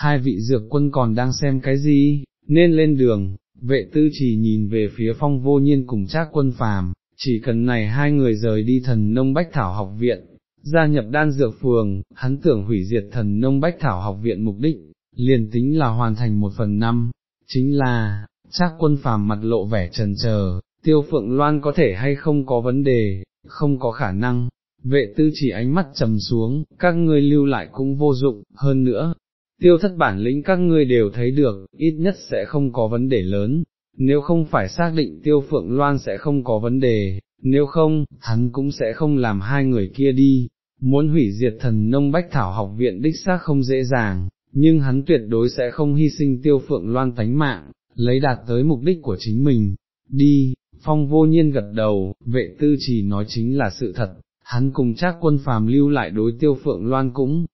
hai vị dược quân còn đang xem cái gì, nên lên đường, vệ tư chỉ nhìn về phía phong vô nhiên cùng trác quân phàm, chỉ cần này hai người rời đi thần nông bách thảo học viện, gia nhập đan dược phường, hắn tưởng hủy diệt thần nông bách thảo học viện mục đích, liền tính là hoàn thành một phần năm, chính là, trác quân phàm mặt lộ vẻ trần chờ, tiêu phượng loan có thể hay không có vấn đề, không có khả năng, vệ tư chỉ ánh mắt trầm xuống, các ngươi lưu lại cũng vô dụng, hơn nữa, tiêu thất bản lĩnh các ngươi đều thấy được, ít nhất sẽ không có vấn đề lớn, nếu không phải xác định tiêu phượng loan sẽ không có vấn đề, nếu không, hắn cũng sẽ không làm hai người kia đi, muốn hủy diệt thần nông bách thảo học viện đích xác không dễ dàng, nhưng hắn tuyệt đối sẽ không hy sinh tiêu phượng loan tánh mạng, lấy đạt tới mục đích của chính mình, đi, phong vô nhiên gật đầu, vệ tư chỉ nói chính là sự thật, hắn cùng chắc quân phàm lưu lại đối tiêu phượng loan cũng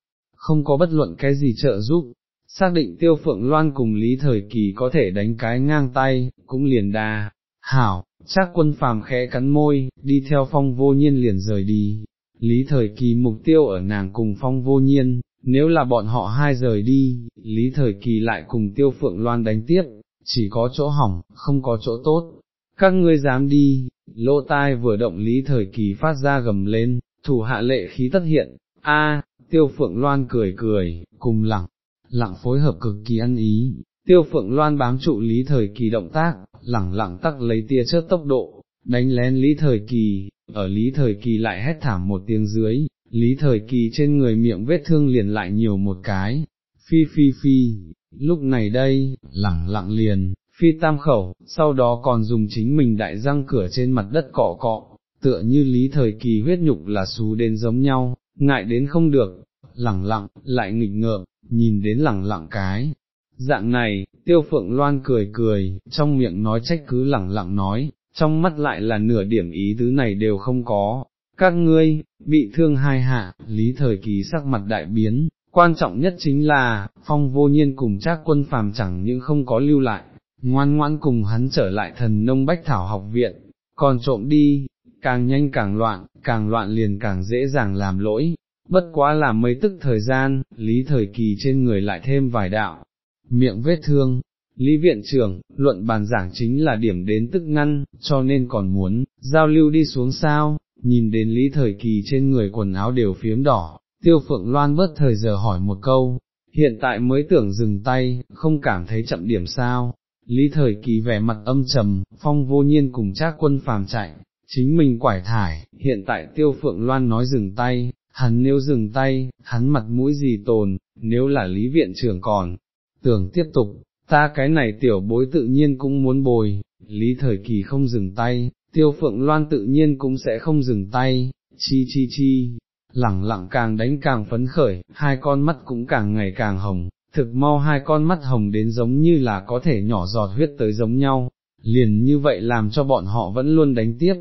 không có bất luận cái gì trợ giúp, xác định tiêu phượng loan cùng lý thời kỳ có thể đánh cái ngang tay, cũng liền đa, hảo, chắc quân phàm khẽ cắn môi, đi theo phong vô nhiên liền rời đi, lý thời kỳ mục tiêu ở nàng cùng phong vô nhiên, nếu là bọn họ hai rời đi, lý thời kỳ lại cùng tiêu phượng loan đánh tiếp, chỉ có chỗ hỏng, không có chỗ tốt. Các ngươi dám đi, lỗ tai vừa động lý thời kỳ phát ra gầm lên, thủ hạ lệ khí tất hiện, a tiêu phượng loan cười cười, cùng lặng, lặng phối hợp cực kỳ ăn ý, tiêu phượng loan bám trụ lý thời kỳ động tác, lẳng lặng tắc lấy tia chớp tốc độ, đánh lén lý thời kỳ, ở lý thời kỳ lại hét thảm một tiếng dưới, lý thời kỳ trên người miệng vết thương liền lại nhiều một cái, phi phi phi, lúc này đây, lẳng lặng liền, phi tam khẩu, sau đó còn dùng chính mình đại răng cửa trên mặt đất cọ cọ, tựa như lý thời kỳ huyết nhục là xú đến giống nhau, ngại đến không được, lẳng lặng, lại nghịch ngợm, nhìn đến lẳng lặng cái. Dạng này, tiêu phượng loan cười cười, trong miệng nói trách cứ lẳng lặng nói, trong mắt lại là nửa điểm ý tứ này đều không có. Các ngươi, bị thương hai hạ, lý thời kỳ sắc mặt đại biến, quan trọng nhất chính là, phong vô nhiên cùng trác quân phàm chẳng những không có lưu lại, ngoan ngoãn cùng hắn trở lại thần nông bách thảo học viện, còn trộm đi, càng nhanh càng loạn, càng loạn liền càng dễ dàng làm lỗi, bất quá là mấy tức thời gian, lý thời kỳ trên người lại thêm vài đạo, miệng vết thương. Lý viện trưởng, luận bàn giảng chính là điểm đến tức ngăn, cho nên còn muốn, giao lưu đi xuống sao, nhìn đến lý thời kỳ trên người quần áo đều phiếm đỏ, tiêu phượng loan bớt thời giờ hỏi một câu, hiện tại mới tưởng dừng tay, không cảm thấy chậm điểm sao, lý thời kỳ vẻ mặt âm trầm, phong vô nhiên cùng trác quân phàm chạy, chính mình quải thải, hiện tại tiêu phượng loan nói dừng tay, hắn nếu dừng tay, hắn mặt mũi gì tồn, nếu là lý viện trưởng còn, tưởng tiếp tục, ta cái này tiểu bối tự nhiên cũng muốn bồi, lý thời kỳ không dừng tay, tiêu phượng loan tự nhiên cũng sẽ không dừng tay, chi chi chi, lẳng lặng càng đánh càng phấn khởi, hai con mắt cũng càng ngày càng hồng, thực mau hai con mắt hồng đến giống như là có thể nhỏ giọt huyết tới giống nhau, liền như vậy làm cho bọn họ vẫn luôn đánh tiếp.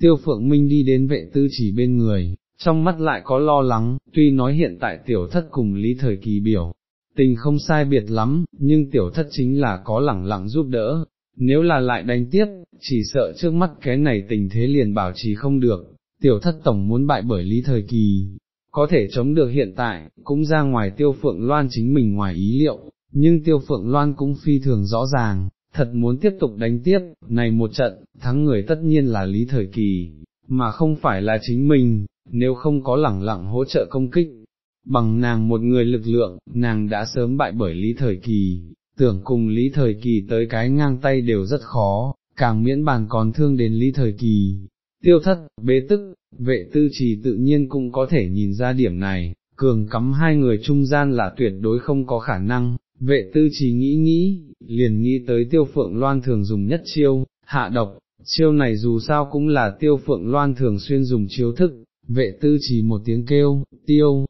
Tiêu Phượng Minh đi đến vệ tư chỉ bên người, trong mắt lại có lo lắng, tuy nói hiện tại tiểu thất cùng lý thời kỳ biểu, tình không sai biệt lắm, nhưng tiểu thất chính là có lẳng lặng giúp đỡ, nếu là lại đánh tiếp, chỉ sợ trước mắt cái này tình thế liền bảo trì không được, tiểu thất tổng muốn bại bởi lý thời kỳ, có thể chống được hiện tại, cũng ra ngoài tiêu phượng loan chính mình ngoài ý liệu, nhưng tiêu phượng loan cũng phi thường rõ ràng, thật muốn tiếp tục đánh tiếp, này một trận, thắng người tất nhiên là lý thời kỳ, mà không phải là chính mình, nếu không có lẳng lặng hỗ trợ công kích. Bằng nàng một người lực lượng, nàng đã sớm bại bởi lý thời kỳ, tưởng cùng lý thời kỳ tới cái ngang tay đều rất khó, càng miễn bàn còn thương đến lý thời kỳ. Tiêu thất, bế tức, vệ tư trì tự nhiên cũng có thể nhìn ra điểm này, cường cắm hai người trung gian là tuyệt đối không có khả năng, vệ tư Chỉ nghĩ nghĩ, liền nghĩ tới tiêu phượng loan thường dùng nhất chiêu, hạ độc, chiêu này dù sao cũng là tiêu phượng loan thường xuyên dùng chiêu thức, vệ tư Chỉ một tiếng kêu, tiêu,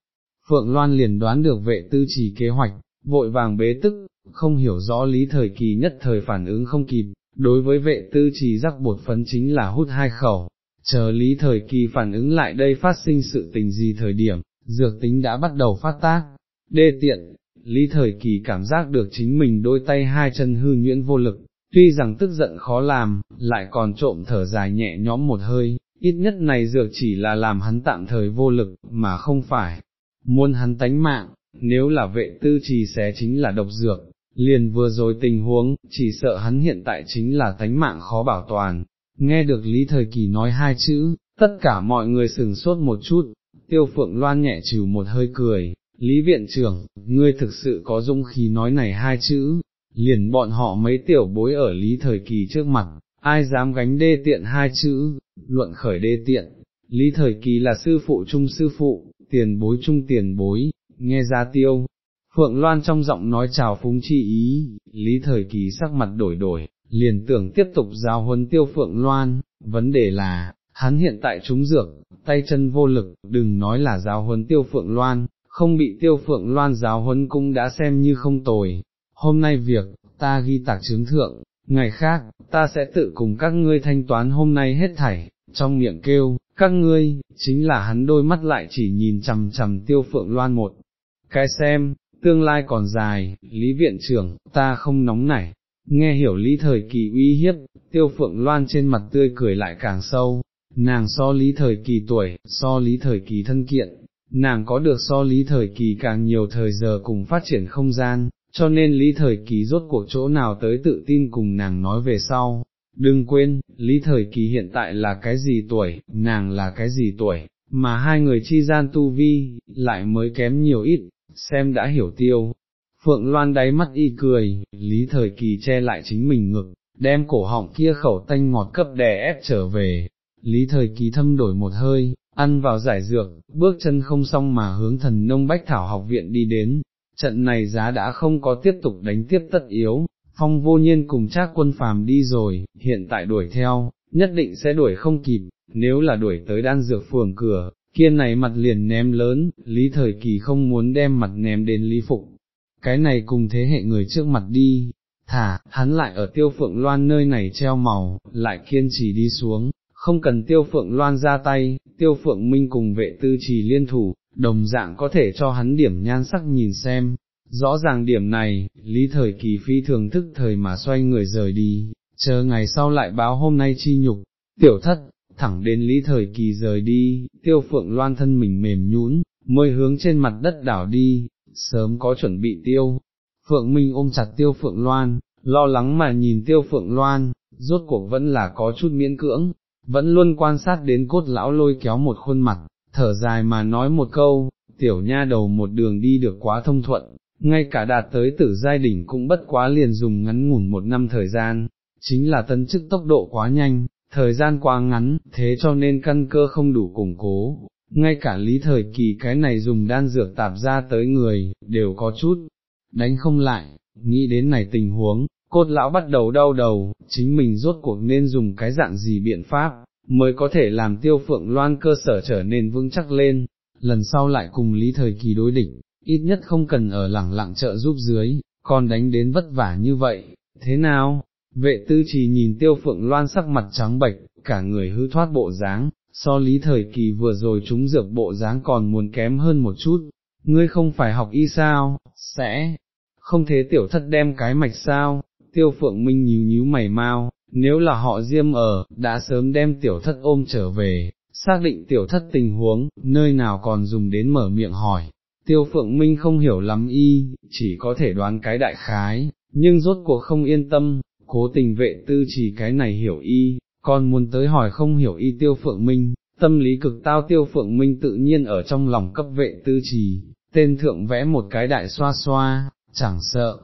phượng loan liền đoán được vệ tư Chỉ kế hoạch, vội vàng bế tức, không hiểu rõ lý thời kỳ nhất thời phản ứng không kịp, đối với vệ tư Chỉ rắc bột phấn chính là hút hai khẩu, chờ lý thời kỳ phản ứng lại đây phát sinh sự tình gì thời điểm, dược tính đã bắt đầu phát tác, đê tiện, lý thời kỳ cảm giác được chính mình đôi tay hai chân hư nhuyễn vô lực, tuy rằng tức giận khó làm, lại còn trộm thở dài nhẹ nhõm một hơi, ít nhất này dược chỉ là làm hắn tạm thời vô lực, mà không phải, muốn hắn tánh mạng, nếu là vệ tư trì xé chính là độc dược, liền vừa rồi tình huống, chỉ sợ hắn hiện tại chính là tánh mạng khó bảo toàn. Nghe được Lý Thời Kỳ nói hai chữ, tất cả mọi người sừng sốt một chút, tiêu phượng loan nhẹ trừ một hơi cười, Lý Viện trưởng, ngươi thực sự có dung khí nói này hai chữ, liền bọn họ mấy tiểu bối ở Lý Thời Kỳ trước mặt, ai dám gánh đê tiện hai chữ, luận khởi đê tiện, Lý Thời Kỳ là sư phụ trung sư phụ, tiền bối trung tiền bối, nghe ra tiêu. Phượng Loan trong giọng nói chào phúng chi ý, Lý Thời Kỳ sắc mặt đổi đổi, liền tưởng tiếp tục giáo huấn tiêu Phượng Loan, vấn đề là, hắn hiện tại trúng dược, tay chân vô lực, đừng nói là giáo huấn tiêu Phượng Loan, không bị tiêu Phượng Loan giáo huấn cũng đã xem như không tồi. Hôm nay việc, ta ghi tạc chứng thượng, ngày khác, ta sẽ tự cùng các ngươi thanh toán hôm nay hết thảy, trong miệng kêu, các ngươi, chính là hắn đôi mắt lại chỉ nhìn chầm chầm tiêu phượng loan một. Cái xem, tương lai còn dài, lý viện trưởng, ta không nóng nảy, nghe hiểu lý thời kỳ uy hiếp, tiêu phượng loan trên mặt tươi cười lại càng sâu, nàng so lý thời kỳ tuổi, so lý thời kỳ thân kiện, nàng có được so lý thời kỳ càng nhiều thời giờ cùng phát triển không gian, cho nên lý thời kỳ rốt cuộc chỗ nào tới tự tin cùng nàng nói về sau, Đừng quên, lý thời kỳ hiện tại là cái gì tuổi, nàng là cái gì tuổi, mà hai người chi gian tu vi, lại mới kém nhiều ít, xem đã hiểu tiêu. Phượng Loan đáy mắt y cười, lý thời kỳ che lại chính mình ngực, đem cổ họng kia khẩu tanh ngọt cấp đè ép trở về, lý thời kỳ thâm đổi một hơi, ăn vào giải dược, bước chân không xong mà hướng thần nông bách thảo học viện đi đến, trận này giá đã không có tiếp tục đánh tiếp tất yếu, phong vô nhiên cùng trác quân phàm đi rồi, hiện tại đuổi theo, nhất định sẽ đuổi không kịp, nếu là đuổi tới đan dược phường cửa, kia này mặt liền ném lớn, lý thời kỳ không muốn đem mặt ném đến lý phục. Cái này cùng thế hệ người trước mặt đi, thả, hắn lại ở tiêu phượng loan nơi này treo màu, lại kiên trì đi xuống, không cần tiêu phượng loan ra tay, tiêu phượng minh cùng vệ tư trì liên thủ, đồng dạng có thể cho hắn điểm nhan sắc nhìn xem, Rõ ràng điểm này, lý thời kỳ phi thường thức thời mà xoay người rời đi, chờ ngày sau lại báo hôm nay chi nhục, tiểu thất, thẳng đến lý thời kỳ rời đi, tiêu phượng loan thân mình mềm nhún, mới hướng trên mặt đất đảo đi, sớm có chuẩn bị tiêu. Phượng Minh ôm chặt tiêu phượng loan, lo lắng mà nhìn tiêu phượng loan, rốt cuộc vẫn là có chút miễn cưỡng, vẫn luôn quan sát đến cốt lão lôi kéo một khuôn mặt, thở dài mà nói một câu, tiểu nha đầu một đường đi được quá thông thuận, ngay cả đạt tới tử giai đỉnh cũng bất quá liền dùng ngắn ngủn một năm thời gian, chính là tân chức tốc độ quá nhanh, thời gian quá ngắn, thế cho nên căn cơ không đủ củng cố, ngay cả lý thời kỳ cái này dùng đan dược tạp ra tới người, đều có chút, đánh không lại, nghĩ đến này tình huống, cốt lão bắt đầu đau đầu, chính mình rốt cuộc nên dùng cái dạng gì biện pháp, mới có thể làm tiêu phượng loan cơ sở trở nên vững chắc lên, lần sau lại cùng lý thời kỳ đối địch, ít nhất không cần ở lẳng lặng trợ giúp dưới, còn đánh đến vất vả như vậy, thế nào? Vệ tư trì nhìn tiêu phượng loan sắc mặt trắng bệch, cả người hư thoát bộ dáng, so lý thời kỳ vừa rồi chúng dược bộ dáng còn muốn kém hơn một chút, ngươi không phải học y sao, sẽ, không thế tiểu thất đem cái mạch sao, tiêu phượng minh nhíu nhíu mày mau, nếu là họ diêm ở, đã sớm đem tiểu thất ôm trở về, xác định tiểu thất tình huống, nơi nào còn dùng đến mở miệng hỏi, tiêu phượng minh không hiểu lắm y, chỉ có thể đoán cái đại khái, nhưng rốt cuộc không yên tâm, cố tình vệ tư chỉ cái này hiểu y, còn muốn tới hỏi không hiểu y tiêu phượng minh, tâm lý cực tao tiêu phượng minh tự nhiên ở trong lòng cấp vệ tư trì, tên thượng vẽ một cái đại xoa xoa, chẳng sợ,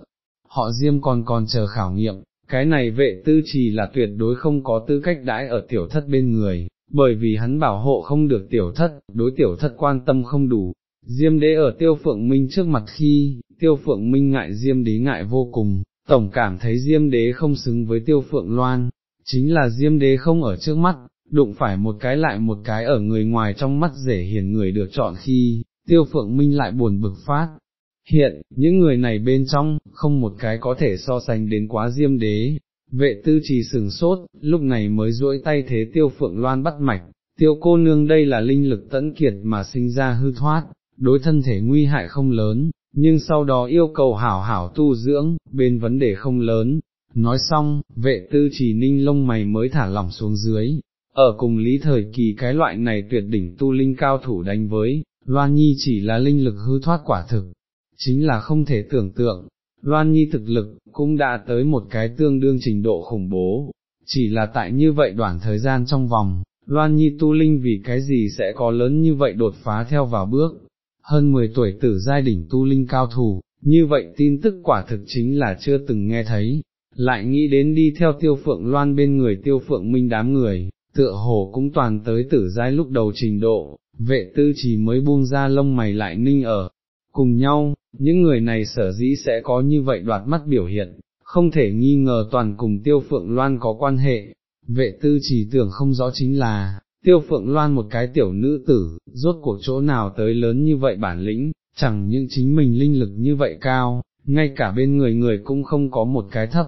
họ diêm còn còn chờ khảo nghiệm, cái này vệ tư trì là tuyệt đối không có tư cách đãi ở tiểu thất bên người, bởi vì hắn bảo hộ không được tiểu thất, đối tiểu thất quan tâm không đủ, Diêm đế ở tiêu phượng minh trước mặt khi, tiêu phượng minh ngại diêm đế ngại vô cùng, tổng cảm thấy diêm đế không xứng với tiêu phượng loan, chính là diêm đế không ở trước mắt, đụng phải một cái lại một cái ở người ngoài trong mắt dễ hiền người được chọn khi, tiêu phượng minh lại buồn bực phát. Hiện, những người này bên trong, không một cái có thể so sánh đến quá diêm đế, vệ tư trì sừng sốt, lúc này mới duỗi tay thế tiêu phượng loan bắt mạch, tiêu cô nương đây là linh lực tẫn kiệt mà sinh ra hư thoát, đối thân thể nguy hại không lớn, nhưng sau đó yêu cầu hảo hảo tu dưỡng, bên vấn đề không lớn. Nói xong, vệ tư trì ninh lông mày mới thả lỏng xuống dưới, ở cùng lý thời kỳ cái loại này tuyệt đỉnh tu linh cao thủ đánh với, Loan Nhi chỉ là linh lực hư thoát quả thực, chính là không thể tưởng tượng, Loan Nhi thực lực, cũng đã tới một cái tương đương trình độ khủng bố, chỉ là tại như vậy đoạn thời gian trong vòng, Loan Nhi tu linh vì cái gì sẽ có lớn như vậy đột phá theo vào bước, hơn 10 tuổi tử giai đỉnh tu linh cao thủ, như vậy tin tức quả thực chính là chưa từng nghe thấy, lại nghĩ đến đi theo tiêu phượng loan bên người tiêu phượng minh đám người, tựa hồ cũng toàn tới tử giai lúc đầu trình độ, vệ tư chỉ mới buông ra lông mày lại ninh ở, cùng nhau, những người này sở dĩ sẽ có như vậy đoạt mắt biểu hiện, không thể nghi ngờ toàn cùng tiêu phượng loan có quan hệ, vệ tư chỉ tưởng không rõ chính là, tiêu phượng loan một cái tiểu nữ tử, rốt cuộc chỗ nào tới lớn như vậy bản lĩnh, chẳng những chính mình linh lực như vậy cao, ngay cả bên người người cũng không có một cái thấp.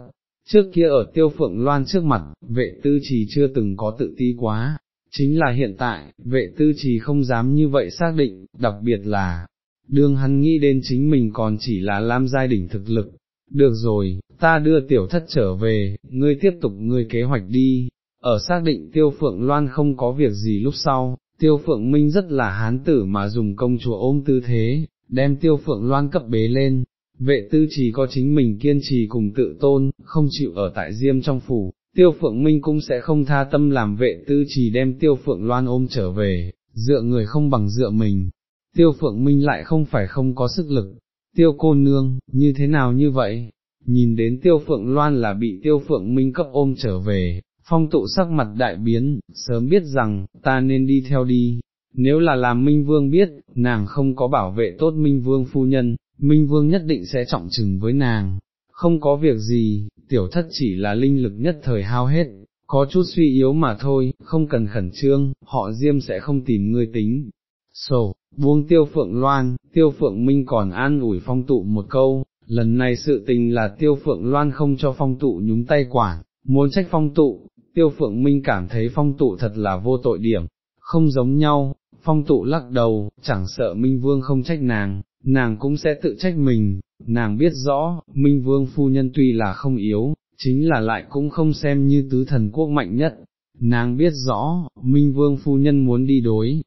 Trước kia ở tiêu phượng loan trước mặt, vệ tư trì chưa từng có tự ti quá, chính là hiện tại, vệ tư trì không dám như vậy xác định, đặc biệt là, đương hắn nghĩ đến chính mình còn chỉ là lam giai đỉnh thực lực. Được rồi, ta đưa tiểu thất trở về, ngươi tiếp tục ngươi kế hoạch đi, ở xác định tiêu phượng loan không có việc gì lúc sau, tiêu phượng minh rất là hán tử mà dùng công chúa ôm tư thế, đem tiêu phượng loan cấp bế lên, vệ tư chỉ có chính mình kiên trì cùng tự tôn, không chịu ở tại diêm trong phủ, tiêu phượng minh cũng sẽ không tha tâm làm vệ tư trì đem tiêu phượng loan ôm trở về, dựa người không bằng dựa mình, tiêu phượng minh lại không phải không có sức lực, tiêu cô nương, như thế nào như vậy, nhìn đến tiêu phượng loan là bị tiêu phượng minh cấp ôm trở về, phong tụ sắc mặt đại biến, sớm biết rằng, ta nên đi theo đi, nếu là làm Minh Vương biết, nàng không có bảo vệ tốt Minh Vương phu nhân, Minh Vương nhất định sẽ trọng trừng với nàng, không có việc gì, tiểu thất chỉ là linh lực nhất thời hao hết, có chút suy yếu mà thôi, không cần khẩn trương, họ Diêm sẽ không tìm ngươi tính. Sổ, so, buông tiêu phượng loan, tiêu phượng minh còn an ủi phong tụ một câu, lần này sự tình là tiêu phượng loan không cho phong tụ nhúng tay quản, muốn trách phong tụ, tiêu phượng minh cảm thấy phong tụ thật là vô tội điểm, không giống nhau, phong tụ lắc đầu, chẳng sợ Minh Vương không trách nàng, nàng cũng sẽ tự trách mình, nàng biết rõ, Minh Vương phu nhân tuy là không yếu, chính là lại cũng không xem như tứ thần quốc mạnh nhất, nàng biết rõ, Minh Vương phu nhân muốn đi đối,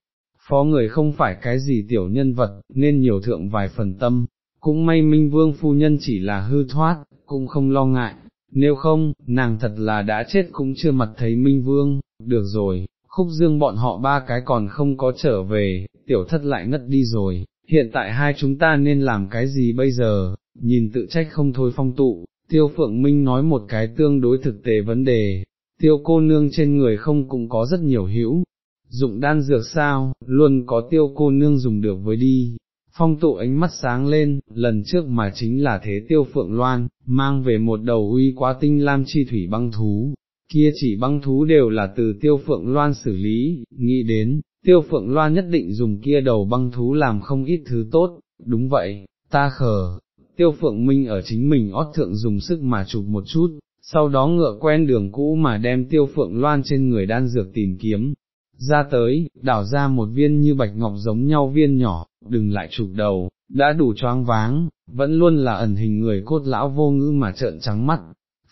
phó người không phải cái gì tiểu nhân vật, nên nhiều thượng vài phần tâm, cũng may Minh Vương phu nhân chỉ là hư thoát, cũng không lo ngại, nếu không, nàng thật là đã chết cũng chưa mặt thấy Minh Vương, được rồi, khúc dương bọn họ ba cái còn không có trở về, tiểu thất lại ngất đi rồi, hiện tại hai chúng ta nên làm cái gì bây giờ, nhìn tự trách không thôi phong tụ, tiêu phượng minh nói một cái tương đối thực tế vấn đề, tiêu cô nương trên người không cũng có rất nhiều hữu, dụng đan dược sao, luôn có tiêu cô nương dùng được với đi. Phong tụ ánh mắt sáng lên, lần trước mà chính là thế tiêu phượng loan, mang về một đầu uy quá tinh lam chi thủy băng thú, kia chỉ băng thú đều là từ tiêu phượng loan xử lý, nghĩ đến, tiêu phượng loan nhất định dùng kia đầu băng thú làm không ít thứ tốt, đúng vậy, ta khờ, tiêu phượng minh ở chính mình ót thượng dùng sức mà chụp một chút, sau đó ngựa quen đường cũ mà đem tiêu phượng loan trên người đan dược tìm kiếm, ra tới, đảo ra một viên như bạch ngọc giống nhau viên nhỏ, đừng lại chụp đầu, đã đủ choáng váng, vẫn luôn là ẩn hình người cốt lão vô ngữ mà trợn trắng mắt,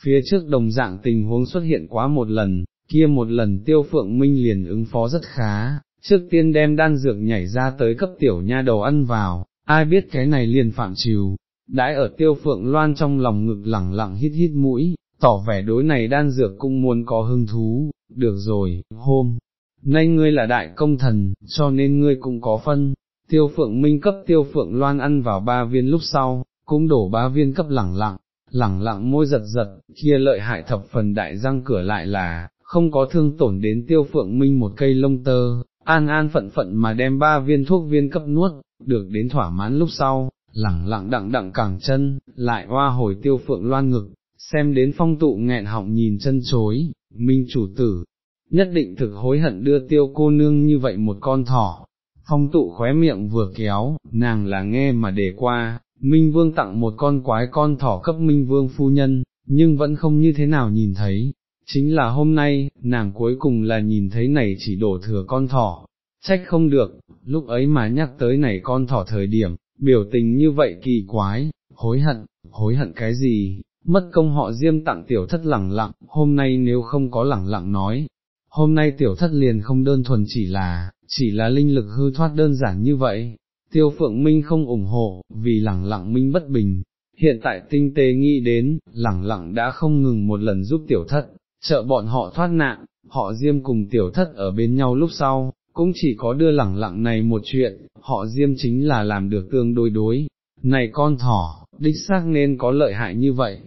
phía trước đồng dạng tình huống xuất hiện quá một lần, kia một lần tiêu phượng minh liền ứng phó rất khá, trước tiên đem đan dược nhảy ra tới cấp tiểu nha đầu ăn vào, ai biết cái này liền phạm chiều, đãi ở tiêu phượng loan trong lòng ngực lẳng lặng hít hít mũi, tỏ vẻ đối này đan dược cũng muốn có hứng thú, được rồi, hôm, nay ngươi là đại công thần, cho nên ngươi cũng có phân, tiêu phượng minh cấp tiêu phượng loan ăn vào ba viên lúc sau, cũng đổ ba viên cấp lẳng lặng, lẳng lặng môi giật giật, kia lợi hại thập phần đại răng cửa lại là, không có thương tổn đến tiêu phượng minh một cây lông tơ, an an phận phận mà đem ba viên thuốc viên cấp nuốt, được đến thỏa mãn lúc sau, lẳng lặng đặng đặng cẳng chân, lại hoa hồi tiêu phượng loan ngực, xem đến phong tụ nghẹn họng nhìn chân chối, minh chủ tử, nhất định thực hối hận đưa tiêu cô nương như vậy một con thỏ. Phong tụ khóe miệng vừa kéo, nàng là nghe mà để qua, Minh Vương tặng một con quái con thỏ cấp Minh Vương phu nhân, nhưng vẫn không như thế nào nhìn thấy, chính là hôm nay, nàng cuối cùng là nhìn thấy này chỉ đổ thừa con thỏ, trách không được, lúc ấy mà nhắc tới này con thỏ thời điểm, biểu tình như vậy kỳ quái, hối hận, hối hận cái gì, mất công họ diêm tặng tiểu thất lẳng lặng, hôm nay nếu không có lẳng lặng nói, hôm nay tiểu thất liền không đơn thuần chỉ là, chỉ là linh lực hư thoát đơn giản như vậy, tiêu phượng minh không ủng hộ, vì lẳng lặng minh bất bình. Hiện tại tinh tế nghĩ đến, lẳng lặng đã không ngừng một lần giúp tiểu thất, trợ bọn họ thoát nạn, họ diêm cùng tiểu thất ở bên nhau lúc sau, cũng chỉ có đưa lẳng lặng này một chuyện, họ diêm chính là làm được tương đối đối. Này con thỏ, đích xác nên có lợi hại như vậy.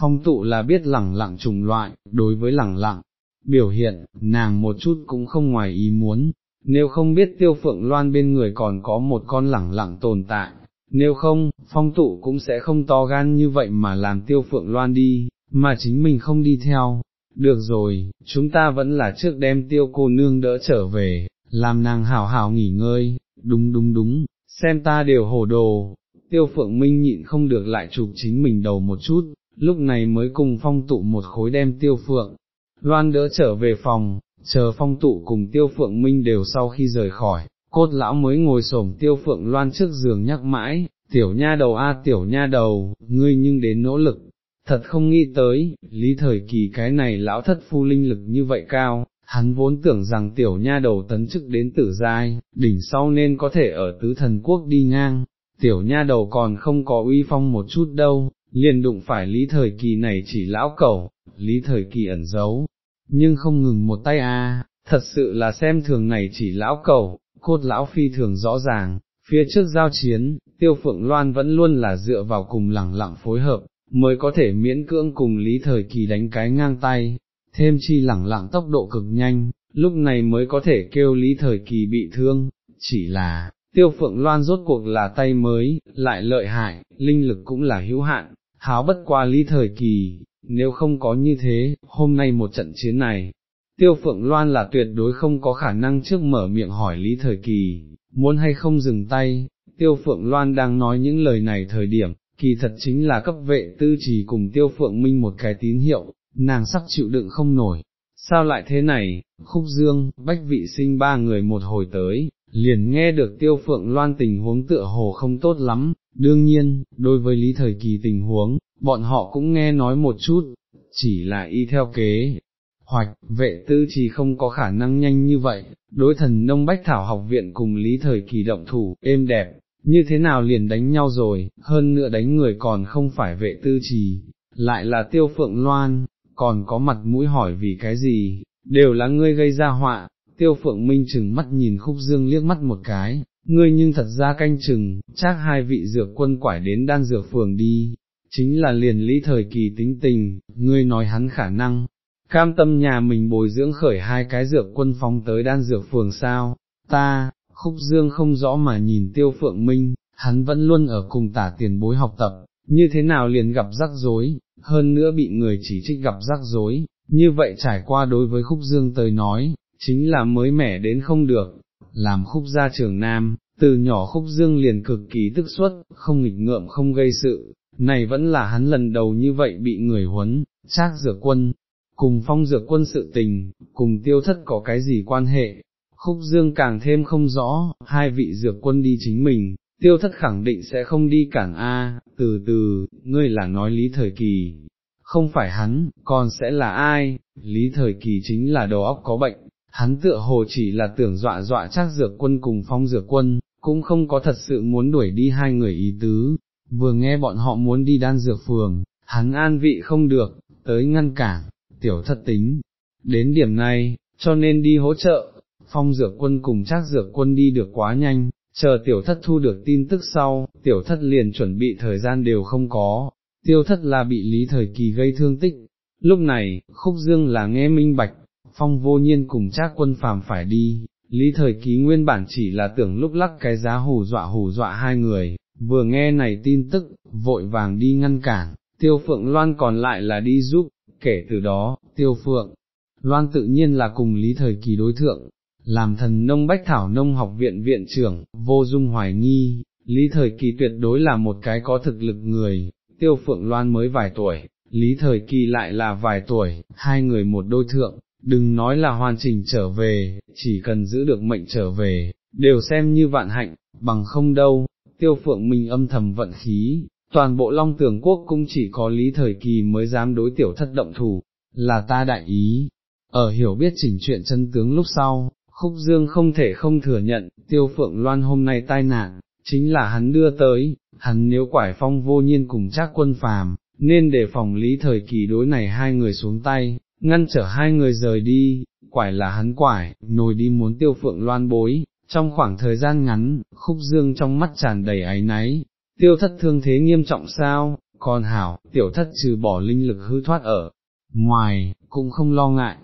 Phong tụ là biết lẳng lặng trùng loại, đối với lẳng lặng, biểu hiện, nàng một chút cũng không ngoài ý muốn, nếu không biết tiêu phượng loan bên người còn có một con lẳng lặng tồn tại, nếu không, phong tụ cũng sẽ không to gan như vậy mà làm tiêu phượng loan đi, mà chính mình không đi theo. Được rồi, chúng ta vẫn là trước đem tiêu cô nương đỡ trở về, làm nàng hảo hảo nghỉ ngơi, đúng đúng đúng, xem ta đều hồ đồ, tiêu phượng minh nhịn không được lại chụp chính mình đầu một chút, lúc này mới cùng phong tụ một khối đem tiêu phượng, loan đỡ trở về phòng, chờ phong tụ cùng tiêu phượng minh đều sau khi rời khỏi, cốt lão mới ngồi xổm tiêu phượng loan trước giường nhắc mãi, tiểu nha đầu a tiểu nha đầu, ngươi nhưng đến nỗ lực, thật không nghĩ tới, lý thời kỳ cái này lão thất phu linh lực như vậy cao, hắn vốn tưởng rằng tiểu nha đầu tấn chức đến tử giai, đỉnh sau nên có thể ở tứ thần quốc đi ngang, tiểu nha đầu còn không có uy phong một chút đâu, liền đụng phải lý thời kỳ này chỉ lão cẩu, lý thời kỳ ẩn giấu, nhưng không ngừng một tay a, thật sự là xem thường này chỉ lão cầu cốt lão phi thường rõ ràng, phía trước giao chiến, tiêu phượng loan vẫn luôn là dựa vào cùng lẳng lặng phối hợp, mới có thể miễn cưỡng cùng lý thời kỳ đánh cái ngang tay, thêm chi lẳng lặng tốc độ cực nhanh, lúc này mới có thể kêu lý thời kỳ bị thương, chỉ là, tiêu phượng loan rốt cuộc là tay mới, lại lợi hại, linh lực cũng là hữu hạn, háo bất qua lý thời kỳ, nếu không có như thế, hôm nay một trận chiến này, tiêu phượng loan là tuyệt đối không có khả năng trước mở miệng hỏi lý thời kỳ, muốn hay không dừng tay, tiêu phượng loan đang nói những lời này thời điểm, kỳ thật chính là cấp vệ tư trì cùng tiêu phượng minh một cái tín hiệu, nàng sắp chịu đựng không nổi. Sao lại thế này, khúc dương, bách vị sinh ba người một hồi tới, liền nghe được tiêu phượng loan tình huống tựa hồ không tốt lắm, đương nhiên, đối với lý thời kỳ tình huống, bọn họ cũng nghe nói một chút, chỉ là y theo kế. Hoạch, vệ tư chỉ không có khả năng nhanh như vậy, đối thần nông bách thảo học viện cùng lý thời kỳ động thủ, êm đẹp, như thế nào liền đánh nhau rồi, hơn nữa đánh người còn không phải vệ tư trì, lại là tiêu phượng loan, còn có mặt mũi hỏi vì cái gì, đều là ngươi gây ra họa, tiêu phượng minh chừng mắt nhìn khúc dương liếc mắt một cái, ngươi nhưng thật ra canh chừng, chắc hai vị dược quân quải đến đan dược phường đi, chính là liền lý thời kỳ tính tình, ngươi nói hắn khả năng, cam tâm nhà mình bồi dưỡng khởi hai cái dược quân phóng tới đan dược phường sao, ta, khúc dương không rõ mà nhìn tiêu phượng minh, hắn vẫn luôn ở cùng tả tiền bối học tập, như thế nào liền gặp rắc rối, hơn nữa bị người chỉ trích gặp rắc rối, như vậy trải qua đối với khúc dương tới nói, chính là mới mẻ đến không được, làm khúc gia trưởng nam, từ nhỏ khúc dương liền cực kỳ tức xuất, không nghịch ngợm không gây sự, này vẫn là hắn lần đầu như vậy bị người huấn, trác dược quân, cùng phong dược quân sự tình, cùng tiêu thất có cái gì quan hệ, khúc dương càng thêm không rõ, hai vị dược quân đi chính mình, tiêu thất khẳng định sẽ không đi cản A, từ từ, ngươi là nói lý thời kỳ, không phải hắn, còn sẽ là ai, lý thời kỳ chính là đầu óc có bệnh, hắn tựa hồ chỉ là tưởng dọa dọa chắc dược quân cùng phong dược quân, cũng không có thật sự muốn đuổi đi hai người ý tứ, vừa nghe bọn họ muốn đi đan dược phường, hắn an vị không được, tới ngăn cản, tiểu thất tính, đến điểm này, cho nên đi hỗ trợ, phong dược quân cùng chắc dược quân đi được quá nhanh, chờ tiểu thất thu được tin tức sau, tiểu thất liền chuẩn bị thời gian đều không có, tiêu thất là bị lý thời kỳ gây thương tích, lúc này, khúc dương là nghe minh bạch, phong vô nhiên cùng chắc quân phàm phải đi, lý thời kỳ nguyên bản chỉ là tưởng lúc lắc cái giá hù dọa hù dọa hai người, vừa nghe này tin tức, vội vàng đi ngăn cản, tiêu phượng loan còn lại là đi giúp, kể từ đó, tiêu phượng, loan tự nhiên là cùng lý thời kỳ đối thượng, làm thần nông bách thảo nông học viện viện trưởng, vô dung hoài nghi, lý thời kỳ tuyệt đối là một cái có thực lực người, tiêu phượng loan mới vài tuổi, lý thời kỳ lại là vài tuổi, hai người một đôi thượng, đừng nói là hoàn chỉnh trở về, chỉ cần giữ được mệnh trở về, đều xem như vạn hạnh, bằng không đâu, tiêu phượng mình âm thầm vận khí, toàn bộ long tường quốc cũng chỉ có lý thời kỳ mới dám đối tiểu thất động thủ, là ta đại ý. Ở hiểu biết chỉnh chuyện chân tướng lúc sau, khúc dương không thể không thừa nhận, tiêu phượng loan hôm nay tai nạn, chính là hắn đưa tới, hắn nếu quải phong vô nhiên cùng trác quân phàm, nên để phòng lý thời kỳ đối này hai người xuống tay, ngăn trở hai người rời đi, quải là hắn quải, nồi đi muốn tiêu phượng loan bối, trong khoảng thời gian ngắn, khúc dương trong mắt tràn đầy áy náy, tiêu thất thương thế nghiêm trọng sao, còn hảo, tiểu thất trừ bỏ linh lực hư thoát ở, ngoài, cũng không lo ngại.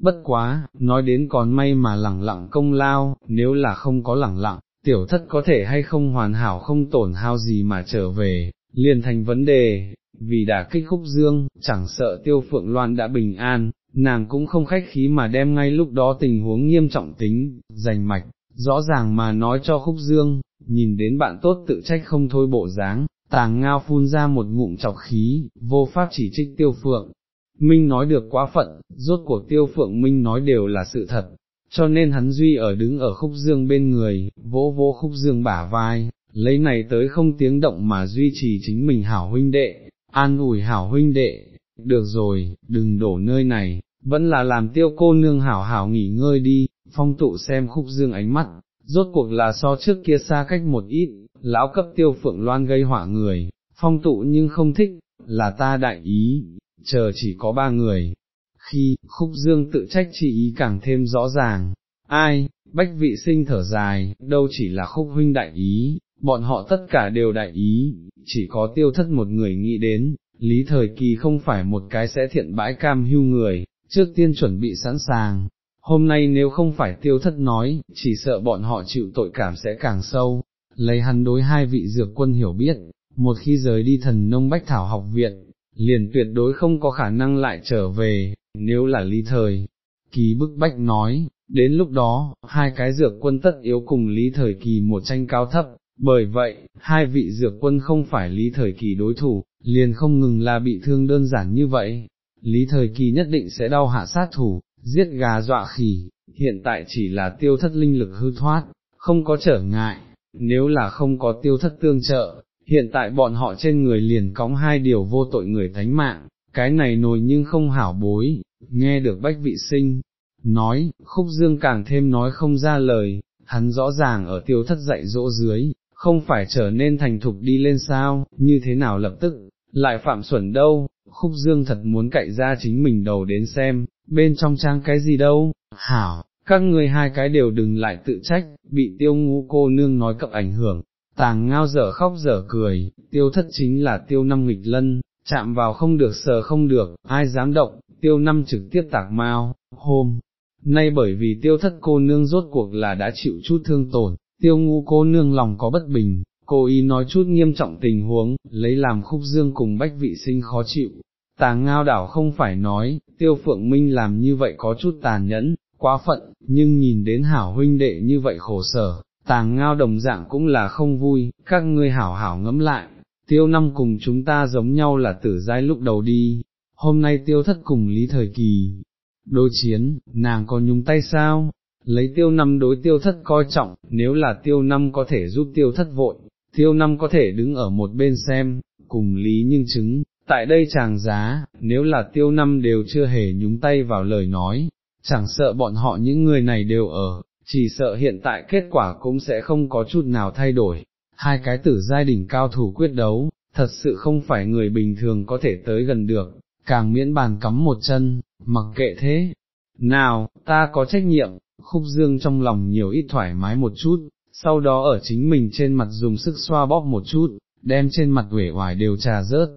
Bất quá, nói đến còn may mà lẳng lặng công lao, nếu là không có lẳng lặng, tiểu thất có thể hay không hoàn hảo không tổn hao gì mà trở về, liền thành vấn đề, vì đã kích khúc dương, chẳng sợ tiêu phượng loan đã bình an, nàng cũng không khách khí mà đem ngay lúc đó tình huống nghiêm trọng tính, giành mạch, rõ ràng mà nói cho khúc dương, nhìn đến bạn tốt tự trách không thôi bộ dáng, tàng ngao phun ra một ngụm chọc khí, vô pháp chỉ trích tiêu phượng. Minh nói được quá phận, rốt cuộc tiêu phượng Minh nói đều là sự thật, cho nên hắn duy ở đứng ở khúc dương bên người, vỗ vỗ khúc dương bả vai, lấy này tới không tiếng động mà duy trì chính mình hảo huynh đệ, an ủi hảo huynh đệ, được rồi, đừng đổ nơi này, vẫn là làm tiêu cô nương hảo hảo nghỉ ngơi đi, phong tụ xem khúc dương ánh mắt, rốt cuộc là so trước kia xa cách một ít, lão cấp tiêu phượng loan gây hỏa người, phong tụ nhưng không thích, là ta đại ý, chờ chỉ có ba người. Khi, khúc dương tự trách chỉ ý càng thêm rõ ràng, ai, bách vị sinh thở dài, đâu chỉ là khúc huynh đại ý, bọn họ tất cả đều đại ý, chỉ có tiêu thất một người nghĩ đến, lý thời kỳ không phải một cái sẽ thiện bãi cam hưu người, trước tiên chuẩn bị sẵn sàng, hôm nay nếu không phải tiêu thất nói, chỉ sợ bọn họ chịu tội cảm sẽ càng sâu, lấy hắn đối hai vị dược quân hiểu biết, một khi rời đi thần nông bách thảo học viện, liền tuyệt đối không có khả năng lại trở về, nếu là ly thời. Kỳ bức bách nói, đến lúc đó, hai cái dược quân tất yếu cùng lý thời kỳ một tranh cao thấp, bởi vậy, hai vị dược quân không phải lý thời kỳ đối thủ, liền không ngừng là bị thương đơn giản như vậy, lý thời kỳ nhất định sẽ đau hạ sát thủ, giết gà dọa khỉ, hiện tại chỉ là tiêu thất linh lực hư thoát, không có trở ngại, nếu là không có tiêu thất tương trợ, hiện tại bọn họ trên người liền cóng hai điều vô tội người thánh mạng, cái này nồi nhưng không hảo bối, nghe được bách vị sinh, nói, khúc dương càng thêm nói không ra lời, hắn rõ ràng ở tiêu thất dạy dỗ dưới, không phải trở nên thành thục đi lên sao, như thế nào lập tức, lại phạm xuẩn đâu, khúc dương thật muốn cậy ra chính mình đầu đến xem, bên trong trang cái gì đâu, hảo, các người hai cái đều đừng lại tự trách, bị tiêu ngũ cô nương nói cập ảnh hưởng, tàng ngao dở khóc dở cười, tiêu thất chính là tiêu năm nghịch lân, chạm vào không được sờ không được, ai dám động, tiêu năm trực tiếp tạc mau, hôm, nay bởi vì tiêu thất cô nương rốt cuộc là đã chịu chút thương tổn, tiêu ngũ cô nương lòng có bất bình, cô ý nói chút nghiêm trọng tình huống, lấy làm khúc dương cùng bách vị sinh khó chịu. Tàng ngao đảo không phải nói, tiêu phượng minh làm như vậy có chút tàn nhẫn, quá phận, nhưng nhìn đến hảo huynh đệ như vậy khổ sở, tàng ngao đồng dạng cũng là không vui, các ngươi hảo hảo ngẫm lại, tiêu năm cùng chúng ta giống nhau là tử giai lúc đầu đi, hôm nay tiêu thất cùng lý thời kỳ, đối chiến, nàng có nhúng tay sao, lấy tiêu năm đối tiêu thất coi trọng, nếu là tiêu năm có thể giúp tiêu thất vội, tiêu năm có thể đứng ở một bên xem, cùng lý nhưng chứng, tại đây chàng giá, nếu là tiêu năm đều chưa hề nhúng tay vào lời nói, chẳng sợ bọn họ những người này đều ở, chỉ sợ hiện tại kết quả cũng sẽ không có chút nào thay đổi. Hai cái tử giai đỉnh cao thủ quyết đấu, thật sự không phải người bình thường có thể tới gần được, càng miễn bàn cắm một chân, mặc kệ thế. Nào, ta có trách nhiệm, khúc dương trong lòng nhiều ít thoải mái một chút, sau đó ở chính mình trên mặt dùng sức xoa bóp một chút, đem trên mặt uể oải đều trà rớt.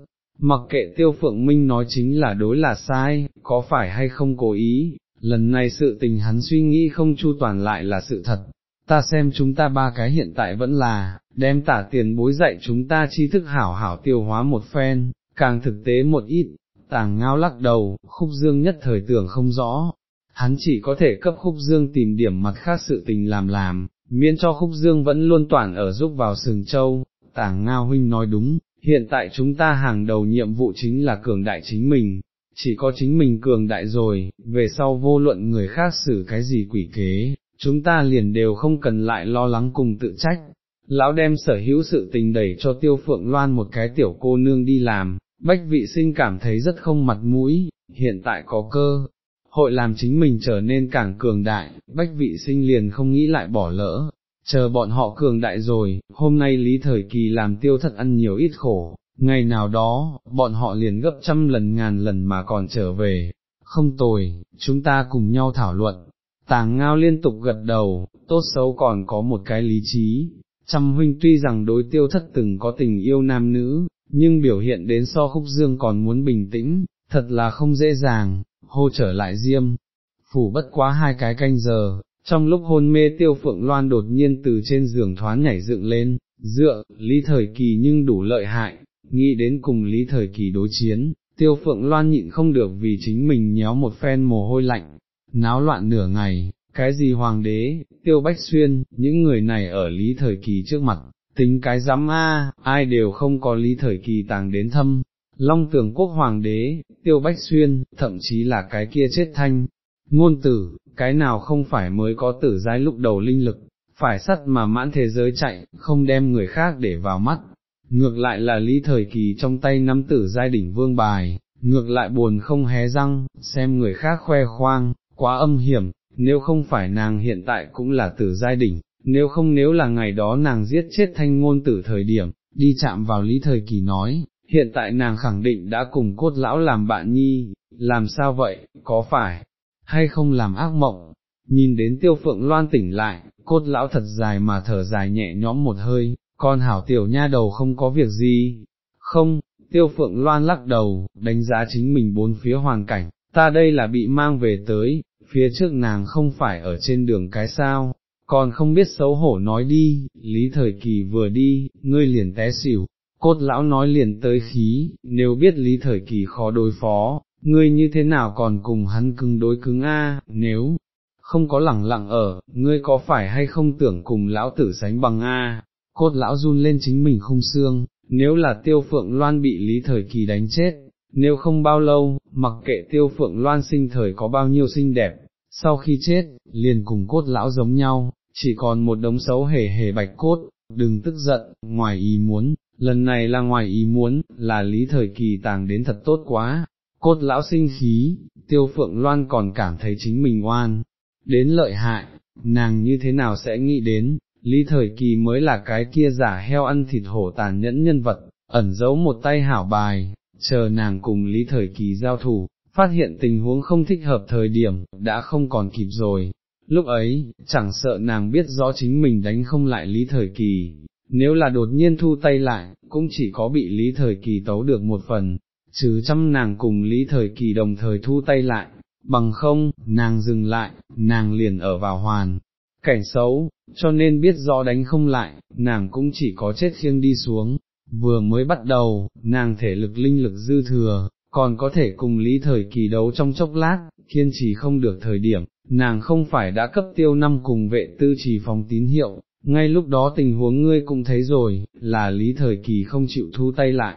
Mặc kệ tiêu phượng minh nói chính là đối là sai, có phải hay không cố ý, lần này sự tình hắn suy nghĩ không chu toàn lại là sự thật, ta xem chúng ta ba cái hiện tại vẫn là, đem tả tiền bối dạy chúng ta tri thức hảo hảo tiêu hóa một phen, càng thực tế một ít, tàng ngao lắc đầu, khúc dương nhất thời tưởng không rõ, hắn chỉ có thể cấp khúc dương tìm điểm mặt khác sự tình làm làm, miễn cho khúc dương vẫn luôn toàn ở giúp vào sừng châu, tàng ngao huynh nói đúng, hiện tại chúng ta hàng đầu nhiệm vụ chính là cường đại chính mình, chỉ có chính mình cường đại rồi, về sau vô luận người khác xử cái gì quỷ kế, chúng ta liền đều không cần lại lo lắng cùng tự trách. Lão đem sở hữu sự tình đẩy cho tiêu phượng loan một cái tiểu cô nương đi làm, bách vị sinh cảm thấy rất không mặt mũi, hiện tại có cơ, hội làm chính mình trở nên càng cường đại, bách vị sinh liền không nghĩ lại bỏ lỡ, chờ bọn họ cường đại rồi, hôm nay lý thời kỳ làm tiêu thất ăn nhiều ít khổ, ngày nào đó, bọn họ liền gấp trăm lần ngàn lần mà còn trở về, không tồi, chúng ta cùng nhau thảo luận. Tàng ngao liên tục gật đầu, tốt xấu còn có một cái lý trí, trăm huynh tuy rằng đối tiêu thất từng có tình yêu nam nữ, nhưng biểu hiện đến so khúc dương còn muốn bình tĩnh, thật là không dễ dàng, hô trở lại diêm, phủ bất quá hai cái canh giờ, trong lúc hôn mê tiêu phượng loan đột nhiên từ trên giường thoáng nhảy dựng lên, dựa, lý thời kỳ nhưng đủ lợi hại, nghĩ đến cùng lý thời kỳ đối chiến, tiêu phượng loan nhịn không được vì chính mình nhéo một phen mồ hôi lạnh, náo loạn nửa ngày, cái gì hoàng đế, tiêu bách xuyên, những người này ở lý thời kỳ trước mặt, tính cái dám a, ai đều không có lý thời kỳ tàng đến thâm, long tưởng quốc hoàng đế, tiêu bách xuyên, thậm chí là cái kia chết thanh, ngôn tử, cái nào không phải mới có tử giai lúc đầu linh lực, phải sắt mà mãn thế giới chạy, không đem người khác để vào mắt, ngược lại là lý thời kỳ trong tay nắm tử giai đỉnh vương bài, ngược lại buồn không hé răng, xem người khác khoe khoang, quá âm hiểm, nếu không phải nàng hiện tại cũng là tử giai đỉnh, nếu không nếu là ngày đó nàng giết chết thanh ngôn tử thời điểm, đi chạm vào lý thời kỳ nói, hiện tại nàng khẳng định đã cùng cốt lão làm bạn nhi, làm sao vậy, có phải, hay không làm ác mộng, nhìn đến tiêu phượng loan tỉnh lại, cốt lão thật dài mà thở dài nhẹ nhõm một hơi, con hảo tiểu nha đầu không có việc gì, không, tiêu phượng loan lắc đầu, đánh giá chính mình bốn phía hoàn cảnh, ta đây là bị mang về tới, phía trước nàng không phải ở trên đường cái sao, còn không biết xấu hổ nói đi, lý thời kỳ vừa đi, ngươi liền té xỉu, cốt lão nói liền tới khí, nếu biết lý thời kỳ khó đối phó, ngươi như thế nào còn cùng hắn cứng đối cứng a? nếu không có lẳng lặng ở, ngươi có phải hay không tưởng cùng lão tử sánh bằng a? cốt lão run lên chính mình không xương, nếu là tiêu phượng loan bị lý thời kỳ đánh chết, nếu không bao lâu, mặc kệ tiêu phượng loan sinh thời có bao nhiêu xinh đẹp, sau khi chết, liền cùng cốt lão giống nhau, chỉ còn một đống xấu hề hề bạch cốt, đừng tức giận, ngoài ý muốn, lần này là ngoài ý muốn, là lý thời kỳ tàng đến thật tốt quá, cốt lão sinh khí, tiêu phượng loan còn cảm thấy chính mình oan, đến lợi hại, nàng như thế nào sẽ nghĩ đến, lý thời kỳ mới là cái kia giả heo ăn thịt hổ tàn nhẫn nhân vật, ẩn giấu một tay hảo bài, chờ nàng cùng lý thời kỳ giao thủ, phát hiện tình huống không thích hợp thời điểm, đã không còn kịp rồi. Lúc ấy, chẳng sợ nàng biết rõ chính mình đánh không lại lý thời kỳ, nếu là đột nhiên thu tay lại, cũng chỉ có bị lý thời kỳ tấu được một phần, trừ trăm nàng cùng lý thời kỳ đồng thời thu tay lại, bằng không, nàng dừng lại, nàng liền ở vào hoàn, cảnh xấu, cho nên biết rõ đánh không lại, nàng cũng chỉ có chết khiêng đi xuống, vừa mới bắt đầu, nàng thể lực linh lực dư thừa, còn có thể cùng lý thời kỳ đấu trong chốc lát, kiên trì không được thời điểm, nàng không phải đã cấp tiêu năm cùng vệ tư trì phòng tín hiệu, ngay lúc đó tình huống ngươi cũng thấy rồi, là lý thời kỳ không chịu thu tay lại.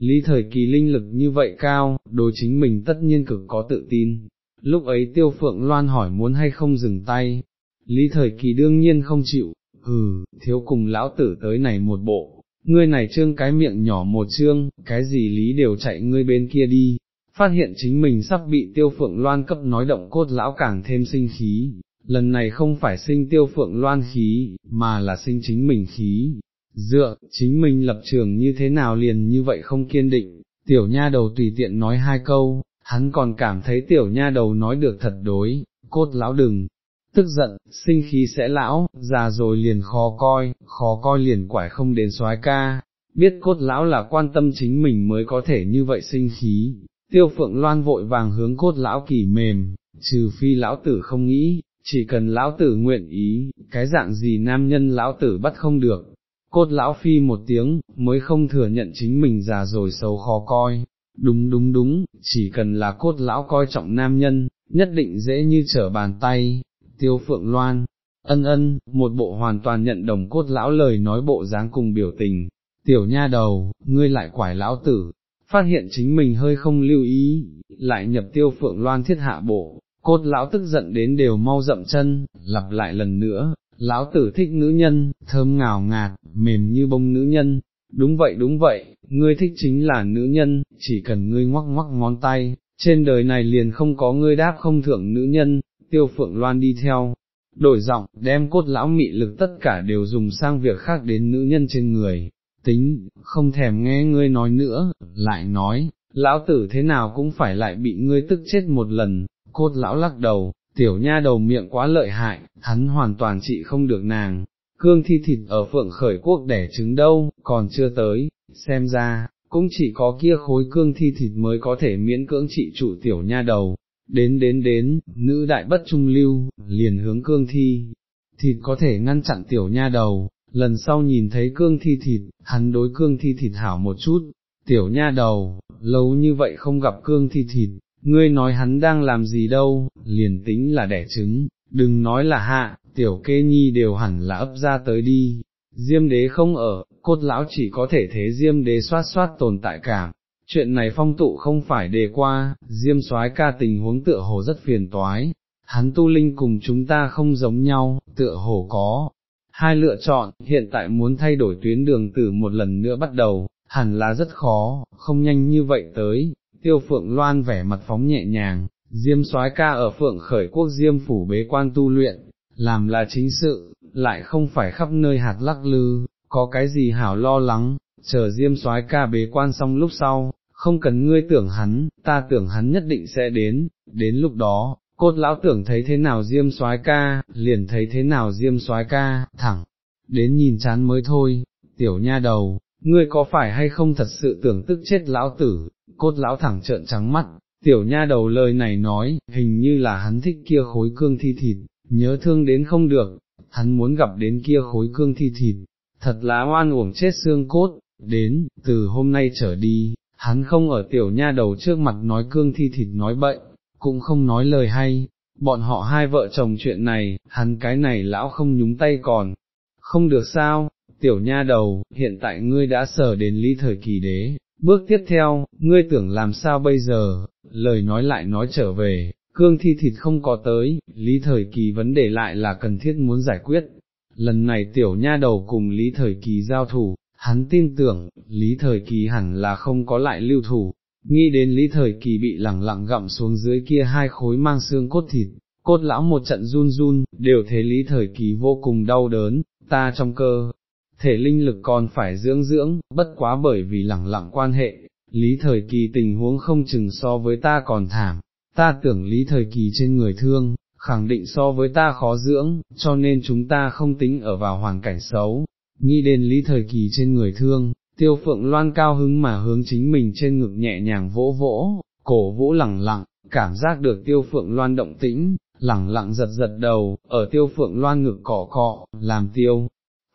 Lý thời kỳ linh lực như vậy cao, đối chính mình tất nhiên cực có tự tin. Lúc ấy tiêu phượng loan hỏi muốn hay không dừng tay, lý thời kỳ đương nhiên không chịu, hừ, thiếu cùng lão tử tới này một bộ, ngươi này trương cái miệng nhỏ một trương, cái gì lý đều chạy ngươi bên kia đi, phát hiện chính mình sắp bị tiêu phượng loan cấp nói động cốt lão càng thêm sinh khí, lần này không phải sinh tiêu phượng loan khí, mà là sinh chính mình khí, dựa, chính mình lập trường như thế nào liền như vậy không kiên định, tiểu nha đầu tùy tiện nói hai câu, hắn còn cảm thấy tiểu nha đầu nói được thật đối, cốt lão đừng, tức giận, sinh khí sẽ lão, già rồi liền khó coi, khó coi liền quải không đến soái ca, biết cốt lão là quan tâm chính mình mới có thể như vậy sinh khí, tiêu phượng loan vội vàng hướng cốt lão kỳ mềm, trừ phi lão tử không nghĩ, chỉ cần lão tử nguyện ý, cái dạng gì nam nhân lão tử bắt không được. Cốt lão phi một tiếng, mới không thừa nhận chính mình già rồi xấu khó coi, đúng đúng đúng, chỉ cần là cốt lão coi trọng nam nhân, nhất định dễ như trở bàn tay, tiêu phượng loan, ân ân, một bộ hoàn toàn nhận đồng cốt lão lời nói bộ dáng cùng biểu tình, tiểu nha đầu, ngươi lại quải lão tử, phát hiện chính mình hơi không lưu ý, lại nhập tiêu phượng loan thiết hạ bộ, cốt lão tức giận đến đều mau dậm chân, lặp lại lần nữa, lão tử thích nữ nhân, thơm ngào ngạt, mềm như bông nữ nhân, đúng vậy đúng vậy, ngươi thích chính là nữ nhân, chỉ cần ngươi ngoắc ngoắc ngón tay, trên đời này liền không có ngươi đáp không thượng nữ nhân, tiêu phượng loan đi theo, đổi giọng, đem cốt lão mị lực tất cả đều dùng sang việc khác đến nữ nhân trên người, tính, không thèm nghe ngươi nói nữa, lại nói, lão tử thế nào cũng phải lại bị ngươi tức chết một lần, cốt lão lắc đầu, tiểu nha đầu miệng quá lợi hại, hắn hoàn toàn trị không được nàng, cương thi thịt ở phượng khởi quốc đẻ trứng đâu, còn chưa tới, xem ra, cũng chỉ có kia khối cương thi thịt mới có thể miễn cưỡng trị trụ tiểu nha đầu, đến đến đến, nữ đại bất trung lưu, liền hướng cương thi, thịt có thể ngăn chặn tiểu nha đầu, lần sau nhìn thấy cương thi thịt, hắn đối cương thi thịt hảo một chút, tiểu nha đầu, lâu như vậy không gặp cương thi thịt, ngươi nói hắn đang làm gì đâu, liền tính là đẻ trứng, đừng nói là hạ, tiểu kê nhi đều hẳn là ấp ra tới đi, diêm đế không ở, cốt lão chỉ có thể thế diêm đế xoát xoát tồn tại cảm. Chuyện này phong tụ không phải đề qua, diêm soái ca tình huống tựa hồ rất phiền toái, hắn tu linh cùng chúng ta không giống nhau, tựa hồ có. Hai lựa chọn, hiện tại muốn thay đổi tuyến đường từ một lần nữa bắt đầu, hẳn là rất khó, không nhanh như vậy tới, tiêu phượng loan vẻ mặt phóng nhẹ nhàng, diêm soái ca ở phượng khởi quốc diêm phủ bế quan tu luyện, làm là chính sự, lại không phải khắp nơi hạt lắc lư, có cái gì hảo lo lắng, chờ diêm soái ca bế quan xong lúc sau, không cần ngươi tưởng hắn, ta tưởng hắn nhất định sẽ đến, đến lúc đó, cốt lão tưởng thấy thế nào diêm soái ca, liền thấy thế nào diêm soái ca, thẳng, đến nhìn chán mới thôi, tiểu nha đầu, ngươi có phải hay không thật sự tưởng tức chết lão tử, cốt lão thẳng trợn trắng mắt, tiểu nha đầu lời này nói, hình như là hắn thích kia khối cương thi thịt, nhớ thương đến không được, hắn muốn gặp đến kia khối cương thi thịt, thật là oan uổng chết xương cốt, đến, từ hôm nay trở đi, hắn không ở tiểu nha đầu trước mặt nói cương thi thịt nói bậy, cũng không nói lời hay, bọn họ hai vợ chồng chuyện này, hắn cái này lão không nhúng tay còn, không được sao, tiểu nha đầu, hiện tại ngươi đã sở đến lý thời kỳ đế, bước tiếp theo, ngươi tưởng làm sao bây giờ, lời nói lại nói trở về, cương thi thịt không có tới, lý thời kỳ vấn đề lại là cần thiết muốn giải quyết. Lần này tiểu nha đầu cùng lý thời kỳ giao thủ, hắn tin tưởng, lý thời kỳ hẳn là không có lại lưu thủ, nghĩ đến lý thời kỳ bị lẳng lặng gặm xuống dưới kia hai khối mang xương cốt thịt, cốt lão một trận run run, đều thấy lý thời kỳ vô cùng đau đớn, ta trong cơ, thể linh lực còn phải dưỡng dưỡng, bất quá bởi vì lẳng lặng quan hệ, lý thời kỳ tình huống không chừng so với ta còn thảm, ta tưởng lý thời kỳ trên người thương, khẳng định so với ta khó dưỡng, cho nên chúng ta không tính ở vào hoàn cảnh xấu, nghĩ đến lý thời kỳ trên người thương, tiêu phượng loan cao hứng mà hướng chính mình trên ngực nhẹ nhàng vỗ vỗ, cổ vũ lẳng lặng, cảm giác được tiêu phượng loan động tĩnh, lẳng lặng giật giật đầu, ở tiêu phượng loan ngực cọ cọ, làm tiêu.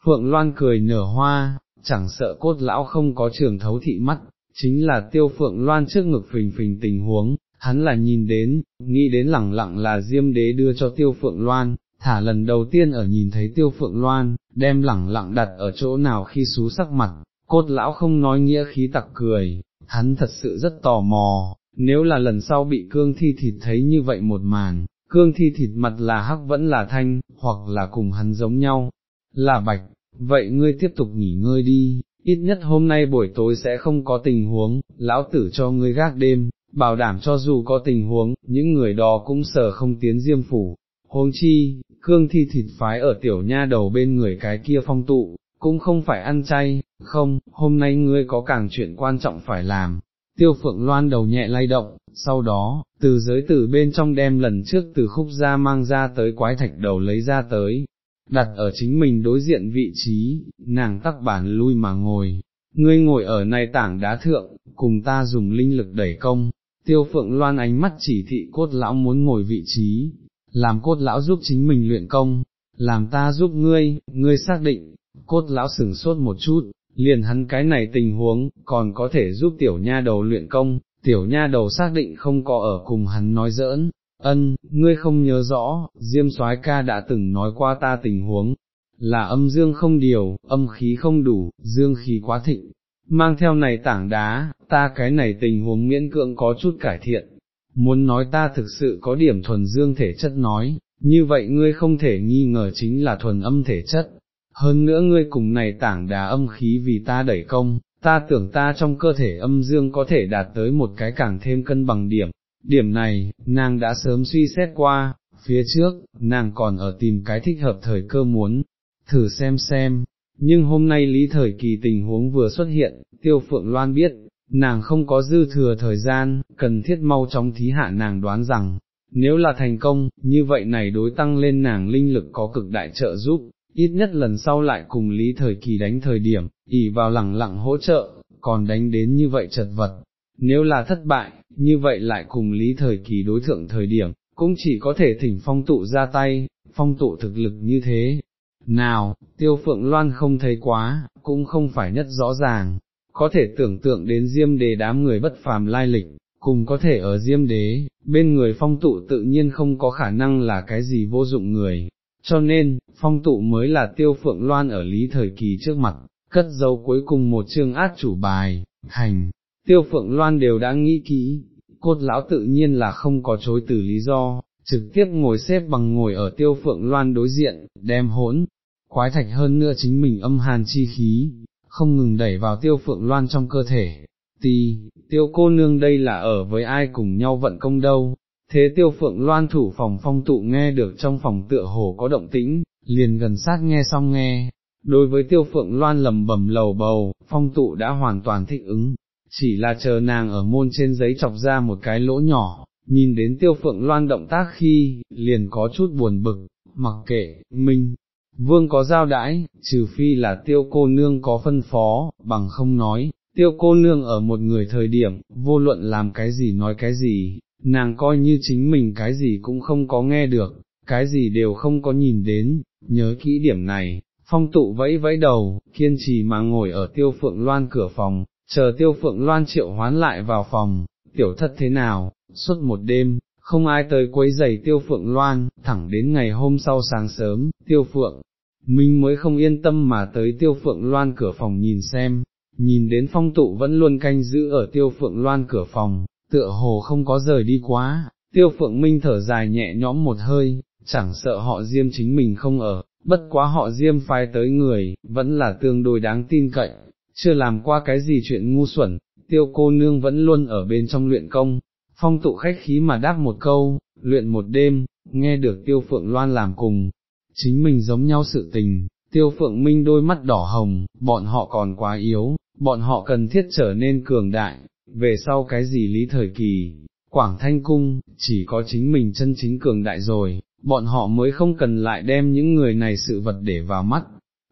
Phượng loan cười nở hoa, chẳng sợ cốt lão không có trường thấu thị mắt, chính là tiêu phượng loan trước ngực phình phình tình huống, hắn là nhìn đến, nghĩ đến lẳng lặng là diêm đế đưa cho tiêu phượng loan, thả lần đầu tiên ở nhìn thấy tiêu phượng loan, đem lẳng lặng đặt ở chỗ nào khi xú sắc mặt, cốt lão không nói nghĩa khí tặc cười, hắn thật sự rất tò mò, nếu là lần sau bị cương thi thịt thấy như vậy một màn, cương thi thịt mặt là hắc vẫn là thanh, hoặc là cùng hắn giống nhau, là bạch, vậy ngươi tiếp tục nghỉ ngơi đi, ít nhất hôm nay buổi tối sẽ không có tình huống, lão tử cho ngươi gác đêm, bảo đảm cho dù có tình huống, những người đó cũng sợ không tiến diêm phủ. Huống chi, cương thi thịt phái ở tiểu nha đầu bên người cái kia phong tụ, cũng không phải ăn chay, không, hôm nay ngươi có càng chuyện quan trọng phải làm. Tiêu phượng loan đầu nhẹ lay động, sau đó, từ giới tử bên trong đem lần trước từ khúc ra mang ra tới quái thạch đầu lấy ra tới, đặt ở chính mình đối diện vị trí, nàng tắc bản lui mà ngồi, ngươi ngồi ở này tảng đá thượng, cùng ta dùng linh lực đẩy công, tiêu phượng loan ánh mắt chỉ thị cốt lão muốn ngồi vị trí, làm cốt lão giúp chính mình luyện công, làm ta giúp ngươi, ngươi xác định, cốt lão sửng sốt một chút, liền hắn cái này tình huống, còn có thể giúp tiểu nha đầu luyện công, tiểu nha đầu xác định không có ở cùng hắn nói giỡn, ân, ngươi không nhớ rõ, Diêm soái ca đã từng nói qua ta tình huống, là âm dương không điều, âm khí không đủ, dương khí quá thịnh, mang theo này tảng đá, ta cái này tình huống miễn cưỡng có chút cải thiện, muốn nói ta thực sự có điểm thuần dương thể chất nói, như vậy ngươi không thể nghi ngờ chính là thuần âm thể chất, hơn nữa ngươi cùng này tảng đá âm khí vì ta đẩy công, ta tưởng ta trong cơ thể âm dương có thể đạt tới một cái càng thêm cân bằng điểm, điểm này, nàng đã sớm suy xét qua, phía trước, nàng còn ở tìm cái thích hợp thời cơ muốn, thử xem xem, nhưng hôm nay lý thời kỳ tình huống vừa xuất hiện, tiêu phượng loan biết, nàng không có dư thừa thời gian, cần thiết mau chóng thí hạ nàng đoán rằng, nếu là thành công, như vậy này đối tăng lên nàng linh lực có cực đại trợ giúp, ít nhất lần sau lại cùng lý thời kỳ đánh thời điểm, ỉ vào lẳng lặng hỗ trợ, còn đánh đến như vậy chật vật. Nếu là thất bại, như vậy lại cùng lý thời kỳ đối thượng thời điểm, cũng chỉ có thể thỉnh phong tụ ra tay, phong tụ thực lực như thế. Nào, tiêu phượng loan không thấy quá, cũng không phải nhất rõ ràng, có thể tưởng tượng đến diêm đế đám người bất phàm lai lịch, cùng có thể ở diêm đế, bên người phong tụ tự nhiên không có khả năng là cái gì vô dụng người, cho nên, phong tụ mới là tiêu phượng loan ở lý thời kỳ trước mặt, cất dấu cuối cùng một chương át chủ bài, hành, tiêu phượng loan đều đã nghĩ kỹ, cốt lão tự nhiên là không có chối từ lý do, trực tiếp ngồi xếp bằng ngồi ở tiêu phượng loan đối diện, đem hỗn, quái thạch hơn nữa chính mình âm hàn chi khí, không ngừng đẩy vào tiêu phượng loan trong cơ thể. Tì, tiêu cô nương đây là ở với ai cùng nhau vận công đâu, thế tiêu phượng loan thủ phòng phong tụ nghe được trong phòng tựa hồ có động tĩnh, liền gần sát nghe xong nghe, đối với tiêu phượng loan lầm bầm lầu bầu, phong tụ đã hoàn toàn thích ứng, chỉ là chờ nàng ở môn trên giấy chọc ra một cái lỗ nhỏ, nhìn đến tiêu phượng loan động tác khi, liền có chút buồn bực, mặc kệ, minh. Vương có giao đãi, trừ phi là tiêu cô nương có phân phó, bằng không nói, tiêu cô nương ở một người thời điểm, vô luận làm cái gì nói cái gì, nàng coi như chính mình cái gì cũng không có nghe được, cái gì đều không có nhìn đến, nhớ kỹ điểm này, phong tụ vẫy vẫy đầu, kiên trì mà ngồi ở tiêu phượng loan cửa phòng, chờ tiêu phượng loan triệu hoán lại vào phòng, tiểu thất thế nào, suốt một đêm, không ai tới quấy giày tiêu phượng loan, thẳng đến ngày hôm sau sáng sớm, tiêu phượng, mình mới không yên tâm mà tới tiêu phượng loan cửa phòng nhìn xem, nhìn đến phong tụ vẫn luôn canh giữ ở tiêu phượng loan cửa phòng, tựa hồ không có rời đi quá, tiêu phượng minh thở dài nhẹ nhõm một hơi, chẳng sợ họ diêm chính mình không ở, bất quá họ diêm phái tới người, vẫn là tương đối đáng tin cậy, chưa làm qua cái gì chuyện ngu xuẩn, tiêu cô nương vẫn luôn ở bên trong luyện công, phong tụ khách khí mà đáp một câu, luyện một đêm, nghe được tiêu phượng loan làm cùng, chính mình giống nhau sự tình, tiêu phượng minh đôi mắt đỏ hồng, bọn họ còn quá yếu, bọn họ cần thiết trở nên cường đại, về sau cái gì lý thời kỳ, Quảng Thanh Cung, chỉ có chính mình chân chính cường đại rồi, bọn họ mới không cần lại đem những người này sự vật để vào mắt.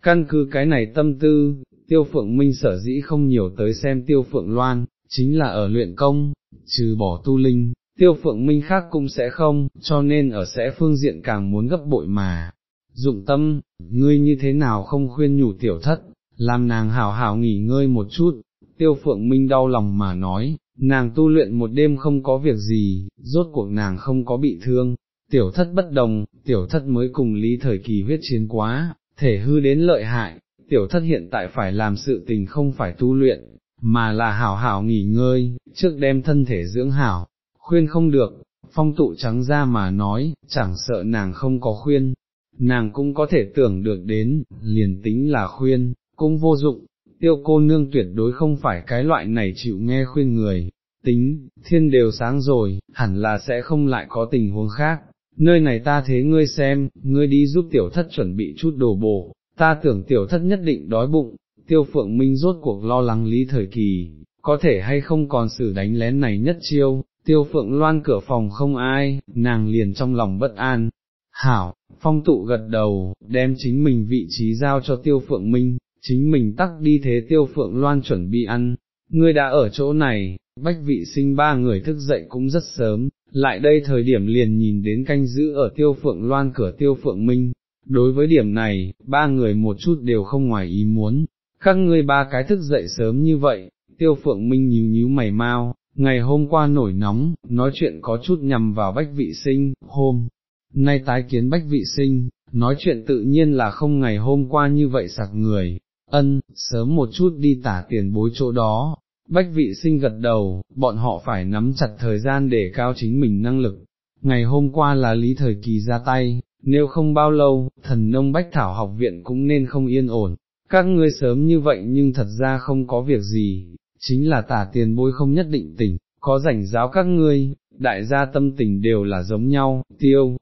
Căn cứ cái này tâm tư, tiêu phượng minh sở dĩ không nhiều tới xem tiêu phượng loan, chính là ở luyện công, trừ bỏ tu linh, tiêu phượng minh khác cũng sẽ không, cho nên ở sẽ phương diện càng muốn gấp bội mà. Dụng tâm, ngươi như thế nào không khuyên nhủ tiểu thất, làm nàng hảo hảo nghỉ ngơi một chút, tiêu phượng minh đau lòng mà nói, nàng tu luyện một đêm không có việc gì, rốt cuộc nàng không có bị thương, tiểu thất bất đồng, tiểu thất mới cùng lý thời kỳ huyết chiến quá, thể hư đến lợi hại, tiểu thất hiện tại phải làm sự tình không phải tu luyện, mà là hảo hảo nghỉ ngơi, trước đem thân thể dưỡng hảo, khuyên không được, phong tụ trắng ra mà nói, chẳng sợ nàng không có khuyên, nàng cũng có thể tưởng được đến, liền tính là khuyên, cũng vô dụng, tiêu cô nương tuyệt đối không phải cái loại này chịu nghe khuyên người, tính, thiên đều sáng rồi, hẳn là sẽ không lại có tình huống khác, nơi này ta thế ngươi xem, ngươi đi giúp tiểu thất chuẩn bị chút đồ bổ, ta tưởng tiểu thất nhất định đói bụng, tiêu phượng minh rốt cuộc lo lắng lý thời kỳ, có thể hay không còn xử đánh lén này nhất chiêu, tiêu phượng loan cửa phòng không ai, nàng liền trong lòng bất an. Hảo, phong tụ gật đầu, đem chính mình vị trí giao cho tiêu phượng minh, chính mình tắc đi thế tiêu phượng loan chuẩn bị ăn, ngươi đã ở chỗ này, bách vị sinh ba người thức dậy cũng rất sớm, lại đây thời điểm liền nhìn đến canh giữ ở tiêu phượng loan cửa tiêu phượng minh, đối với điểm này, ba người một chút đều không ngoài ý muốn, các ngươi ba cái thức dậy sớm như vậy, tiêu phượng minh nhíu nhíu mày mau, ngày hôm qua nổi nóng, nói chuyện có chút nhằm vào bách vị sinh, hôm, nay tái kiến bách vị sinh, nói chuyện tự nhiên là không ngày hôm qua như vậy sặc người, ân, sớm một chút đi tả tiền bối chỗ đó, bách vị sinh gật đầu, bọn họ phải nắm chặt thời gian để cao chính mình năng lực. Ngày hôm qua là lý thời kỳ ra tay, nếu không bao lâu, thần nông bách thảo học viện cũng nên không yên ổn, các ngươi sớm như vậy nhưng thật ra không có việc gì, chính là tả tiền bối không nhất định tỉnh, có rảnh giáo các ngươi, đại gia tâm tình đều là giống nhau, tiêu.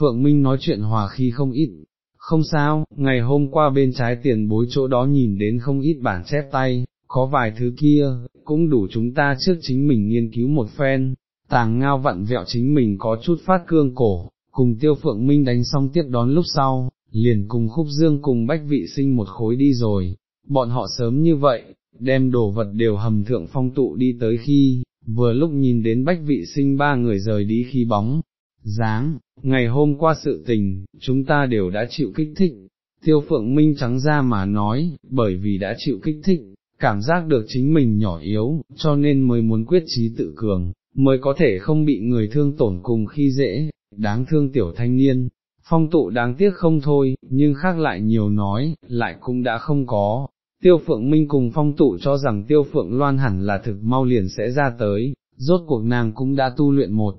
Phượng Minh nói chuyện hòa khi không ít, không sao, ngày hôm qua bên trái tiền bối chỗ đó nhìn đến không ít bản chép tay, có vài thứ kia, cũng đủ chúng ta trước chính mình nghiên cứu một phen, tàng ngao vặn vẹo chính mình có chút phát cương cổ, cùng tiêu phượng minh đánh xong tiếp đón lúc sau, liền cùng khúc dương cùng bách vị sinh một khối đi rồi, bọn họ sớm như vậy, đem đồ vật đều hầm thượng phong tụ đi tới khi, vừa lúc nhìn đến bách vị sinh ba người rời đi khi bóng, dáng, ngày hôm qua sự tình, chúng ta đều đã chịu kích thích, tiêu phượng minh trắng ra mà nói, bởi vì đã chịu kích thích, cảm giác được chính mình nhỏ yếu, cho nên mới muốn quyết trí tự cường, mới có thể không bị người thương tổn cùng khi dễ, đáng thương tiểu thanh niên. Phong tụ đáng tiếc không thôi, nhưng khác lại nhiều nói, lại cũng đã không có, Tiêu Phượng Minh cùng phong tụ cho rằng Tiêu Phượng Loan hẳn là thực mau liền sẽ ra tới, rốt cuộc nàng cũng đã tu luyện một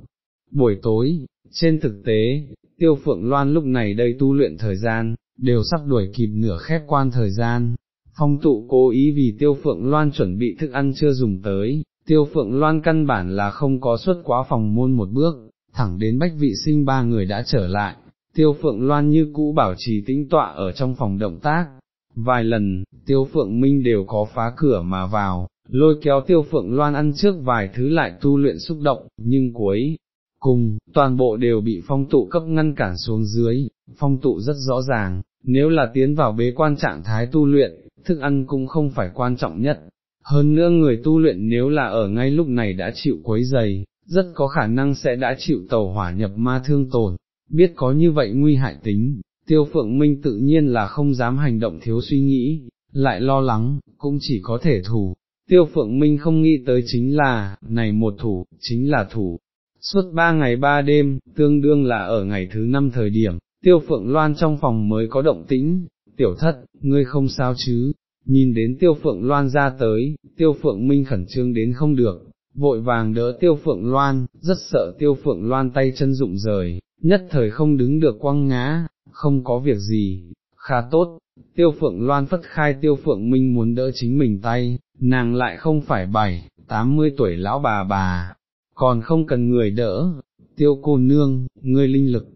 buổi tối, trên thực tế, Tiêu Phượng Loan lúc này đây tu luyện thời gian, đều sắp đuổi kịp nửa khép quan thời gian. Phong tụ cố ý vì Tiêu Phượng Loan chuẩn bị thức ăn chưa dùng tới, Tiêu Phượng Loan căn bản là không có xuất quá phòng môn một bước, thẳng đến bách vị sinh ba người đã trở lại, Tiêu Phượng Loan như cũ bảo trì tĩnh tọa ở trong phòng động tác, Vài lần, tiêu phượng minh đều có phá cửa mà vào, lôi kéo tiêu phượng loan ăn trước vài thứ lại tu luyện xúc động, nhưng cuối cùng, toàn bộ đều bị phong tụ cấp ngăn cản xuống dưới, phong tụ rất rõ ràng, nếu là tiến vào bế quan trạng thái tu luyện, thức ăn cũng không phải quan trọng nhất. Hơn nữa người tu luyện nếu là ở ngay lúc này đã chịu quấy dày, rất có khả năng sẽ đã chịu tàu hỏa nhập ma thương tổn, biết có như vậy nguy hại tính, tiêu phượng minh tự nhiên là không dám hành động thiếu suy nghĩ, lại lo lắng, cũng chỉ có thể thủ. Tiêu phượng minh không nghĩ tới chính là, này một thủ, chính là thủ. Suốt ba ngày ba đêm, tương đương là ở ngày thứ năm thời điểm, tiêu phượng loan trong phòng mới có động tĩnh, tiểu thất, ngươi không sao chứ, nhìn đến tiêu phượng loan ra tới, tiêu phượng minh khẩn trương đến không được, vội vàng đỡ tiêu phượng loan, rất sợ tiêu phượng loan tay chân rụng rời, nhất thời không đứng được quăng ngã, không có việc gì, khá tốt, tiêu phượng loan phất khai tiêu phượng minh muốn đỡ chính mình tay, nàng lại không phải bảy, tám mươi tuổi lão bà bà, còn không cần người đỡ, tiêu cô nương, ngươi linh lực,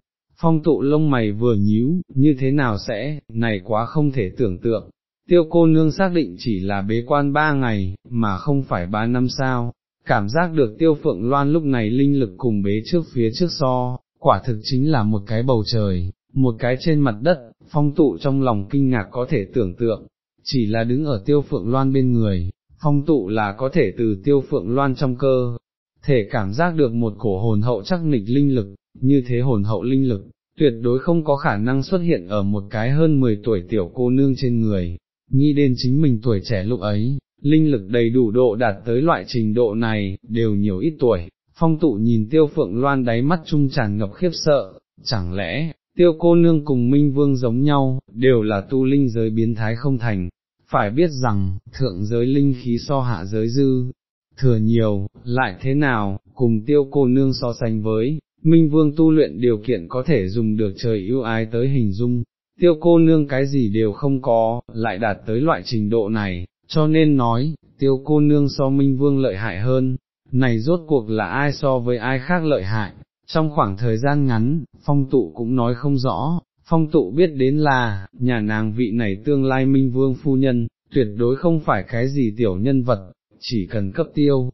phong tụ lông mày vừa nhíu, như thế nào sẽ, này quá không thể tưởng tượng, tiêu cô nương xác định chỉ là bế quan ba ngày, mà không phải ba năm sao, cảm giác được tiêu phượng loan lúc này linh lực cùng bế trước phía trước so, quả thực chính là một cái bầu trời, một cái trên mặt đất, phong tụ trong lòng kinh ngạc có thể tưởng tượng, chỉ là đứng ở tiêu phượng loan bên người, phong tụ là có thể từ tiêu phượng loan trong cơ, thể cảm giác được một cổ hồn hậu chắc nịch linh lực, như thế hồn hậu linh lực, tuyệt đối không có khả năng xuất hiện ở một cái hơn 10 tuổi tiểu cô nương trên người, nghĩ đến chính mình tuổi trẻ lúc ấy, linh lực đầy đủ độ đạt tới loại trình độ này, đều nhiều ít tuổi, phong tụ nhìn tiêu phượng loan đáy mắt trung tràn ngập khiếp sợ, chẳng lẽ, tiêu cô nương cùng minh vương giống nhau, đều là tu linh giới biến thái không thành, phải biết rằng, thượng giới linh khí so hạ giới dư, thừa nhiều, lại thế nào, cùng tiêu cô nương so sánh với, minh vương tu luyện điều kiện có thể dùng được trời ưu ái tới hình dung, tiêu cô nương cái gì đều không có, lại đạt tới loại trình độ này, cho nên nói, tiêu cô nương so minh vương lợi hại hơn, này rốt cuộc là ai so với ai khác lợi hại, trong khoảng thời gian ngắn, phong tụ cũng nói không rõ, phong tụ biết đến là, nhà nàng vị này tương lai minh vương phu nhân, tuyệt đối không phải cái gì tiểu nhân vật, chỉ cần cấp tiêu.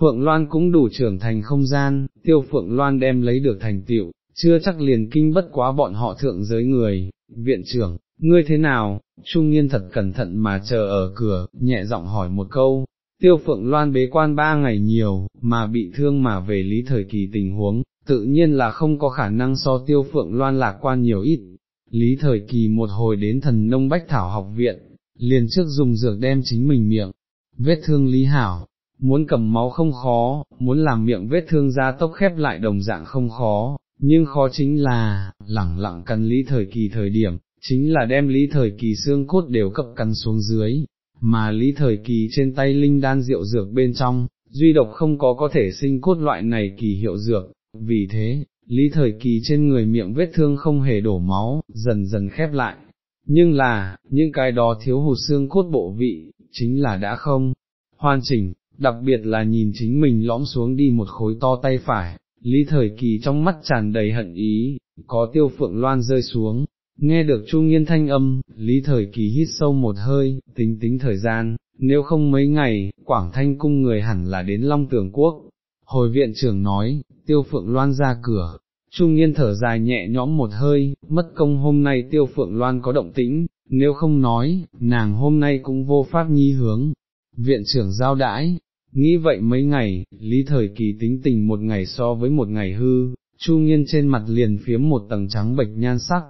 Phượng Loan cũng đủ trưởng thành không gian, tiêu Phượng Loan đem lấy được thành tiệu, chưa chắc liền kinh bất quá bọn họ thượng giới người, viện trưởng, ngươi thế nào, trung niên thật cẩn thận mà chờ ở cửa, nhẹ giọng hỏi một câu, tiêu Phượng Loan bế quan ba ngày nhiều, mà bị thương mà về lý thời kỳ tình huống, tự nhiên là không có khả năng so tiêu phượng loan lạc quan nhiều ít. Lý thời kỳ một hồi đến thần nông bách thảo học viện, liền trước dùng dược đem chính mình miệng, vết thương lý hảo, muốn cầm máu không khó, muốn làm miệng vết thương ra tốc khép lại đồng dạng không khó, nhưng khó chính là, lẳng lặng cần lý thời kỳ thời điểm, chính là đem lý thời kỳ xương cốt đều cập cắn xuống dưới, mà lý thời kỳ trên tay linh đan rượu dược bên trong, duy độc không có có thể sinh cốt loại này kỳ hiệu dược, vì thế, lý thời kỳ trên người miệng vết thương không hề đổ máu, dần dần khép lại, nhưng là, những cái đó thiếu hụt xương cốt bộ vị, chính là đã không hoàn chỉnh, đặc biệt là nhìn chính mình lõm xuống đi một khối to tay phải, lý thời kỳ trong mắt tràn đầy hận ý, có tiêu phượng loan rơi xuống. Nghe được Chu Nghiên thanh âm, Lý Thời Kỳ hít sâu một hơi, tính tính thời gian, nếu không mấy ngày, Quảng Thanh cung người hẳn là đến Long Tường Quốc. Hồi viện trưởng nói, Tiêu Phượng Loan ra cửa, Trung Nghiên thở dài nhẹ nhõm một hơi, mất công hôm nay Tiêu Phượng Loan có động tĩnh, nếu không nói, nàng hôm nay cũng vô pháp nhi hướng. Viện trưởng giao đãi, nghĩ vậy mấy ngày, lý thời kỳ tính tình một ngày so với một ngày hư, Chu Nghiên trên mặt liền phiếm một tầng trắng bệch nhan sắc.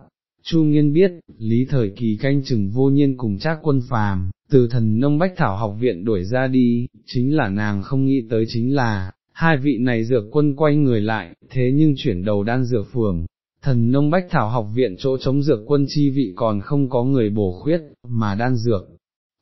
Chu Nghiên biết, lý thời kỳ canh chừng vô nhiên cùng trác quân phàm, từ thần nông bách thảo học viện đuổi ra đi, chính là nàng không nghĩ tới chính là, hai vị này dược quân quay người lại, thế nhưng chuyển đầu đan dược phường, thần nông bách thảo học viện chỗ chống dược quân chi vị còn không có người bổ khuyết, mà đan dược.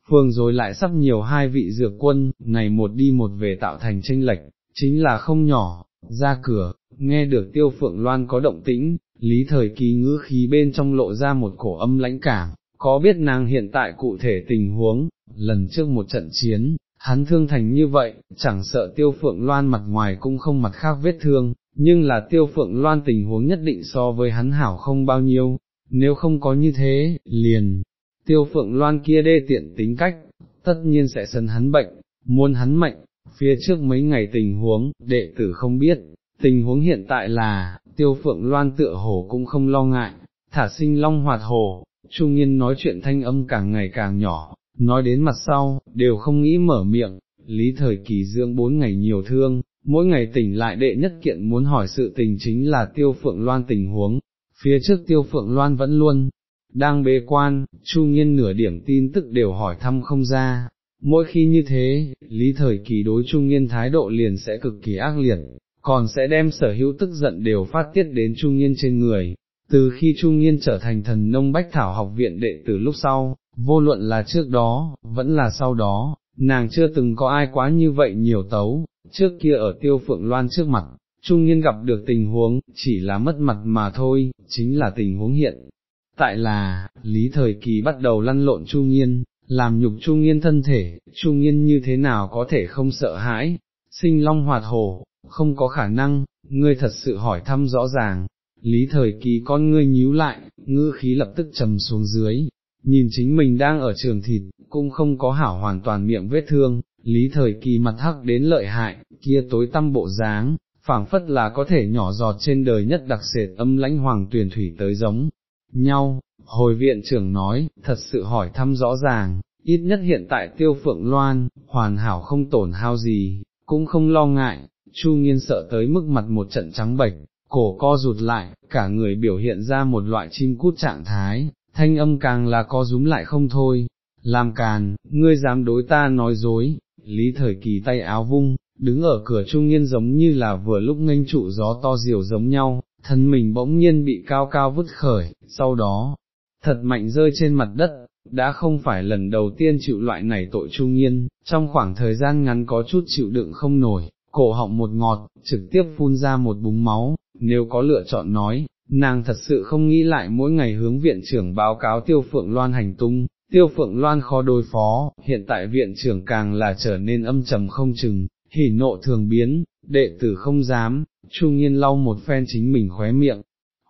Phương rồi lại sắp nhiều hai vị dược quân, này một đi một về tạo thành tranh lệch, chính là không nhỏ, ra cửa, nghe được tiêu phượng loan có động tĩnh, lý thời kỳ ngữ khí bên trong lộ ra một cổ âm lãnh cảm, có biết nàng hiện tại cụ thể tình huống, lần trước một trận chiến, hắn thương thành như vậy, chẳng sợ tiêu phượng loan mặt ngoài cũng không mặt khác vết thương, nhưng là tiêu phượng loan tình huống nhất định so với hắn hảo không bao nhiêu, nếu không có như thế, liền, tiêu phượng loan kia đê tiện tính cách, tất nhiên sẽ sân hắn bệnh, muốn hắn mạnh. phía trước mấy ngày tình huống, đệ tử không biết, tình huống hiện tại là, tiêu phượng loan tựa hồ cũng không lo ngại, thả sinh long hoạt hồ, trung nhiên nói chuyện thanh âm càng ngày càng nhỏ, nói đến mặt sau, đều không nghĩ mở miệng, lý thời kỳ dưỡng bốn ngày nhiều thương, mỗi ngày tỉnh lại đệ nhất kiện muốn hỏi sự tình chính là tiêu phượng loan tình huống, phía trước tiêu phượng loan vẫn luôn, đang bế quan, chu nghiên nửa điểm tin tức đều hỏi thăm không ra, mỗi khi như thế, lý thời kỳ đối chu nghiên thái độ liền sẽ cực kỳ ác liệt, còn sẽ đem sở hữu tức giận đều phát tiết đến trung niên trên người. Từ khi trung niên trở thành thần nông bách thảo học viện đệ tử lúc sau, vô luận là trước đó, vẫn là sau đó, nàng chưa từng có ai quá như vậy nhiều tấu, trước kia ở tiêu phượng loan trước mặt, trung niên gặp được tình huống, chỉ là mất mặt mà thôi, chính là tình huống hiện. Tại là, lý thời kỳ bắt đầu lăn lộn trung niên, làm nhục trung nhiên thân thể, trung nhiên như thế nào có thể không sợ hãi, sinh long hoạt hồ, không có khả năng, ngươi thật sự hỏi thăm rõ ràng. Lý thời kỳ con ngươi nhíu lại, ngư khí lập tức trầm xuống dưới, nhìn chính mình đang ở trường thịt, cũng không có hảo hoàn toàn miệng vết thương, lý thời kỳ mặt hắc đến lợi hại, kia tối tăm bộ dáng, phảng phất là có thể nhỏ giọt trên đời nhất đặc sệt âm lãnh hoàng tuyển thủy tới giống nhau. Hồi viện trưởng nói, thật sự hỏi thăm rõ ràng, ít nhất hiện tại tiêu phượng loan, hoàn hảo không tổn hao gì, cũng không lo ngại, chu nghiên sợ tới mức mặt một trận trắng bệch, cổ co rụt lại, cả người biểu hiện ra một loại chim cút trạng thái, thanh âm càng là co rúm lại không thôi, làm càn, ngươi dám đối ta nói dối, lý thời kỳ tay áo vung, đứng ở cửa trung niên giống như là vừa lúc nghênh trụ gió to diều giống nhau, thân mình bỗng nhiên bị cao cao vứt khởi, sau đó, thật mạnh rơi trên mặt đất, đã không phải lần đầu tiên chịu loại này tội trung niên, trong khoảng thời gian ngắn có chút chịu đựng không nổi, cổ họng một ngọt, trực tiếp phun ra một búng máu, nếu có lựa chọn nói, nàng thật sự không nghĩ lại mỗi ngày hướng viện trưởng báo cáo tiêu phượng loan hành tung, tiêu phượng loan khó đối phó, hiện tại viện trưởng càng là trở nên âm trầm không chừng, hỉ nộ thường biến, đệ tử không dám, trung nhiên lau một phen chính mình khóe miệng,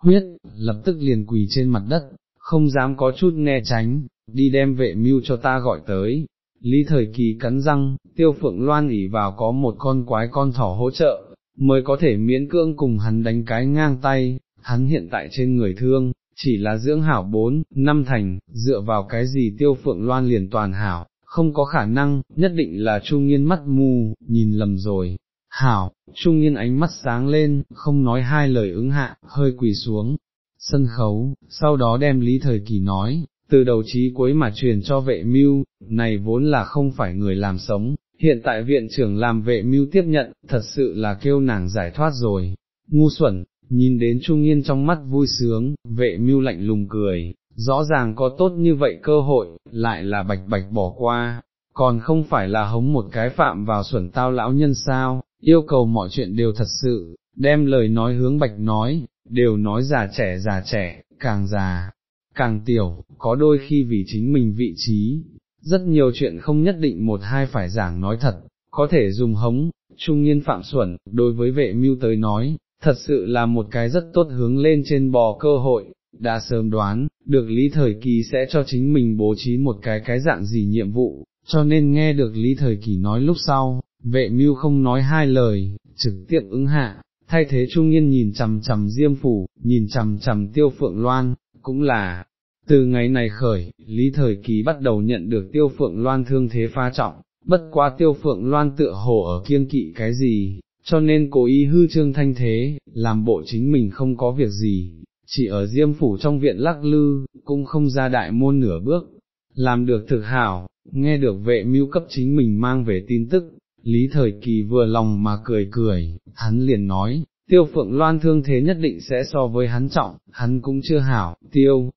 huyết, lập tức liền quỳ trên mặt đất, không dám có chút né tránh, đi đem vệ mưu cho ta gọi tới. Lý thời kỳ cắn răng, tiêu phượng loan ỉ vào có một con quái con thỏ hỗ trợ, mới có thể miễn cưỡng cùng hắn đánh cái ngang tay, hắn hiện tại trên người thương, chỉ là dưỡng hảo bốn, năm thành, dựa vào cái gì tiêu phượng loan liền toàn hảo, không có khả năng, nhất định là trung nghiên mắt mù, nhìn lầm rồi. Hảo, trung nghiên ánh mắt sáng lên, không nói hai lời ứng hạ, hơi quỳ xuống, sân khấu, sau đó đem lý thời kỳ nói, từ đầu chí cuối mà truyền cho vệ mưu, này vốn là không phải người làm sống, hiện tại viện trưởng làm vệ mưu tiếp nhận, thật sự là kêu nàng giải thoát rồi, ngu xuẩn, nhìn đến Trung Nghiên trong mắt vui sướng, vệ mưu lạnh lùng cười, rõ ràng có tốt như vậy cơ hội, lại là bạch bạch bỏ qua, còn không phải là hống một cái phạm vào xuẩn tao lão nhân sao, yêu cầu mọi chuyện đều thật sự, đem lời nói hướng bạch nói, đều nói già trẻ già trẻ, càng già, càng tiểu, có đôi khi vì chính mình vị trí, rất nhiều chuyện không nhất định một hai phải giảng nói thật, có thể dùng hống, trung niên phạm xuẩn, đối với vệ mưu tới nói, thật sự là một cái rất tốt hướng lên trên bò cơ hội, đã sớm đoán, được Lý Thời Kỳ sẽ cho chính mình bố trí một cái cái dạng gì nhiệm vụ, cho nên nghe được Lý Thời Kỳ nói lúc sau, vệ mưu không nói hai lời, trực tiếp ứng hạ, thay thế trung niên nhìn chằm chằm diêm phủ, nhìn chằm chằm tiêu phượng loan, cũng là, từ ngày này khởi, Lý Thời Kỳ bắt đầu nhận được tiêu phượng loan thương thế pha trọng, bất quá tiêu phượng loan tựa hồ ở kiêng kỵ cái gì, cho nên cố ý hư trương thanh thế, làm bộ chính mình không có việc gì, chỉ ở diêm phủ trong viện lắc lư, cũng không ra đại môn nửa bước, làm được thực hảo, nghe được vệ mưu cấp chính mình mang về tin tức, Lý Thời Kỳ vừa lòng mà cười cười, hắn liền nói, tiêu phượng loan thương thế nhất định sẽ so với hắn trọng, hắn cũng chưa hảo, tiêu,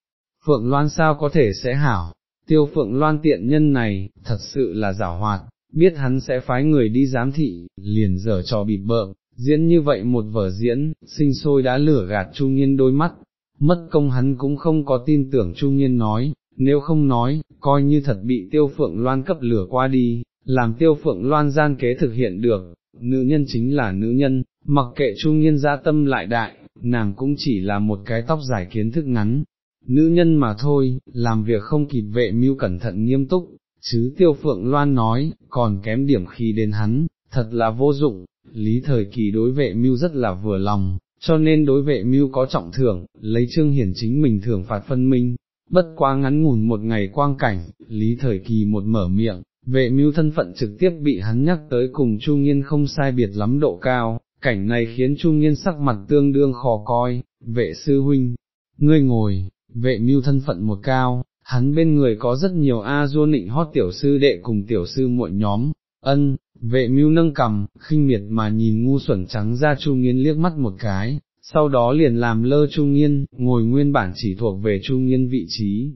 phượng loan sao có thể sẽ hảo, tiêu phượng loan tiện nhân này, thật sự là giả hoạt, biết hắn sẽ phái người đi giám thị, liền dở trò bị bợm, diễn như vậy một vở diễn, sinh sôi đã lửa gạt Chu Nghiên đôi mắt, mất công hắn cũng không có tin tưởng Chu Nghiên nói, nếu không nói, coi như thật bị tiêu phượng loan cấp lửa qua đi, làm tiêu phượng loan gian kế thực hiện được, nữ nhân chính là nữ nhân, mặc kệ Chu Nghiên gia tâm lại đại, nàng cũng chỉ là một cái tóc dài kiến thức ngắn. Nữ nhân mà thôi, làm việc không kịp vệ mưu cẩn thận nghiêm túc, chứ tiêu phượng loan nói, còn kém điểm khi đến hắn, thật là vô dụng, lý thời kỳ đối vệ mưu rất là vừa lòng, cho nên đối vệ mưu có trọng thưởng, lấy trương hiển chính mình thưởng phạt phân minh, bất quá ngắn ngủn một ngày quang cảnh, lý thời kỳ một mở miệng, vệ mưu thân phận trực tiếp bị hắn nhắc tới cùng Chu Nghiên không sai biệt lắm độ cao, cảnh này khiến Chu Nghiên sắc mặt tương đương khó coi, vệ sư huynh, ngươi ngồi, vệ mưu thân phận một cao, hắn bên người có rất nhiều A du nịnh hót tiểu sư đệ cùng tiểu sư muội nhóm, ân, vệ mưu nâng cầm, khinh miệt mà nhìn ngu xuẩn trắng ra Chu Nghiên liếc mắt một cái, sau đó liền làm lơ Chu Nghiên, ngồi nguyên bản chỉ thuộc về Chu Nghiên vị trí,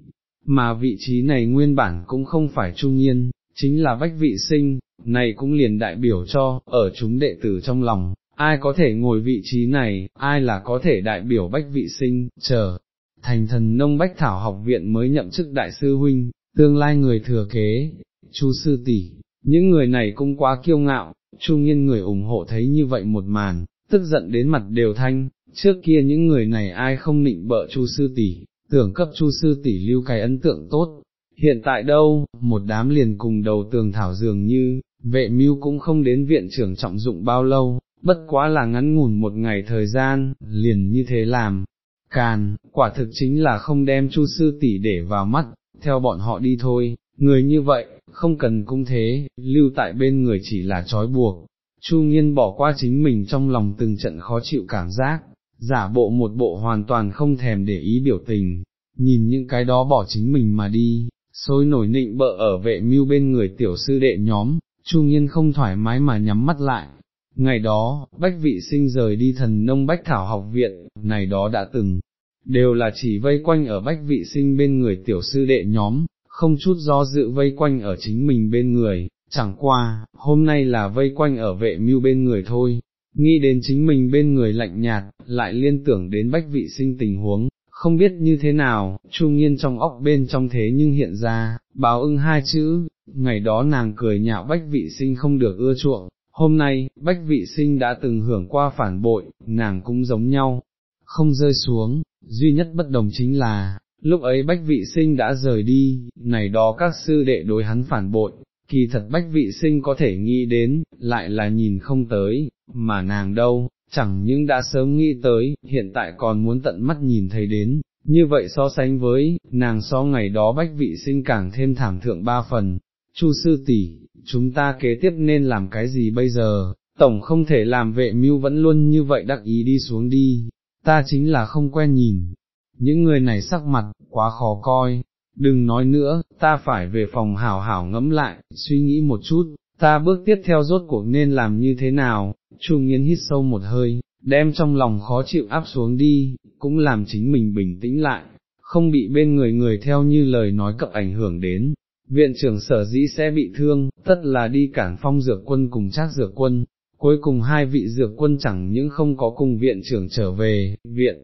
mà vị trí này nguyên bản cũng không phải Chu Nghiên, chính là bách vị sinh, này cũng liền đại biểu cho, ở chúng đệ tử trong lòng, ai có thể ngồi vị trí này, ai là có thể đại biểu bách vị sinh, chờ, thành thần nông bách thảo học viện mới nhậm chức đại sư huynh, tương lai người thừa kế, chu sư tỷ, những người này cũng quá kiêu ngạo, chu nghiên người ủng hộ thấy như vậy một màn, tức giận đến mặt đều thanh, trước kia những người này ai không nịnh bợ chu sư tỷ, tưởng cấp chu sư tỷ lưu cái ấn tượng tốt, hiện tại đâu, một đám liền cùng đầu tường thảo dường như, vệ mưu cũng không đến viện trưởng trọng dụng bao lâu, bất quá là ngắn ngủn một ngày thời gian, liền như thế làm, càn, quả thực chính là không đem chu sư tỷ để vào mắt, theo bọn họ đi thôi, người như vậy, không cần cũng thế, lưu tại bên người chỉ là trói buộc. Chu nghiên bỏ qua chính mình trong lòng từng trận khó chịu cảm giác, giả bộ một bộ hoàn toàn không thèm để ý biểu tình, nhìn những cái đó bỏ chính mình mà đi, sôi nổi nịnh bợ ở vệ mưu bên người tiểu sư đệ nhóm, Chu nghiên không thoải mái mà nhắm mắt lại, Ngày đó, Bách Vị Sinh rời đi thần nông Bách Thảo học viện, này đó đã từng, đều là chỉ vây quanh ở Bách Vị Sinh bên người tiểu sư đệ nhóm, không chút do dự vây quanh ở chính mình bên người, chẳng qua, hôm nay là vây quanh ở vệ mưu bên người thôi, nghĩ đến chính mình bên người lạnh nhạt, lại liên tưởng đến Bách Vị Sinh tình huống, không biết như thế nào, Chu Nghiên trong óc bên trong thế nhưng hiện ra, báo ưng hai chữ, ngày đó nàng cười nhạo Bách Vị Sinh không được ưa chuộng, Hôm nay, Bách Vị Sinh đã từng hưởng qua phản bội, nàng cũng giống nhau, không rơi xuống, duy nhất bất đồng chính là, lúc ấy Bách Vị Sinh đã rời đi, này đó các sư đệ đối hắn phản bội, kỳ thật Bách Vị Sinh có thể nghĩ đến, lại là nhìn không tới, mà nàng đâu, chẳng những đã sớm nghĩ tới, hiện tại còn muốn tận mắt nhìn thấy đến, như vậy so sánh với, nàng so ngày đó Bách Vị Sinh càng thêm thảm thượng ba phần, Chu sư tỷ, chúng ta kế tiếp nên làm cái gì bây giờ, tổng không thể làm vệ mưu vẫn luôn như vậy đắc ý đi xuống đi, ta chính là không quen nhìn, những người này sắc mặt, quá khó coi, đừng nói nữa, ta phải về phòng hảo hảo ngẫm lại, suy nghĩ một chút, ta bước tiếp theo rốt cuộc nên làm như thế nào, Chu nghiến hít sâu một hơi, đem trong lòng khó chịu áp xuống đi, cũng làm chính mình bình tĩnh lại, không bị bên người người theo như lời nói cập ảnh hưởng đến, viện trưởng sở dĩ sẽ bị thương, tất là đi cản phong dược quân cùng trác dược quân, cuối cùng hai vị dược quân chẳng những không có cùng viện trưởng trở về, viện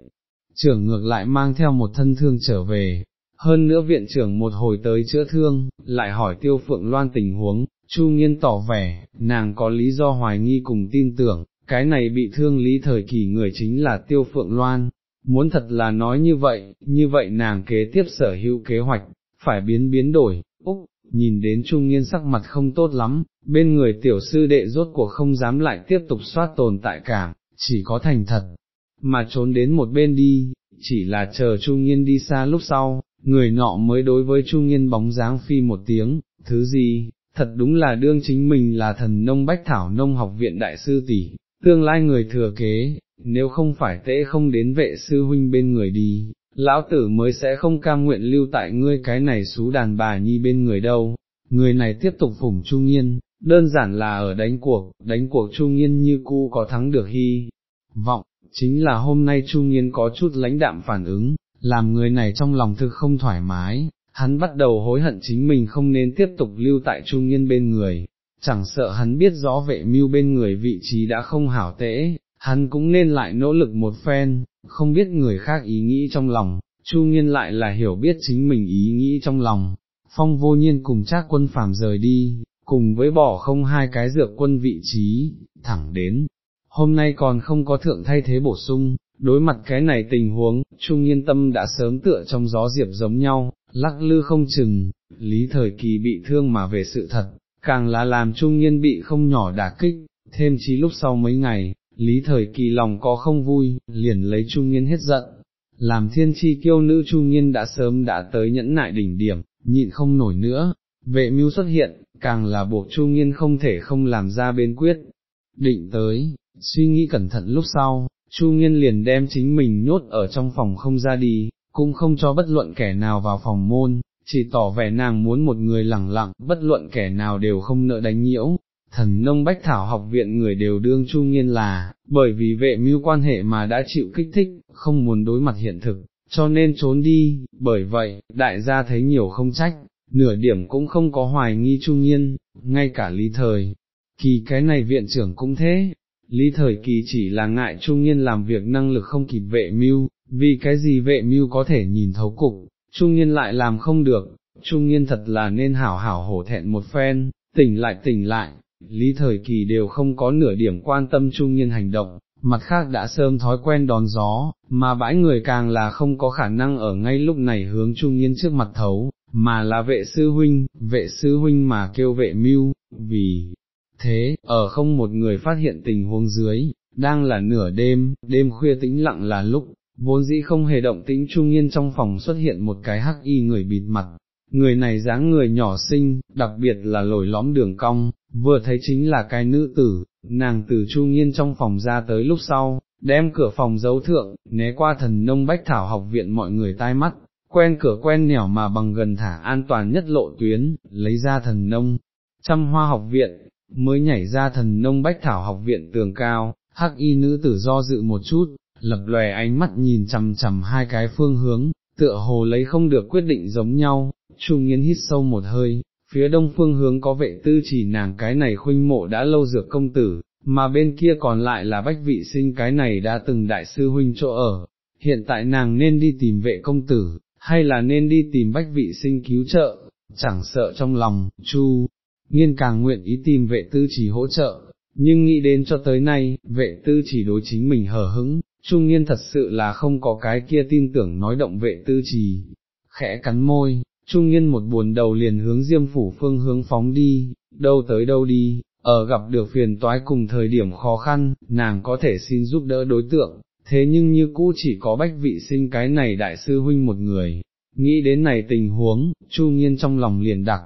trưởng ngược lại mang theo một thân thương trở về, hơn nữa viện trưởng một hồi tới chữa thương, lại hỏi tiêu phượng loan tình huống, Chu Nghiên tỏ vẻ, nàng có lý do hoài nghi cùng tin tưởng, cái này bị thương lý thời kỳ người chính là Tiêu Phượng Loan, muốn thật là nói như vậy, như vậy nàng kế tiếp sở hữu kế hoạch, phải biến biến đổi, úc, nhìn đến trung niên sắc mặt không tốt lắm, bên người tiểu sư đệ rốt cuộc không dám lại tiếp tục soát tồn tại cảm, chỉ có thành thật, mà trốn đến một bên đi, chỉ là chờ trung niên đi xa lúc sau, người nọ mới đối với trung niên bóng dáng phi một tiếng, thứ gì, thật đúng là đương chính mình là thần nông bách thảo nông học viện đại sư tỷ, tương lai người thừa kế, nếu không phải tễ không đến vệ sư huynh bên người đi, lão tử mới sẽ không cam nguyện lưu tại ngươi cái này xú đàn bà nhi bên người đâu. Người này tiếp tục phủng Trung Nhiên, đơn giản là ở đánh cuộc, đánh cuộc Trung Nhiên như cũ có thắng được hy vọng, chính là hôm nay Trung Nhiên có chút lãnh đạm phản ứng, làm người này trong lòng thực không thoải mái, hắn bắt đầu hối hận chính mình không nên tiếp tục lưu tại Trung Nhiên bên người, chẳng sợ hắn biết rõ vệ mưu bên người vị trí đã không hảo tễ, hắn cũng nên lại nỗ lực một phen, không biết người khác ý nghĩ trong lòng, Chu Nghiên lại là hiểu biết chính mình ý nghĩ trong lòng, phong vô nhiên cùng trác quân phàm rời đi, cùng với bỏ không hai cái dược quân vị trí, thẳng đến, hôm nay còn không có thượng thay thế bổ sung, đối mặt cái này tình huống, Trung nhiên tâm đã sớm tựa trong gió diệp giống nhau, lắc lư không chừng, lý thời kỳ bị thương mà về sự thật, càng là làm Trung nhiên bị không nhỏ đả kích, thêm chí lúc sau mấy ngày, lý thời kỳ lòng có không vui, liền lấy chu Nghiên hết giận, làm thiên chi kiêu nữ chu Nghiên đã sớm đã tới nhẫn nại đỉnh điểm, nhịn không nổi nữa, vệ mưu xuất hiện, càng là buộc chu Nghiên không thể không làm ra bên quyết, định tới, suy nghĩ cẩn thận lúc sau, Chu Nghiên liền đem chính mình nhốt ở trong phòng không ra đi, cũng không cho bất luận kẻ nào vào phòng môn, chỉ tỏ vẻ nàng muốn một người lẳng lặng, bất luận kẻ nào đều không nợ đánh nhiễu. Thần nông bách thảo học viện người đều đương Chu Nghiên là, bởi vì vệ mưu quan hệ mà đã chịu kích thích, không muốn đối mặt hiện thực, cho nên trốn đi, bởi vậy, đại gia thấy nhiều không trách, nửa điểm cũng không có hoài nghi Chu Nghiên, ngay cả lý thời, kỳ cái này viện trưởng cũng thế, Lý thời kỳ chỉ là ngại trung nhiên làm việc năng lực không kịp vệ mưu, vì cái gì vệ mưu có thể nhìn thấu cục, trung nhiên lại làm không được, trung nhiên thật là nên hảo hảo hổ thẹn một phen, tỉnh lại tỉnh lại, lý thời kỳ đều không có nửa điểm quan tâm trung nhân hành động, mặt khác đã sớm thói quen đón gió, mà bãi người càng là không có khả năng ở ngay lúc này hướng trung nhân trước mặt thấu, mà là vệ sư huynh, vệ sư huynh mà kêu vệ mưu, vì Thế, ở không một người phát hiện tình huống dưới, đang là nửa đêm, đêm khuya tĩnh lặng là lúc, vốn dĩ không hề động tĩnh trung nhiên trong phòng xuất hiện một cái hắc y người bịt mặt. Người này dáng người nhỏ xinh, đặc biệt là lồi lõm đường cong, vừa thấy chính là cái nữ tử, nàng từ trung nhiên trong phòng ra tới lúc sau, đem cửa phòng giấu thượng, né qua thần nông bách thảo học viện mọi người tai mắt, quen cửa quen nẻo mà bằng gần thả an toàn nhất lộ tuyến, lấy ra thần nông, trăm hoa học viện, mới nhảy ra thần nông bách thảo học viện tường cao, hắc y nữ tử do dự một chút, lập lòe ánh mắt nhìn chằm chằm hai cái phương hướng, tựa hồ lấy không được quyết định giống nhau, Chu Nghiên hít sâu một hơi, phía đông phương hướng có vệ tư chỉ nàng cái này khuynh mộ đã lâu dược công tử, mà bên kia còn lại là bách vị sinh cái này đã từng đại sư huynh chỗ ở, hiện tại nàng nên đi tìm vệ công tử, hay là nên đi tìm bách vị sinh cứu trợ, chẳng sợ trong lòng, Chu nghiên càng nguyện ý tìm vệ tư chỉ hỗ trợ, nhưng nghĩ đến cho tới nay, vệ tư chỉ đối chính mình hờ hững, trung nghiên thật sự là không có cái kia tin tưởng nói động vệ tư chỉ, khẽ cắn môi, trung nghiên một buồn đầu liền hướng diêm phủ phương hướng phóng đi, đâu tới đâu đi, ở gặp được phiền toái cùng thời điểm khó khăn, nàng có thể xin giúp đỡ đối tượng, thế nhưng như cũ chỉ có bách vị sinh cái này đại sư huynh một người, nghĩ đến này tình huống, chu nghiên trong lòng liền đặc,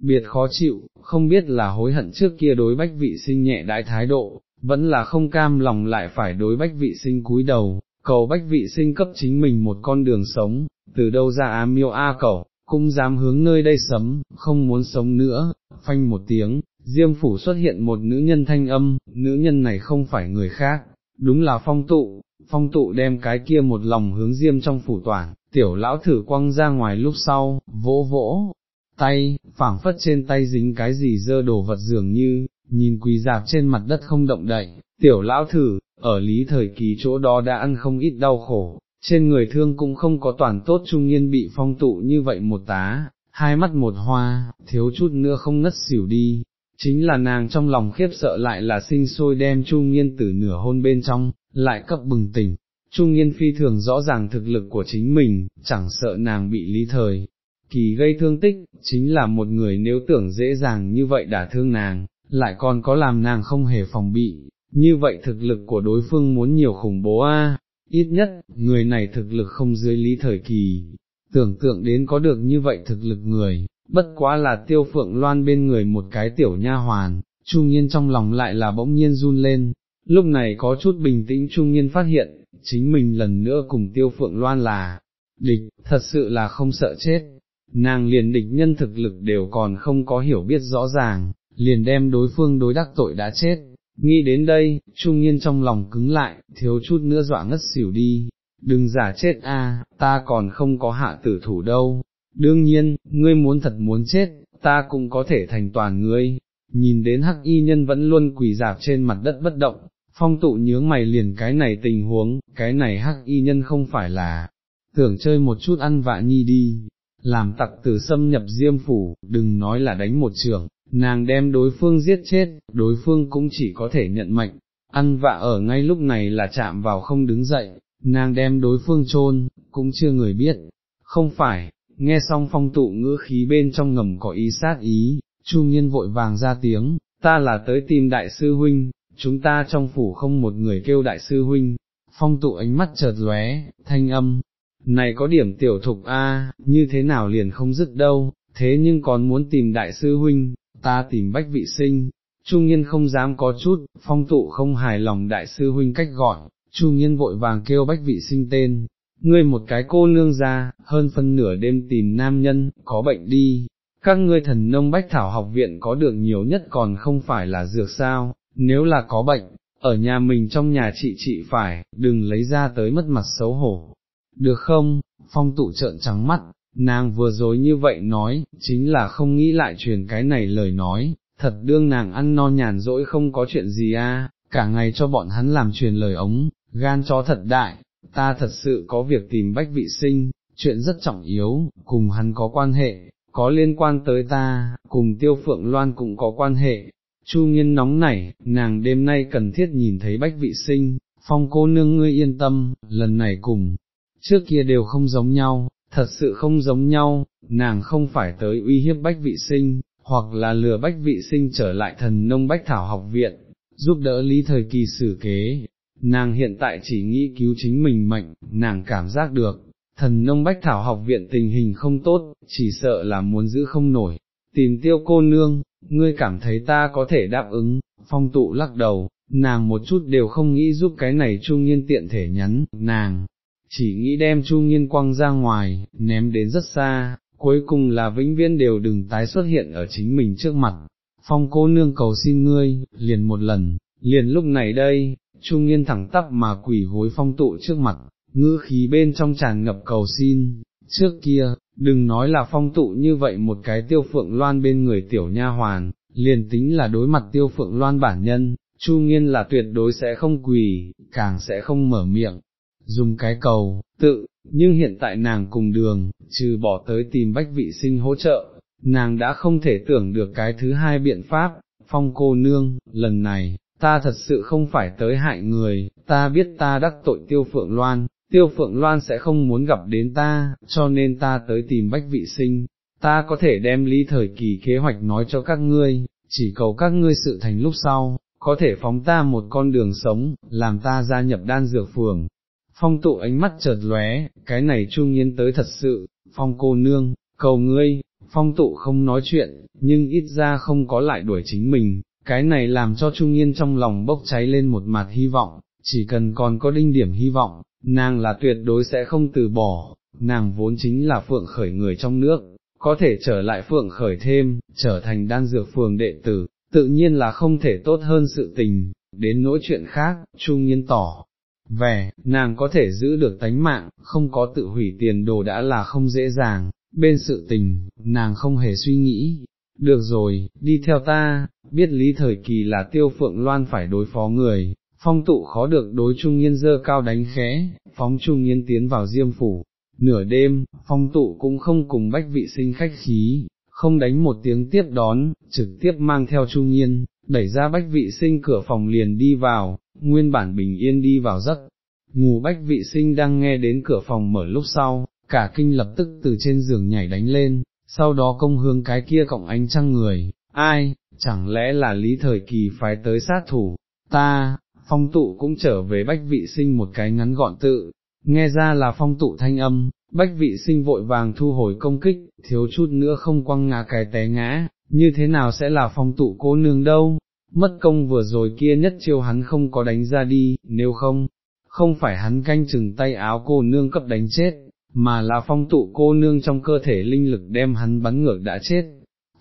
biệt khó chịu, không biết là hối hận trước kia đối bách vị sinh nhẹ đại thái độ, vẫn là không cam lòng lại phải đối bách vị sinh cúi đầu, cầu bách vị sinh cấp chính mình một con đường sống, từ đâu ra á miêu a cầu? Cũng dám hướng nơi đây sấm, không muốn sống nữa, phanh một tiếng, diêm phủ xuất hiện một nữ nhân thanh âm, nữ nhân này không phải người khác, đúng là phong tụ, phong tụ đem cái kia một lòng hướng diêm trong phủ toàn, tiểu lão thử quăng ra ngoài lúc sau, vỗ vỗ, tay, phảng phất trên tay dính cái gì dơ đồ vật dường như, nhìn quỳ dạp trên mặt đất không động đậy, tiểu lão thử, ở lý thời kỳ chỗ đó đã ăn không ít đau khổ, trên người thương cũng không có toàn tốt trung niên bị phong tụ như vậy một tá, hai mắt một hoa, thiếu chút nữa không ngất xỉu đi, chính là nàng trong lòng khiếp sợ lại là sinh sôi đem Trung niên tử nửa hôn bên trong, lại cấp bừng tỉnh. Trung niên phi thường rõ ràng thực lực của chính mình, chẳng sợ nàng bị lý thời, kỳ gây thương tích, chính là một người nếu tưởng dễ dàng như vậy đả thương nàng, lại còn có làm nàng không hề phòng bị, như vậy thực lực của đối phương muốn nhiều khủng bố a, ít nhất, người này thực lực không dưới lý thời kỳ, tưởng tượng đến có được như vậy thực lực người, bất quá là tiêu phượng loan bên người một cái tiểu nha hoàn, trung nhiên trong lòng lại là bỗng nhiên run lên, lúc này có chút bình tĩnh trung nhiên phát hiện, chính mình lần nữa cùng tiêu phượng loan là, địch, thật sự là không sợ chết, nàng liền địch nhân thực lực đều còn không có hiểu biết rõ ràng, liền đem đối phương đối đắc tội đã chết. Nghĩ đến đây, trung nhiên trong lòng cứng lại, thiếu chút nữa dọa ngất xỉu đi, đừng giả chết a, ta còn không có hạ tử thủ đâu, đương nhiên, ngươi muốn thật muốn chết, ta cũng có thể thành toàn ngươi, nhìn đến hắc y nhân vẫn luôn quỳ dạp trên mặt đất bất động, phong tụ nhướng mày liền cái này tình huống, cái này hắc y nhân không phải là, tưởng chơi một chút ăn vạ nhi đi, làm tặc tử xâm nhập diêm phủ, đừng nói là đánh một trường, nàng đem đối phương giết chết, đối phương cũng chỉ có thể nhận mệnh, ăn vạ ở ngay lúc này là chạm vào không đứng dậy, nàng đem đối phương chôn cũng chưa người biết, không phải, nghe xong phong tụ ngữ khí bên trong ngầm có ý sát ý, Chu Nhiên vội vàng ra tiếng, ta là tới tìm đại sư huynh, chúng ta trong phủ không một người kêu đại sư huynh, phong tụ ánh mắt chợt lóe, thanh âm, này có điểm tiểu thục a, như thế nào liền không dứt đâu, thế nhưng còn muốn tìm đại sư huynh, ta tìm bách vị sinh, Trung nghiên không dám có chút, phong tụ không hài lòng đại sư huynh cách gọi, Trung nghiên vội vàng kêu bách vị sinh tên, ngươi một cái cô nương ra, hơn phân nửa đêm tìm nam nhân, có bệnh đi, các ngươi thần nông bách thảo học viện có được nhiều nhất còn không phải là dược sao, nếu là có bệnh, ở nhà mình trong nhà chị chị phải, đừng lấy ra tới mất mặt xấu hổ. Được không, phong tụ trợn trắng mắt, nàng vừa dối như vậy nói, chính là không nghĩ lại truyền cái này lời nói, thật đương nàng ăn no nhàn rỗi không có chuyện gì a, cả ngày cho bọn hắn làm truyền lời ống, gan chó thật đại, ta thật sự có việc tìm bách vị sinh, chuyện rất trọng yếu, cùng hắn có quan hệ, có liên quan tới ta, cùng tiêu phượng loan cũng có quan hệ. Chu nghiên nóng nảy, nàng đêm nay cần thiết nhìn thấy bách vị sinh, phong cô nương ngươi yên tâm, lần này cùng, trước kia đều không giống nhau, thật sự không giống nhau, nàng không phải tới uy hiếp bách vị sinh, hoặc là lừa bách vị sinh trở lại thần nông bách thảo học viện, giúp đỡ lý thời kỳ xử kế, nàng hiện tại chỉ nghĩ cứu chính mình mệnh, nàng cảm giác được, thần nông bách thảo học viện tình hình không tốt, chỉ sợ là muốn giữ không nổi, tìm tiêu cô nương, ngươi cảm thấy ta có thể đáp ứng, phong tụ lắc đầu, nàng một chút đều không nghĩ giúp cái này trung nhiên tiện thể nhắn, nàng, chỉ nghĩ đem Chu nhiên quăng ra ngoài, ném đến rất xa, cuối cùng là vĩnh viễn đều đừng tái xuất hiện ở chính mình trước mặt, phong cô nương cầu xin ngươi, liền một lần, liền lúc này đây, Chu Nghiên thẳng tắp mà quỷ hối phong tụ trước mặt, ngữ khí bên trong tràn ngập cầu xin, trước kia, đừng nói là phong tụ như vậy một cái tiêu phượng loan bên người tiểu nha hoàn, liền tính là đối mặt tiêu phượng loan bản nhân, Chu Nghiên là tuyệt đối sẽ không quỳ, càng sẽ không mở miệng, dùng cái cầu, tự, nhưng hiện tại nàng cùng đường, trừ bỏ tới tìm bách vị sinh hỗ trợ, nàng đã không thể tưởng được cái thứ hai biện pháp, phong cô nương, lần này, ta thật sự không phải tới hại người, ta biết ta đắc tội tiêu phượng loan, tiêu phượng loan sẽ không muốn gặp đến ta, cho nên ta tới tìm bách vị sinh, ta có thể đem lý thời kỳ kế hoạch nói cho các ngươi, chỉ cầu các ngươi sự thành lúc sau, có thể phóng ta một con đường sống, làm ta gia nhập đan dược phường. Phong tụ ánh mắt chợt lóe, cái này trung nhiên tới thật sự, phong cô nương, cầu ngươi, phong tụ không nói chuyện, nhưng ít ra không có lại đuổi chính mình, cái này làm cho Trung Nhiên trong lòng bốc cháy lên một mặt hy vọng, chỉ cần còn có đinh điểm hy vọng, nàng là tuyệt đối sẽ không từ bỏ, nàng vốn chính là phượng khởi người trong nước, có thể trở lại phượng khởi thêm, trở thành đan dược phường đệ tử, tự nhiên là không thể tốt hơn sự tình, đến nỗi chuyện khác, Trung Nhiên tỏ. Vẻ, nàng có thể giữ được tánh mạng, không có tự hủy tiền đồ đã là không dễ dàng, bên sự tình, nàng không hề suy nghĩ, được rồi, đi theo ta, biết lý thời kỳ là tiêu phượng loan phải đối phó người, phong tụ khó được đối trung nghiên dơ cao đánh khẽ, phóng trung nghiên tiến vào diêm phủ. Nửa đêm, phong tụ cũng không cùng bách vị sinh khách khí, không đánh một tiếng tiếp đón, trực tiếp mang theo trung Nghiên, đẩy ra bách vị sinh cửa phòng liền đi vào, nguyên bản bình yên đi vào giấc. Ngủ bách vị sinh đang nghe đến cửa phòng mở lúc sau, cả kinh lập tức từ trên giường nhảy đánh lên, sau đó công hướng cái kia cộng ánh trăng người, ai, chẳng lẽ là lý thời kỳ phái tới sát thủ, ta, phong tụ cũng trở về bách vị sinh một cái ngắn gọn tự, nghe ra là phong tụ thanh âm, bách vị sinh vội vàng thu hồi công kích, thiếu chút nữa không quăng ngã cái té ngã, như thế nào sẽ là phong tụ cô nương đâu, mất công vừa rồi kia nhất chiêu hắn không có đánh ra đi, nếu không, không phải hắn canh chừng tay áo cô nương cấp đánh chết, mà là phong tụ cô nương trong cơ thể linh lực đem hắn bắn ngược đã chết.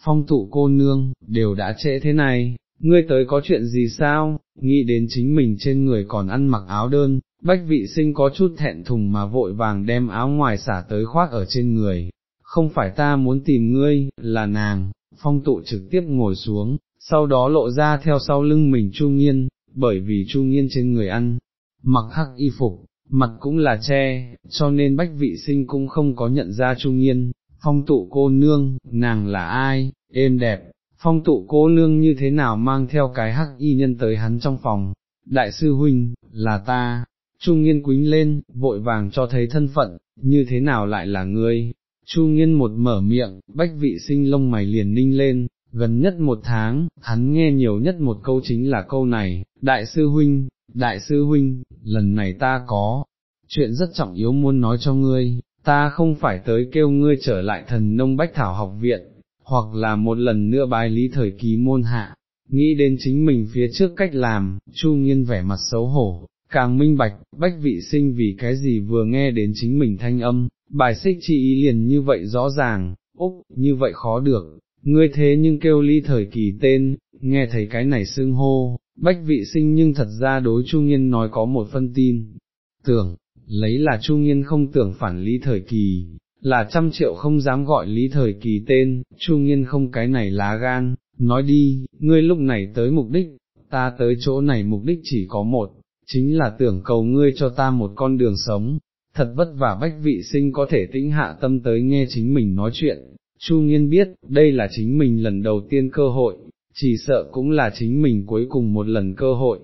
Phong tụ cô nương, đều đã trễ thế này, ngươi tới có chuyện gì sao, nghĩ đến chính mình trên người còn ăn mặc áo đơn, bách vị sinh có chút thẹn thùng mà vội vàng đem áo ngoài xả tới khoác ở trên người, không phải ta muốn tìm ngươi, là nàng, phong tụ trực tiếp ngồi xuống, sau đó lộ ra theo sau lưng mình Chu Nghiên, bởi vì Chu Nghiên trên người ăn, mặc hắc y phục, mặt cũng là che, cho nên bách vị sinh cũng không có nhận ra Chu Nghiên, phong tụ cô nương, nàng là ai, êm đẹp, phong tụ cô nương như thế nào mang theo cái hắc y nhân tới hắn trong phòng, đại sư huynh, là ta, Trung Nghiên quính lên, vội vàng cho thấy thân phận, như thế nào lại là ngươi, Chu Nghiên một mở miệng, bách vị sinh lông mày liền ninh lên, gần nhất một tháng, hắn nghe nhiều nhất một câu chính là câu này, đại sư huynh, đại sư huynh, lần này ta có, chuyện rất trọng yếu muốn nói cho ngươi, ta không phải tới kêu ngươi trở lại thần nông bách thảo học viện, hoặc là một lần nữa bài lý thời kỳ môn hạ, nghĩ đến chính mình phía trước cách làm, chu nghiên vẻ mặt xấu hổ, càng minh bạch, bách vị sinh vì cái gì vừa nghe đến chính mình thanh âm, bài xích chi ý liền như vậy rõ ràng, úc, như vậy khó được, ngươi thế nhưng kêu ly thời kỳ tên, nghe thấy cái này xưng hô, bách vị sinh nhưng thật ra đối Chu Nghiên nói có một phân tin, tưởng, lấy là Chu Nghiên không tưởng phản lý thời kỳ, là trăm triệu không dám gọi lý thời kỳ tên, Chu Nghiên không cái này lá gan, nói đi, ngươi lúc này tới mục đích, ta tới chỗ này mục đích chỉ có một, chính là tưởng cầu ngươi cho ta một con đường sống, thật vất vả bách vị sinh có thể tĩnh hạ tâm tới nghe chính mình nói chuyện, Chu Nghiên biết, đây là chính mình lần đầu tiên cơ hội, chỉ sợ cũng là chính mình cuối cùng một lần cơ hội,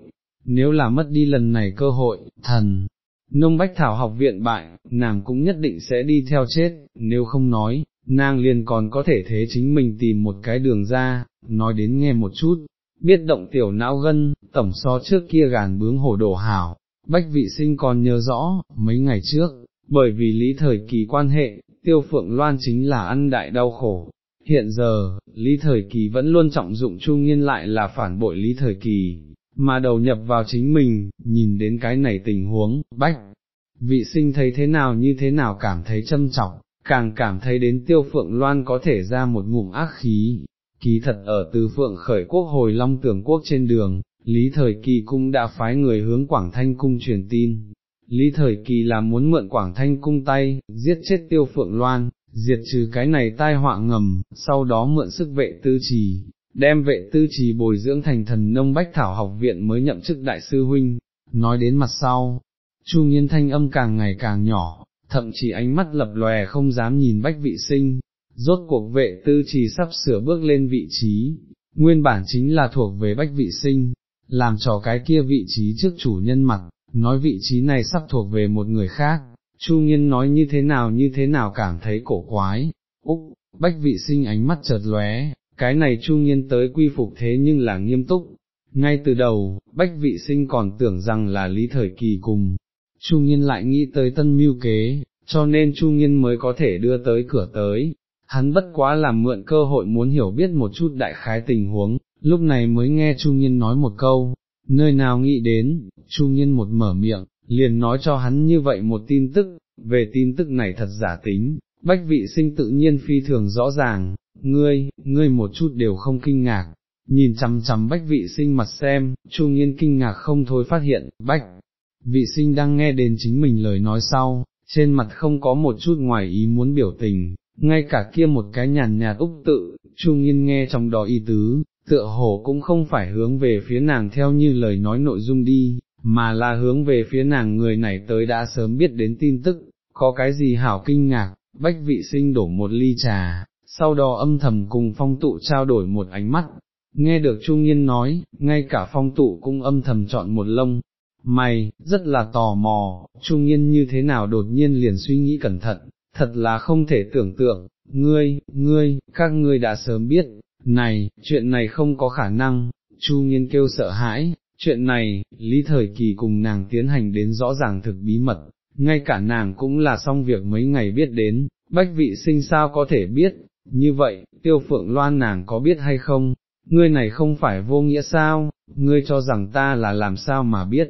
nếu là mất đi lần này cơ hội, thần, nông bách thảo học viện bại, nàng cũng nhất định sẽ đi theo chết, nếu không nói, nàng liền còn có thể thế chính mình tìm một cái đường ra, nói đến nghe một chút, biết động tiểu não gân, tổng so trước kia gàn bướng hổ đổ hảo, bách vị sinh còn nhớ rõ, mấy ngày trước, bởi vì lý thời kỳ quan hệ, tiêu phượng loan chính là ăn đại đau khổ. Hiện giờ, Lý Thời Kỳ vẫn luôn trọng dụng Chu Nghiên lại là phản bội Lý Thời Kỳ, mà đầu nhập vào chính mình, nhìn đến cái này tình huống, bách, vị sinh thấy thế nào như thế nào cảm thấy châm trọng, càng cảm thấy đến tiêu phượng loan có thể ra một ngụm ác khí, ký thật ở từ phượng khởi quốc hồi long tưởng quốc trên đường, Lý Thời Kỳ cũng đã phái người hướng Quảng Thanh Cung truyền tin. Lý Thời Kỳ là muốn mượn Quảng Thanh Cung tay, giết chết tiêu phượng loan, diệt trừ cái này tai họa ngầm, sau đó mượn sức vệ tư trì, đem vệ tư trì bồi dưỡng thành thần nông bách thảo học viện mới nhậm chức đại sư huynh, nói đến mặt sau, Chu Nghiên thanh âm càng ngày càng nhỏ, thậm chí ánh mắt lập lòe không dám nhìn bách vị sinh, rốt cuộc vệ tư trì sắp sửa bước lên vị trí, nguyên bản chính là thuộc về bách vị sinh, làm cho cái kia vị trí trước chủ nhân mặt, nói vị trí này sắp thuộc về một người khác, Chu Nghiên nói như thế nào như thế nào cảm thấy cổ quái, Úc, bách vị sinh ánh mắt chợt lóe, cái này Chu Nghiên tới quy phục thế nhưng là nghiêm túc, ngay từ đầu, bách vị sinh còn tưởng rằng là lý thời kỳ cùng, Chu Nghiên lại nghĩ tới tân mưu kế, cho nên Chu Nghiên mới có thể đưa tới cửa tới, hắn bất quá làm mượn cơ hội muốn hiểu biết một chút đại khái tình huống, lúc này mới nghe Chu Nghiên nói một câu, nơi nào nghĩ đến, Chu Nghiên một mở miệng, liền nói cho hắn như vậy một tin tức, về tin tức này thật giả tính, bách vị sinh tự nhiên phi thường rõ ràng, ngươi, ngươi một chút đều không kinh ngạc, nhìn chằm chằm bách vị sinh mặt xem, Chu Nghiên kinh ngạc không thôi phát hiện, bách vị sinh đang nghe đến chính mình lời nói sau, trên mặt không có một chút ngoài ý muốn biểu tình, ngay cả kia một cái nhàn nhạt úc tự, Chu Nghiên nghe trong đó y tứ, tựa hồ cũng không phải hướng về phía nàng theo như lời nói nội dung đi, mà là hướng về phía nàng người này tới đã sớm biết đến tin tức, có cái gì hảo kinh ngạc, bách vị sinh đổ một ly trà, sau đó âm thầm cùng phong tụ trao đổi một ánh mắt, nghe được Trung Nhiên nói, ngay cả phong tụ cũng âm thầm chọn một lông, mày, rất là tò mò, Trung Nhiên như thế nào đột nhiên liền suy nghĩ cẩn thận, thật là không thể tưởng tượng, ngươi, ngươi, các ngươi đã sớm biết, này, chuyện này không có khả năng, Chu nghiên kêu sợ hãi, chuyện này, Lý Thời Kỳ cùng nàng tiến hành đến rõ ràng thực bí mật, ngay cả nàng cũng là xong việc mấy ngày biết đến, bách vị sinh sao có thể biết, như vậy, tiêu phượng loan nàng có biết hay không, ngươi này không phải vô nghĩa sao, ngươi cho rằng ta là làm sao mà biết,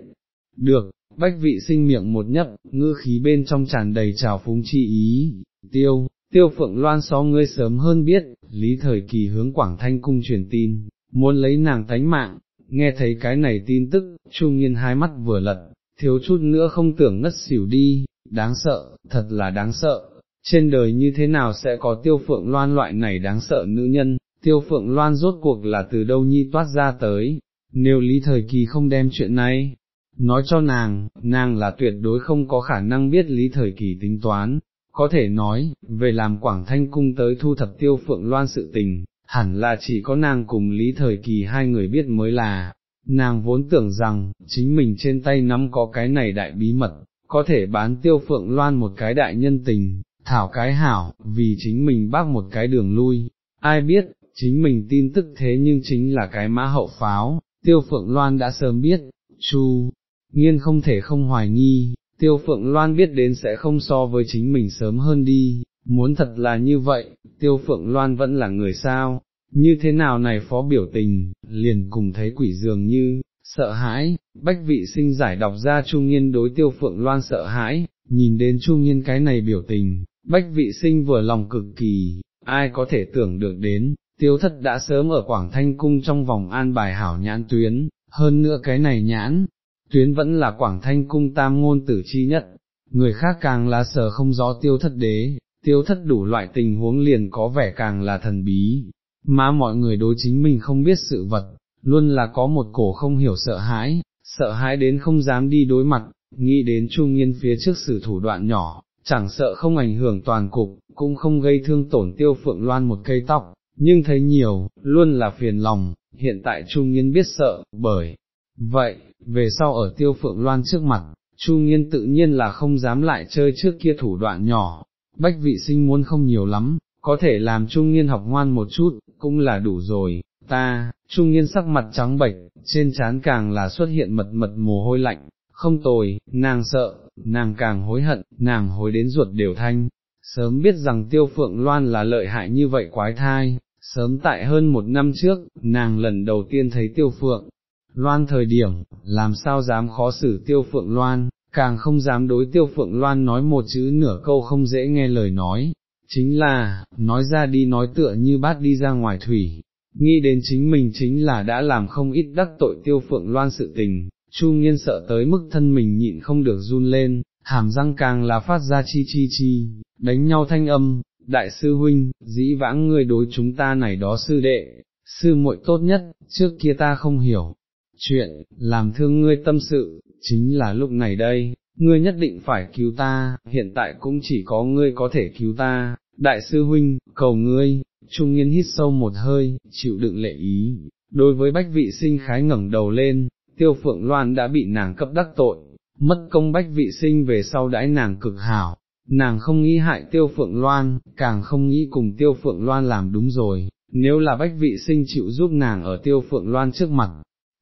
được, bách vị sinh miệng một nhấp, ngư khí bên trong tràn đầy trào phúng chi ý, tiêu, tiêu phượng loan so ngươi sớm hơn biết, lý thời kỳ hướng Quảng Thanh cung truyền tin, muốn lấy nàng tánh mạng, nghe thấy cái này tin tức, trung nhiên hai mắt vừa lật, thiếu chút nữa không tưởng ngất xỉu đi, đáng sợ, thật là đáng sợ, trên đời như thế nào sẽ có tiêu phượng loan loại này đáng sợ nữ nhân, tiêu phượng loan rốt cuộc là từ đâu nhi toát ra tới, nếu lý thời kỳ không đem chuyện này, nói cho nàng, nàng là tuyệt đối không có khả năng biết lý thời kỳ tính toán, có thể nói, về làm Quảng Thanh Cung tới thu thập tiêu phượng loan sự tình, hẳn là chỉ có nàng cùng lý thời kỳ hai người biết mới là, nàng vốn tưởng rằng, chính mình trên tay nắm có cái này đại bí mật, có thể bán tiêu phượng loan một cái đại nhân tình, thảo cái hảo, vì chính mình bác một cái đường lui, ai biết, chính mình tin tức thế nhưng chính là cái mã hậu pháo, tiêu phượng loan đã sớm biết, chu, nghiên không thể không hoài nghi, tiêu phượng loan biết đến sẽ không so với chính mình sớm hơn đi, muốn thật là như vậy, tiêu phượng loan vẫn là người sao, như thế nào này phó biểu tình, liền cùng thấy quỷ dường như, sợ hãi, bách vị sinh giải đọc ra trung Nhiên đối tiêu phượng loan sợ hãi, nhìn đến trung Nhiên cái này biểu tình, bách vị sinh vừa lòng cực kỳ, ai có thể tưởng được đến, tiêu thất đã sớm ở Quảng Thanh Cung trong vòng an bài hảo nhãn tuyến, hơn nữa cái này nhãn, tuyến vẫn là Quảng Thanh Cung tam ngôn tử chi nhất, người khác càng là sờ không rõ tiêu thất đế, tiêu thất đủ loại tình huống liền có vẻ càng là thần bí, mà mọi người đối chính mình không biết sự vật, luôn là có một cổ không hiểu sợ hãi, sợ hãi đến không dám đi đối mặt, nghĩ đến trung nghiên phía trước sự thủ đoạn nhỏ, chẳng sợ không ảnh hưởng toàn cục, cũng không gây thương tổn tiêu phượng loan một cây tóc, nhưng thấy nhiều, luôn là phiền lòng, hiện tại trung nghiên biết sợ, bởi vậy, về sau ở tiêu phượng loan trước mặt, chu nghiên tự nhiên là không dám lại chơi trước kia thủ đoạn nhỏ, bách vị sinh muốn không nhiều lắm, có thể làm chu nghiên học ngoan một chút, cũng là đủ rồi, ta, chu nghiên sắc mặt trắng bệch, trên trán càng là xuất hiện mật mật mồ hôi lạnh, không tồi, nàng sợ, nàng càng hối hận, nàng hối đến ruột đều thanh, sớm biết rằng tiêu phượng loan là lợi hại như vậy quái thai, sớm tại hơn một năm trước, nàng lần đầu tiên thấy tiêu phượng. Loan thời điểm, làm sao dám khó xử tiêu phượng loan, càng không dám đối tiêu phượng loan nói một chữ nửa câu không dễ nghe lời nói, chính là, nói ra đi nói tựa như bát đi ra ngoài thủy, nghĩ đến chính mình chính là đã làm không ít đắc tội tiêu phượng loan sự tình, chu nghiên sợ tới mức thân mình nhịn không được run lên, hàm răng càng là phát ra chi chi chi, đánh nhau thanh âm, đại sư huynh, dĩ vãng ngươi đối chúng ta này đó sư đệ, sư muội tốt nhất, trước kia ta không hiểu, chuyện, làm thương ngươi tâm sự, chính là lúc này đây, ngươi nhất định phải cứu ta, hiện tại cũng chỉ có ngươi có thể cứu ta, đại sư huynh, cầu ngươi, trung nghiên hít sâu một hơi, chịu đựng lệ ý, đối với bách vị sinh khái ngẩng đầu lên, tiêu phượng loan đã bị nàng cấp đắc tội, mất công bách vị sinh về sau đãi nàng cực hảo, nàng không nghĩ hại tiêu phượng loan, càng không nghĩ cùng tiêu phượng loan làm đúng rồi, nếu là bách vị sinh chịu giúp nàng ở tiêu phượng loan trước mặt,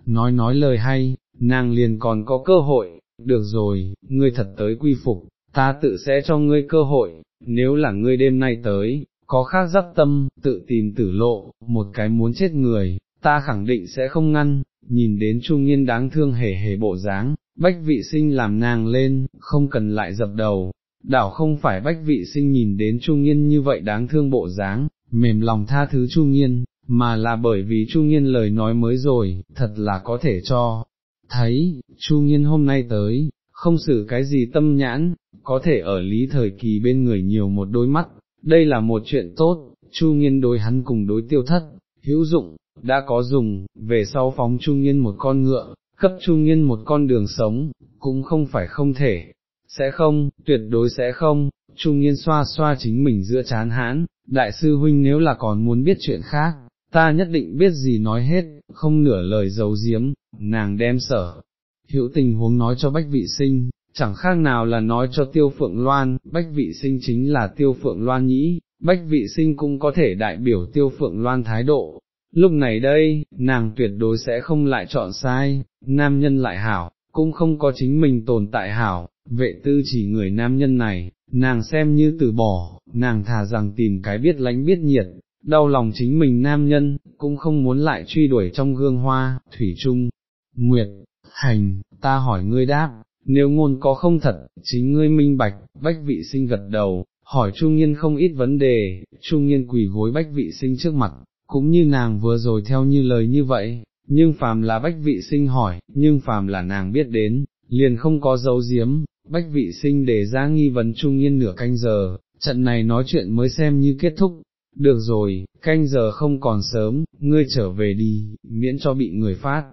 nói nói lời hay, nàng liền còn có cơ hội, được rồi, ngươi thật tới quy phục, ta tự sẽ cho ngươi cơ hội, nếu là ngươi đêm nay tới, có khác giác tâm, tự tìm tử lộ, một cái muốn chết người, ta khẳng định sẽ không ngăn, nhìn đến trung niên đáng thương hề hề bộ dáng, bách vị sinh làm nàng lên, không cần lại dập đầu, đảo không phải bách vị sinh nhìn đến trung niên như vậy đáng thương bộ dáng, mềm lòng tha thứ trung niên, mà là bởi vì chu niên lời nói mới rồi, thật là có thể cho, thấy, chu niên hôm nay tới, không xử cái gì tâm nhãn, có thể ở lý thời kỳ bên người nhiều một đôi mắt, đây là một chuyện tốt, chu nghiên đối hắn cùng đối tiêu thất, hữu dụng, đã có dùng, về sau phóng chu nghiên một con ngựa, cấp chu nghiên một con đường sống, cũng không phải không thể, sẽ không, tuyệt đối sẽ không, trung niên xoa xoa chính mình giữa chán hãn, đại sư huynh nếu là còn muốn biết chuyện khác, ta nhất định biết gì nói hết, không nửa lời giấu giếm, nàng đem sở. Hữu tình huống nói cho bách vị sinh, chẳng khác nào là nói cho tiêu phượng loan, bách vị sinh chính là tiêu phượng loan nhĩ, bách vị sinh cũng có thể đại biểu tiêu phượng loan thái độ. Lúc này đây, nàng tuyệt đối sẽ không lại chọn sai, nam nhân lại hảo, cũng không có chính mình tồn tại hảo, vệ tư chỉ người nam nhân này, nàng xem như từ bỏ, nàng thà rằng tìm cái biết lánh biết nhiệt, đau lòng chính mình nam nhân, cũng không muốn lại truy đuổi trong gương hoa, thủy trung, nguyệt, hành, ta hỏi ngươi đáp, nếu ngôn có không thật, chính ngươi minh bạch, bách vị sinh gật đầu, hỏi Trung nhiên không ít vấn đề, Trung nhiên quỳ gối bách vị sinh trước mặt, cũng như nàng vừa rồi theo như lời như vậy, nhưng phàm là bách vị sinh hỏi, nhưng phàm là nàng biết đến, liền không có dấu diếm, bách vị sinh để ra nghi vấn Trung nhiên nửa canh giờ, trận này nói chuyện mới xem như kết thúc. Được rồi, canh giờ không còn sớm, ngươi trở về đi, miễn cho bị người phát.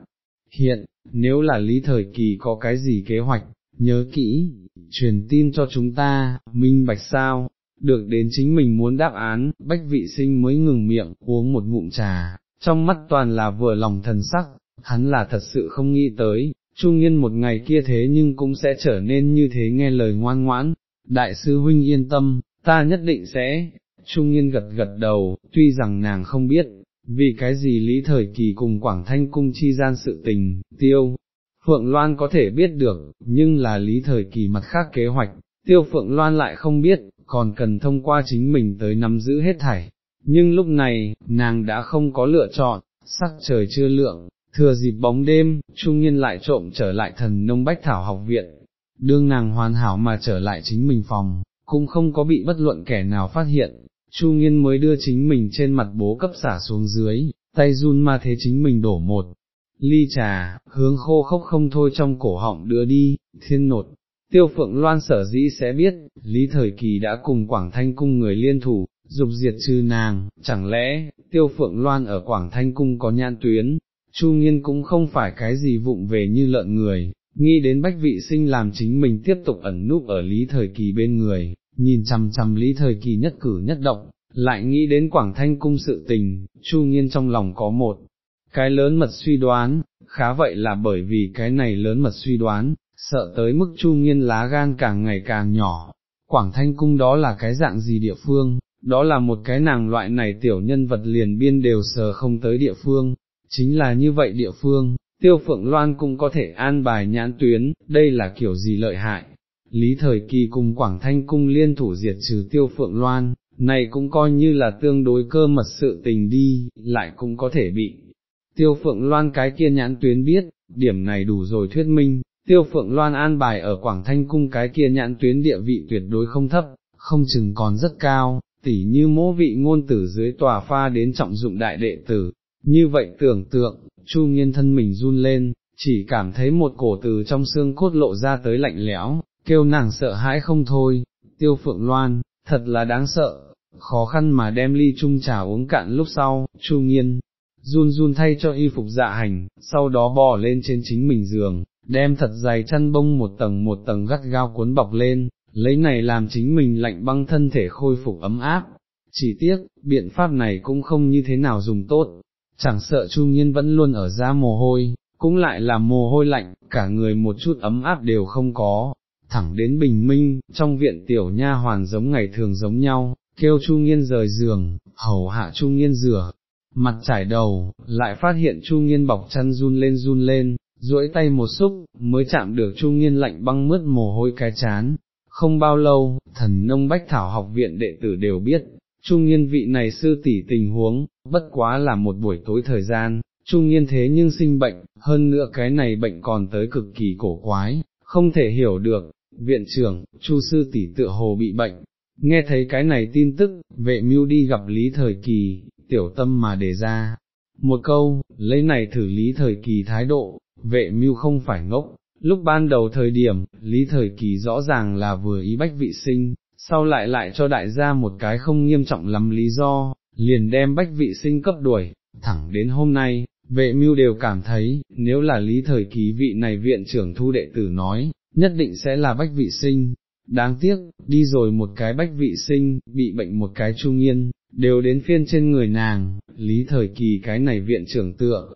Hiện, nếu là lý thời kỳ có cái gì kế hoạch, nhớ kỹ, truyền tin cho chúng ta, minh bạch sao, được đến chính mình muốn đáp án, bách vị sinh mới ngừng miệng, uống một ngụm trà, trong mắt toàn là vừa lòng thần sắc, hắn là thật sự không nghĩ tới, trung nghiên một ngày kia thế nhưng cũng sẽ trở nên như thế nghe lời ngoan ngoãn, đại sư huynh yên tâm, ta nhất định sẽ, trung nghiên gật gật đầu, tuy rằng nàng không biết, vì cái gì lý thời kỳ cùng Quảng Thanh cung chi gian sự tình, tiêu, Phượng Loan có thể biết được, nhưng là lý thời kỳ mặt khác kế hoạch, tiêu Phượng Loan lại không biết, còn cần thông qua chính mình tới nắm giữ hết thảy. Nhưng lúc này, nàng đã không có lựa chọn, sắc trời chưa lượng, thừa dịp bóng đêm, trung nhiên lại trộm trở lại thần nông bách thảo học viện, đương nàng hoàn hảo mà trở lại chính mình phòng, cũng không có bị bất luận kẻ nào phát hiện, Chu Nghiên mới đưa chính mình trên mặt bố cấp xả xuống dưới, tay run ma thế chính mình đổ một ly trà, hướng khô khốc không thôi trong cổ họng đưa đi, thiên nột. Tiêu Phượng Loan sở dĩ sẽ biết, Lý Thời Kỳ đã cùng Quảng Thanh Cung người liên thủ, dục diệt trừ nàng, chẳng lẽ, Tiêu Phượng Loan ở Quảng Thanh Cung có nhan tuyến, Chu Nghiên cũng không phải cái gì vụng về như lợn người, nghĩ đến bách vị sinh làm chính mình tiếp tục ẩn núp ở Lý Thời Kỳ bên người, nhìn chằm chằm Lý Thời Kỳ nhất cử nhất động, lại nghĩ đến Quảng Thanh Cung sự tình, Chu Nghiên trong lòng có một cái lớn mật suy đoán, khá vậy là bởi vì cái này lớn mật suy đoán, sợ tới mức Chu Nghiên lá gan càng ngày càng nhỏ. Quảng Thanh Cung đó là cái dạng gì địa phương, đó là một cái nàng loại này tiểu nhân vật liền biên đều sờ không tới địa phương, chính là như vậy địa phương, tiêu phượng loan cũng có thể an bài nhãn tuyến, đây là kiểu gì lợi hại. Lý thời kỳ cùng Quảng Thanh Cung liên thủ diệt trừ tiêu phượng loan, này cũng coi như là tương đối cơ mật sự tình đi, lại cũng có thể bị. Tiêu Phượng Loan cái kia nhãn tuyến biết, điểm này đủ rồi thuyết minh, Tiêu Phượng Loan an bài ở Quảng Thanh Cung cái kia nhãn tuyến địa vị tuyệt đối không thấp, không chừng còn rất cao, tỉ như mỗ vị ngôn tử dưới tòa pha đến trọng dụng đại đệ tử, như vậy tưởng tượng, Chu Nghiên thân mình run lên, chỉ cảm thấy một cổ từ trong xương cốt lộ ra tới lạnh lẽo, kêu nàng sợ hãi không thôi, Tiêu Phượng Loan, thật là đáng sợ, khó khăn mà đem ly chung trà uống cạn lúc sau, Chu Nghiên, run run thay cho y phục dạ hành, sau đó bò lên trên chính mình giường, đem thật dày chăn bông một tầng một tầng gắt gao cuốn bọc lên, lấy này làm chính mình lạnh băng thân thể khôi phục ấm áp. Chỉ tiếc, biện pháp này cũng không như thế nào dùng tốt, chẳng sợ Chu Nghiên vẫn luôn ở ra mồ hôi, cũng lại là mồ hôi lạnh, cả người một chút ấm áp đều không có, thẳng đến bình minh, trong viện tiểu nha hoàn giống ngày thường giống nhau, kêu Chu Nghiên rời giường, hầu hạ Chu Nghiên rửa, mặt trải đầu, lại phát hiện Chu Nghiên bọc chăn run lên run lên, duỗi tay một xúc, mới chạm được Chu Nghiên lạnh băng mướt mồ hôi cái chán. Không bao lâu, thần nông bách thảo học viện đệ tử đều biết, Trung Nghiên vị này sư tỷ tình huống, bất quá là một buổi tối thời gian, Trung Nghiên thế nhưng sinh bệnh, hơn nữa cái này bệnh còn tới cực kỳ cổ quái, không thể hiểu được, viện trưởng, Chu sư tỷ tựa hồ bị bệnh, nghe thấy cái này tin tức, vệ mưu đi gặp Lý Thời Kỳ, tiểu tâm mà đề ra. Một câu, lấy này thử Lý Thời Kỳ thái độ, vệ mưu không phải ngốc, lúc ban đầu thời điểm, Lý Thời Kỳ rõ ràng là vừa ý bách vị sinh, sau lại lại cho đại gia một cái không nghiêm trọng lắm lý do, liền đem bách vị sinh cấp đuổi, thẳng đến hôm nay, vệ mưu đều cảm thấy, nếu là lý thời kỳ vị này viện trưởng thu đệ tử nói, nhất định sẽ là bách vị sinh, đáng tiếc, đi rồi một cái bách vị sinh, bị bệnh một cái trung yên đều đến phiên trên người nàng, lý thời kỳ cái này viện trưởng tựa,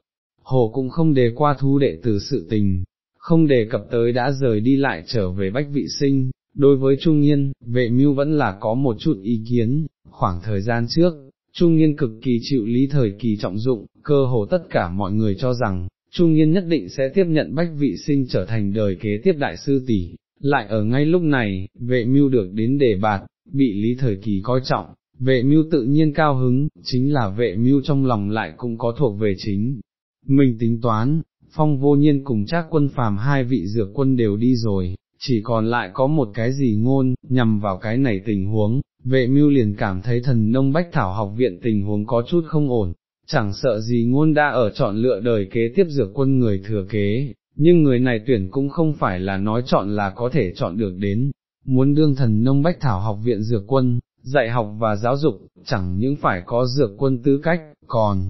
hồ cũng không đề qua thu đệ từ sự tình, không đề cập tới đã rời đi lại trở về bách vị sinh, đối với trung nghiên, vệ mưu vẫn là có một chút ý kiến, khoảng thời gian trước, trung nghiên cực kỳ chịu lý thời kỳ trọng dụng, cơ hồ tất cả mọi người cho rằng, trung nghiên nhất định sẽ tiếp nhận bách vị sinh trở thành đời kế tiếp đại sư tỷ. Lại ở ngay lúc này, vệ mưu được đến đề bạt, bị lý thời kỳ coi trọng, vệ mưu tự nhiên cao hứng, chính là vệ mưu trong lòng lại cũng có thuộc về chính. Mình tính toán, phong vô nhiên cùng Trác quân phàm hai vị dược quân đều đi rồi, chỉ còn lại có một cái gì ngôn, nhằm vào cái này tình huống, vệ mưu liền cảm thấy thần nông bách thảo học viện tình huống có chút không ổn, chẳng sợ gì ngôn đã ở chọn lựa đời kế tiếp dược quân người thừa kế, nhưng người này tuyển cũng không phải là nói chọn là có thể chọn được đến, muốn đương thần nông bách thảo học viện dược quân, dạy học và giáo dục, chẳng những phải có dược quân tư cách, còn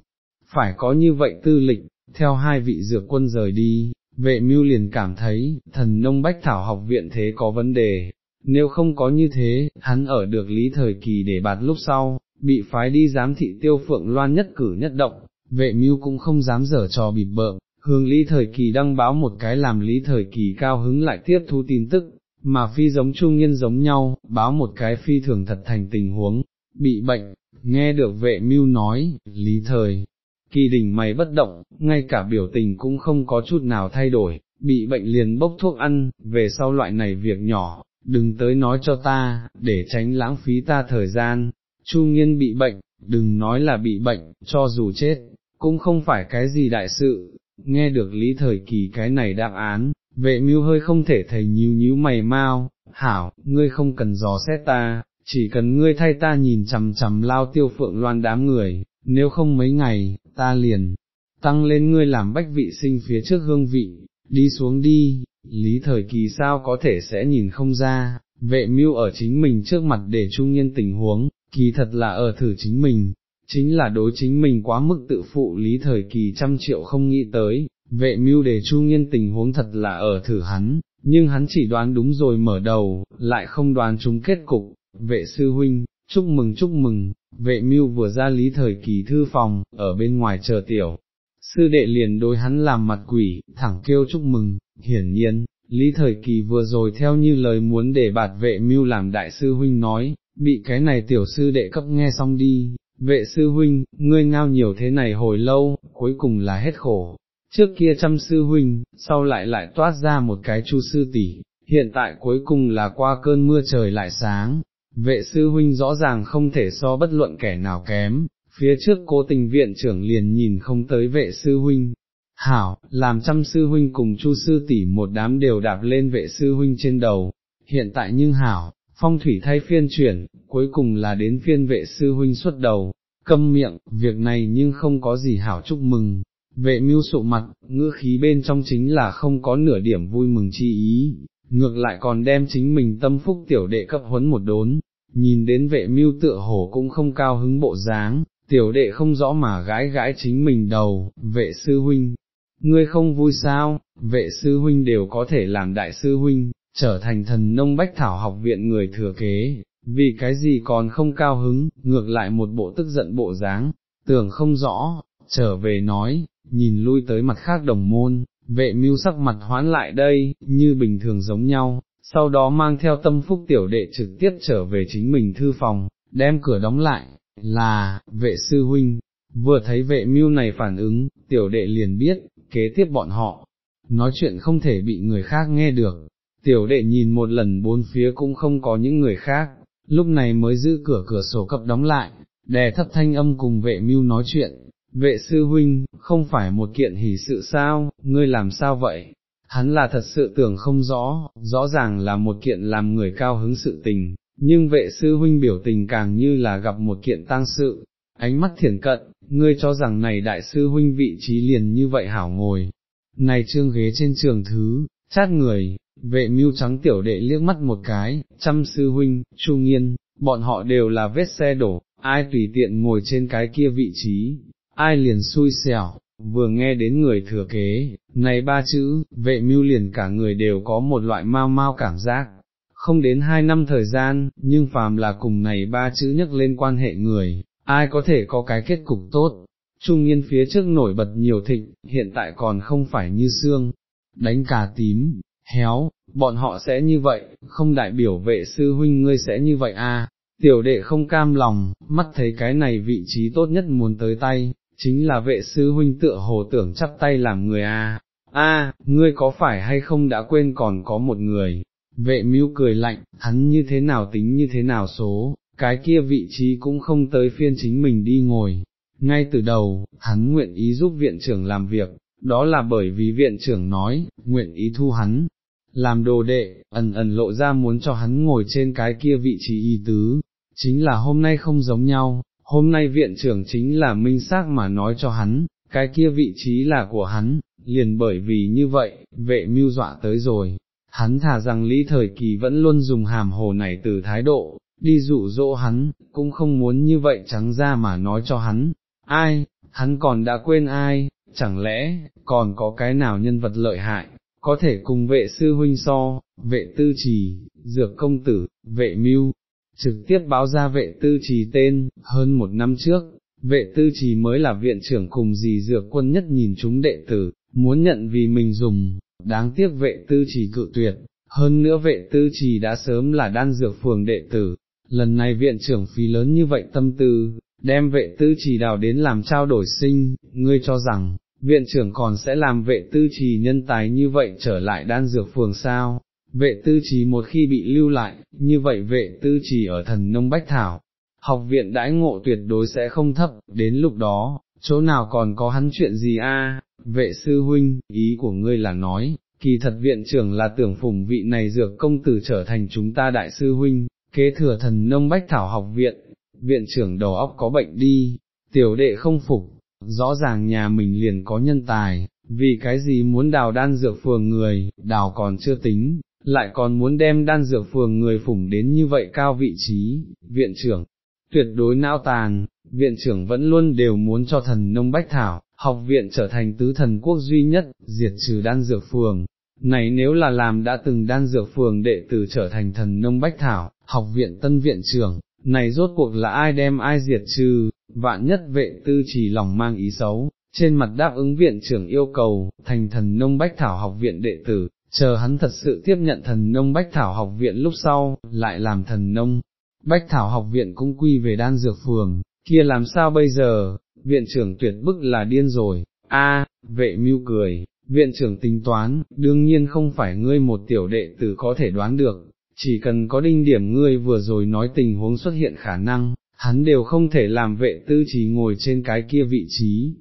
phải có như vậy tư lịch, theo hai vị dược quân rời đi, vệ mưu liền cảm thấy, thần nông bách thảo học viện thế có vấn đề, nếu không có như thế, hắn ở được lý thời kỳ để bạt lúc sau, bị phái đi giám thị tiêu phượng loan nhất cử nhất động, vệ mưu cũng không dám dở trò bịp bợm, hướng lý thời kỳ đăng báo một cái làm lý thời kỳ cao hứng lại tiếp thu tin tức, mà phi giống trung nhân giống nhau, báo một cái phi thường thật thành tình huống, bị bệnh, nghe được vệ mưu nói, lý thời, kỳ đỉnh mày bất động, ngay cả biểu tình cũng không có chút nào thay đổi, bị bệnh liền bốc thuốc ăn, về sau loại này việc nhỏ, đừng tới nói cho ta, để tránh lãng phí ta thời gian, Chu Nghiên bị bệnh, đừng nói là bị bệnh, cho dù chết, cũng không phải cái gì đại sự, nghe được lý thời kỳ cái này đáp án, vệ mưu hơi không thể thầy nhíu nhíu mày mau, hảo, ngươi không cần dò xét ta, chỉ cần ngươi thay ta nhìn chằm chằm lao tiêu phượng loan đám người, nếu không mấy ngày, ta liền, tăng lên ngươi làm bách vị sinh phía trước hương vị, đi xuống đi, lý thời kỳ sao có thể sẽ nhìn không ra, vệ mưu ở chính mình trước mặt để trung nhân tình huống, kỳ thật là ở thử chính mình, chính là đối chính mình quá mức tự phụ lý thời kỳ trăm triệu không nghĩ tới, vệ mưu để trung nhân tình huống thật là ở thử hắn, nhưng hắn chỉ đoán đúng rồi mở đầu, lại không đoán chúng kết cục, vệ sư huynh, chúc mừng chúc mừng, vệ mưu vừa ra lý thời kỳ thư phòng, ở bên ngoài chờ tiểu. Sư đệ liền đối hắn làm mặt quỷ, thẳng kêu chúc mừng, hiển nhiên, lý thời kỳ vừa rồi theo như lời muốn để bạt vệ mưu làm đại sư huynh nói, bị cái này tiểu sư đệ cấp nghe xong đi, vệ sư huynh, ngươi ngao nhiều thế này hồi lâu, cuối cùng là hết khổ, trước kia chăm sư huynh, sau lại lại toát ra một cái chu sư tỷ, hiện tại cuối cùng là qua cơn mưa trời lại sáng, vệ sư huynh rõ ràng không thể so bất luận kẻ nào kém, phía trước cố tình viện trưởng liền nhìn không tới vệ sư huynh. Hảo, làm chăm sư huynh cùng chu sư tỷ một đám đều đạp lên vệ sư huynh trên đầu, hiện tại nhưng hảo, phong thủy thay phiên chuyển, cuối cùng là đến phiên vệ sư huynh xuất đầu, câm miệng, việc này nhưng không có gì hảo chúc mừng, vệ mưu sụ mặt, ngữ khí bên trong chính là không có nửa điểm vui mừng chi ý, ngược lại còn đem chính mình tâm phúc tiểu đệ cấp huấn một đốn, nhìn đến vệ mưu tựa hổ cũng không cao hứng bộ dáng, tiểu đệ không rõ mà gãi gãi chính mình đầu, vệ sư huynh, ngươi không vui sao, vệ sư huynh đều có thể làm đại sư huynh, trở thành thần nông bách thảo học viện người thừa kế, vì cái gì còn không cao hứng, ngược lại một bộ tức giận bộ dáng, tưởng không rõ, trở về nói, nhìn lui tới mặt khác đồng môn, vệ mưu sắc mặt hoán lại đây, như bình thường giống nhau, sau đó mang theo tâm phúc tiểu đệ trực tiếp trở về chính mình thư phòng, đem cửa đóng lại, là, vệ sư huynh, vừa thấy vệ mưu này phản ứng, tiểu đệ liền biết, kế tiếp bọn họ, nói chuyện không thể bị người khác nghe được, tiểu đệ nhìn một lần bốn phía cũng không có những người khác, lúc này mới giữ cửa cửa sổ cập đóng lại, đè thấp thanh âm cùng vệ mưu nói chuyện, vệ sư huynh, không phải một kiện hỷ sự sao, ngươi làm sao vậy? Hắn là thật sự tưởng không rõ, rõ ràng là một kiện làm người cao hứng sự tình, nhưng vệ sư huynh biểu tình càng như là gặp một kiện tang sự, ánh mắt thiển cận, ngươi cho rằng này đại sư huynh vị trí liền như vậy hảo ngồi, này trương ghế trên trường thứ, chát người, vệ mưu trắng tiểu đệ liếc mắt một cái, chăm sư huynh, chu nghiên, bọn họ đều là vết xe đổ, ai tùy tiện ngồi trên cái kia vị trí, ai liền xui xẻo, vừa nghe đến người thừa kế, này ba chữ, vệ mưu liền cả người đều có một loại mau mau cảm giác, không đến hai năm thời gian, nhưng phàm là cùng này ba chữ nhắc lên quan hệ người, ai có thể có cái kết cục tốt. Trung niên phía trước nổi bật nhiều thịnh, hiện tại còn không phải như xương, đánh cà tím, héo, bọn họ sẽ như vậy, không đại biểu vệ sư huynh ngươi sẽ như vậy à, tiểu đệ không cam lòng, mắt thấy cái này vị trí tốt nhất muốn tới tay, chính là vệ sư huynh tựa hồ tưởng chắp tay làm người à, a ngươi có phải hay không đã quên còn có một người, vệ mưu cười lạnh, hắn như thế nào tính như thế nào số, cái kia vị trí cũng không tới phiên chính mình đi ngồi. Ngay từ đầu, hắn nguyện ý giúp viện trưởng làm việc, đó là bởi vì viện trưởng nói, nguyện ý thu hắn, làm đồ đệ, ẩn ẩn lộ ra muốn cho hắn ngồi trên cái kia vị trí y tứ, chính là hôm nay không giống nhau, hôm nay viện trưởng chính là minh xác mà nói cho hắn, cái kia vị trí là của hắn, liền bởi vì như vậy, vệ mưu dọa tới rồi, hắn thả rằng lý thời kỳ vẫn luôn dùng hàm hồ này từ thái độ, đi dụ dỗ hắn, cũng không muốn như vậy trắng ra mà nói cho hắn, ai, hắn còn đã quên ai, chẳng lẽ, còn có cái nào nhân vật lợi hại, có thể cùng vệ sư huynh so, vệ tư trì, dược công tử, vệ mưu, trực tiếp báo ra vệ tư trì tên, hơn một năm trước, vệ tư trì mới là viện trưởng cùng dì dược quân nhất nhìn chúng đệ tử, muốn nhận vì mình dùng, đáng tiếc vệ tư trì cự tuyệt, hơn nữa vệ tư trì đã sớm là đan dược phường đệ tử, lần này viện trưởng phí lớn như vậy tâm tư, đem vệ tư trì đào đến làm trao đổi sinh, ngươi cho rằng, viện trưởng còn sẽ làm vệ tư trì nhân tài như vậy trở lại đan dược phường sao, vệ tư trì một khi bị lưu lại, như vậy vệ tư trì ở thần nông bách thảo, học viện đãi ngộ tuyệt đối sẽ không thấp, đến lúc đó, chỗ nào còn có hắn chuyện gì a? vệ sư huynh, ý của ngươi là nói, kỳ thật viện trưởng là tưởng phùng vị này dược công tử trở thành chúng ta đại sư huynh, kế thừa thần nông bách thảo học viện, viện trưởng đầu óc có bệnh đi, tiểu đệ không phục, rõ ràng nhà mình liền có nhân tài, vì cái gì muốn đào đan dược phường người, đào còn chưa tính, lại còn muốn đem đan dược phường người phủng đến như vậy cao vị trí, viện trưởng, tuyệt đối não tàn, viện trưởng vẫn luôn đều muốn cho thần nông bách thảo, học viện trở thành tứ thần quốc duy nhất, diệt trừ đan dược phường. Này nếu là làm đã từng đan dược phường đệ tử trở thành thần nông bách thảo, học viện tân viện trưởng, này rốt cuộc là ai đem ai diệt trừ, vạn nhất vệ tư chỉ lòng mang ý xấu, trên mặt đáp ứng viện trưởng yêu cầu, thành thần nông bách thảo học viện đệ tử, chờ hắn thật sự tiếp nhận thần nông bách thảo học viện lúc sau, lại làm thần nông. Bách Thảo học viện cũng quy về đan dược phường, kia làm sao bây giờ, viện trưởng tuyệt bức là điên rồi, a vệ mưu cười, viện trưởng tính toán, đương nhiên không phải ngươi một tiểu đệ tử có thể đoán được, chỉ cần có đinh điểm ngươi vừa rồi nói tình huống xuất hiện khả năng, hắn đều không thể làm vệ tư trí ngồi trên cái kia vị trí,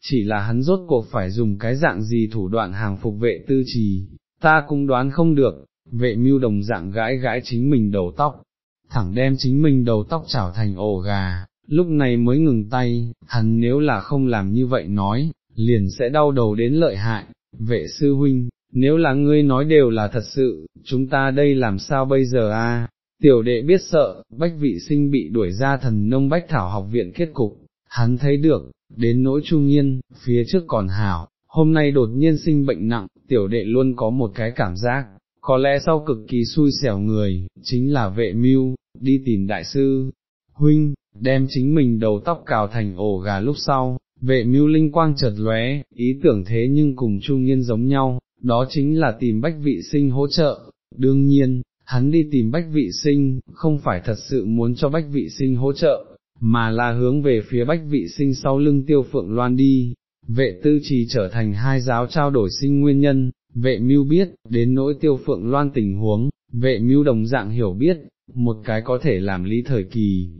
chỉ là hắn rốt cuộc phải dùng cái dạng gì thủ đoạn hàng phục vệ tư trì, ta cũng đoán không được, vệ mưu đồng dạng gãi gãi chính mình đầu tóc, thẳng đem chính mình đầu tóc chảo thành ổ gà, lúc này mới ngừng tay, hắn nếu là không làm như vậy nói, liền sẽ đau đầu đến lợi hại, vệ sư huynh, nếu là ngươi nói đều là thật sự, chúng ta đây làm sao bây giờ a? Tiểu đệ biết sợ, bách vị sinh bị đuổi ra thần nông bách thảo học viện kết cục, hắn thấy được, đến nỗi trung nhiên, phía trước còn hảo, hôm nay đột nhiên sinh bệnh nặng, tiểu đệ luôn có một cái cảm giác, có lẽ sau cực kỳ xui xẻo người, chính là vệ mưu, đi tìm đại sư, huynh, đem chính mình đầu tóc cào thành ổ gà lúc sau, vệ mưu linh quang chợt lóe, ý tưởng thế nhưng cùng trung nhiên giống nhau, đó chính là tìm bách vị sinh hỗ trợ, đương nhiên, hắn đi tìm bách vị sinh, không phải thật sự muốn cho bách vị sinh hỗ trợ, mà là hướng về phía bách vị sinh sau lưng tiêu phượng loan đi, vệ tư trì trở thành hai giáo trao đổi sinh nguyên nhân, vệ mưu biết, đến nỗi tiêu phượng loan tình huống, vệ mưu đồng dạng hiểu biết, một cái có thể làm lý thời kỳ,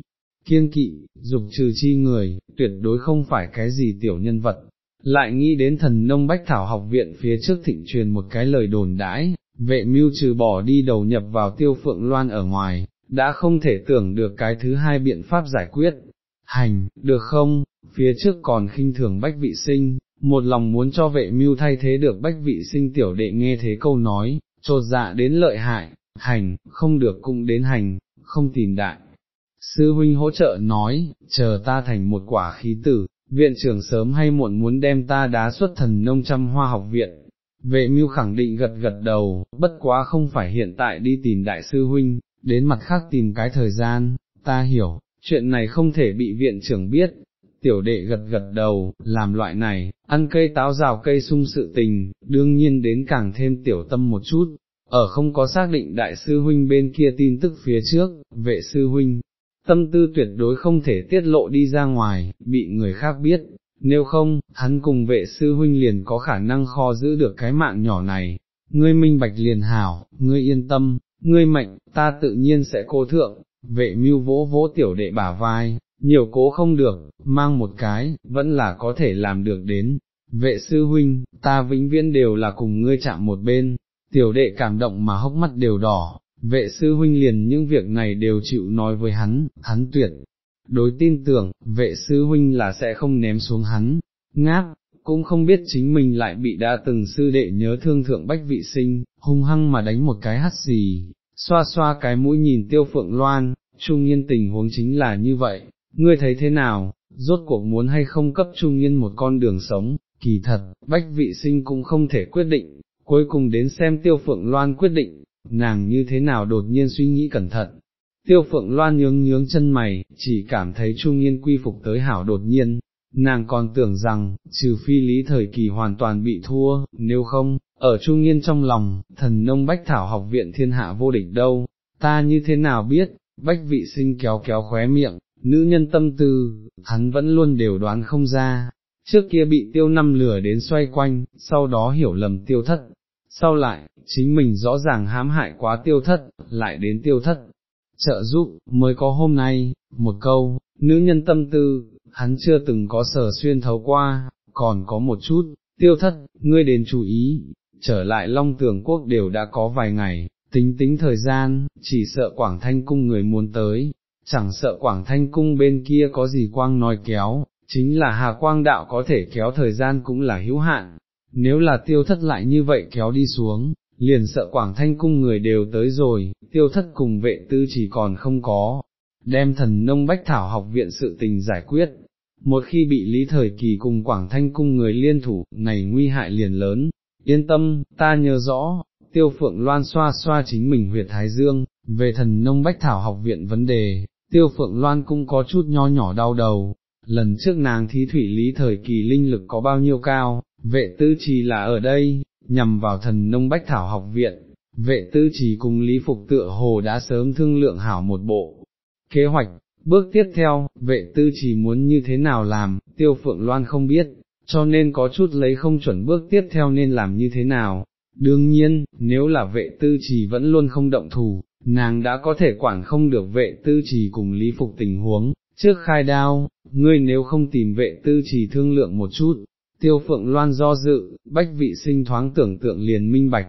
kiên kỵ, dục trừ chi người, tuyệt đối không phải cái gì tiểu nhân vật. Lại nghĩ đến thần nông bách thảo học viện phía trước thịnh truyền một cái lời đồn đãi, vệ mưu trừ bỏ đi đầu nhập vào tiêu phượng loan ở ngoài, đã không thể tưởng được cái thứ hai biện pháp giải quyết. Hành, được không, phía trước còn khinh thường bách vị sinh, một lòng muốn cho vệ mưu thay thế được bách vị sinh tiểu đệ nghe thế câu nói, trột dạ đến lợi hại, hành, không được cũng đến hành, không tìm đại. Sư huynh hỗ trợ nói, chờ ta thành một quả khí tử, viện trưởng sớm hay muộn muốn đem ta đá xuất thần nông trăm hoa học viện, vệ mưu khẳng định gật gật đầu, bất quá không phải hiện tại đi tìm đại sư huynh, đến mặt khác tìm cái thời gian, ta hiểu, chuyện này không thể bị viện trưởng biết. Tiểu đệ gật gật đầu, làm loại này, ăn cây táo rào cây sung sự tình, đương nhiên đến càng thêm tiểu tâm một chút, ở không có xác định đại sư huynh bên kia tin tức phía trước, vệ sư huynh, tâm tư tuyệt đối không thể tiết lộ đi ra ngoài, bị người khác biết, nếu không, hắn cùng vệ sư huynh liền có khả năng kho giữ được cái mạng nhỏ này, ngươi minh bạch liền hảo, ngươi yên tâm, ngươi mệnh, ta tự nhiên sẽ cố thượng, vệ mưu vỗ vỗ tiểu đệ bả vai, nhiều cố không được, mang một cái, vẫn là có thể làm được đến. Vệ sư huynh, ta vĩnh viễn đều là cùng ngươi chạm một bên, tiểu đệ cảm động mà hốc mắt đều đỏ, vệ sư huynh liền những việc này đều chịu nói với hắn, hắn tuyệt, đối tin tưởng, vệ sư huynh là sẽ không ném xuống hắn, ngáp, cũng không biết chính mình lại bị đa từng sư đệ nhớ thương thượng bách vị sinh, hung hăng mà đánh một cái hắt xì, xoa xoa cái mũi nhìn tiêu phượng loan, trung nhiên tình huống chính là như vậy, ngươi thấy thế nào, rốt cuộc muốn hay không cấp trung nhiên một con đường sống, kỳ thật, bách vị sinh cũng không thể quyết định, cuối cùng đến xem tiêu phượng loan quyết định, nàng như thế nào đột nhiên suy nghĩ cẩn thận. Tiêu phượng loan nhướng nhướng chân mày, chỉ cảm thấy trung nhiên quy phục tới hảo đột nhiên, nàng còn tưởng rằng, trừ phi lý thời kỳ hoàn toàn bị thua, nếu không, ở trung nhiên trong lòng, thần nông bách thảo học viện thiên hạ vô địch đâu, ta như thế nào biết, bách vị sinh kéo kéo khóe miệng, nữ nhân tâm tư, hắn vẫn luôn đều đoán không ra, trước kia bị tiêu năm lửa đến xoay quanh, sau đó hiểu lầm tiêu thất, sau lại, chính mình rõ ràng hãm hại quá tiêu thất, lại đến tiêu thất, trợ giúp, mới có hôm nay, một câu, nữ nhân tâm tư, hắn chưa từng có sở xuyên thấu qua, còn có một chút, tiêu thất, ngươi đến chú ý, trở lại long tường quốc đều đã có vài ngày, tính tính thời gian, chỉ sợ Quảng Thanh Cung người muốn tới, chẳng sợ Quảng Thanh Cung bên kia có gì quang nói kéo, chính là Hà Quang Đạo có thể kéo thời gian cũng là hữu hạn, nếu là tiêu thất lại như vậy kéo đi xuống, liền sợ Quảng Thanh Cung người đều tới rồi, tiêu thất cùng vệ tư chỉ còn không có, đem thần nông bách thảo học viện sự tình giải quyết. Một khi bị lý thời kỳ cùng Quảng Thanh Cung người liên thủ, này nguy hại liền lớn, yên tâm, ta nhớ rõ, tiêu phượng loan xoa xoa chính mình huyệt thái dương, về thần nông bách thảo học viện vấn đề, tiêu phượng loan cũng có chút nho nhỏ đau đầu, lần trước nàng thí thủy lý thời kỳ linh lực có bao nhiêu cao, vệ tư trì là ở đây, nhằm vào thần nông bách thảo học viện, vệ tư trì cùng lý phục tựa hồ đã sớm thương lượng hảo một bộ. Kế hoạch, bước tiếp theo, vệ tư trì muốn như thế nào làm, tiêu phượng loan không biết, cho nên có chút lấy không chuẩn bước tiếp theo nên làm như thế nào. Đương nhiên, nếu là vệ tư trì vẫn luôn không động thủ, nàng đã có thể quản không được vệ tư trì cùng lý phục tình huống, trước khai đao, ngươi nếu không tìm vệ tư trì thương lượng một chút, tiêu phượng loan do dự, bách vị sinh thoáng tưởng tượng liền minh bạch,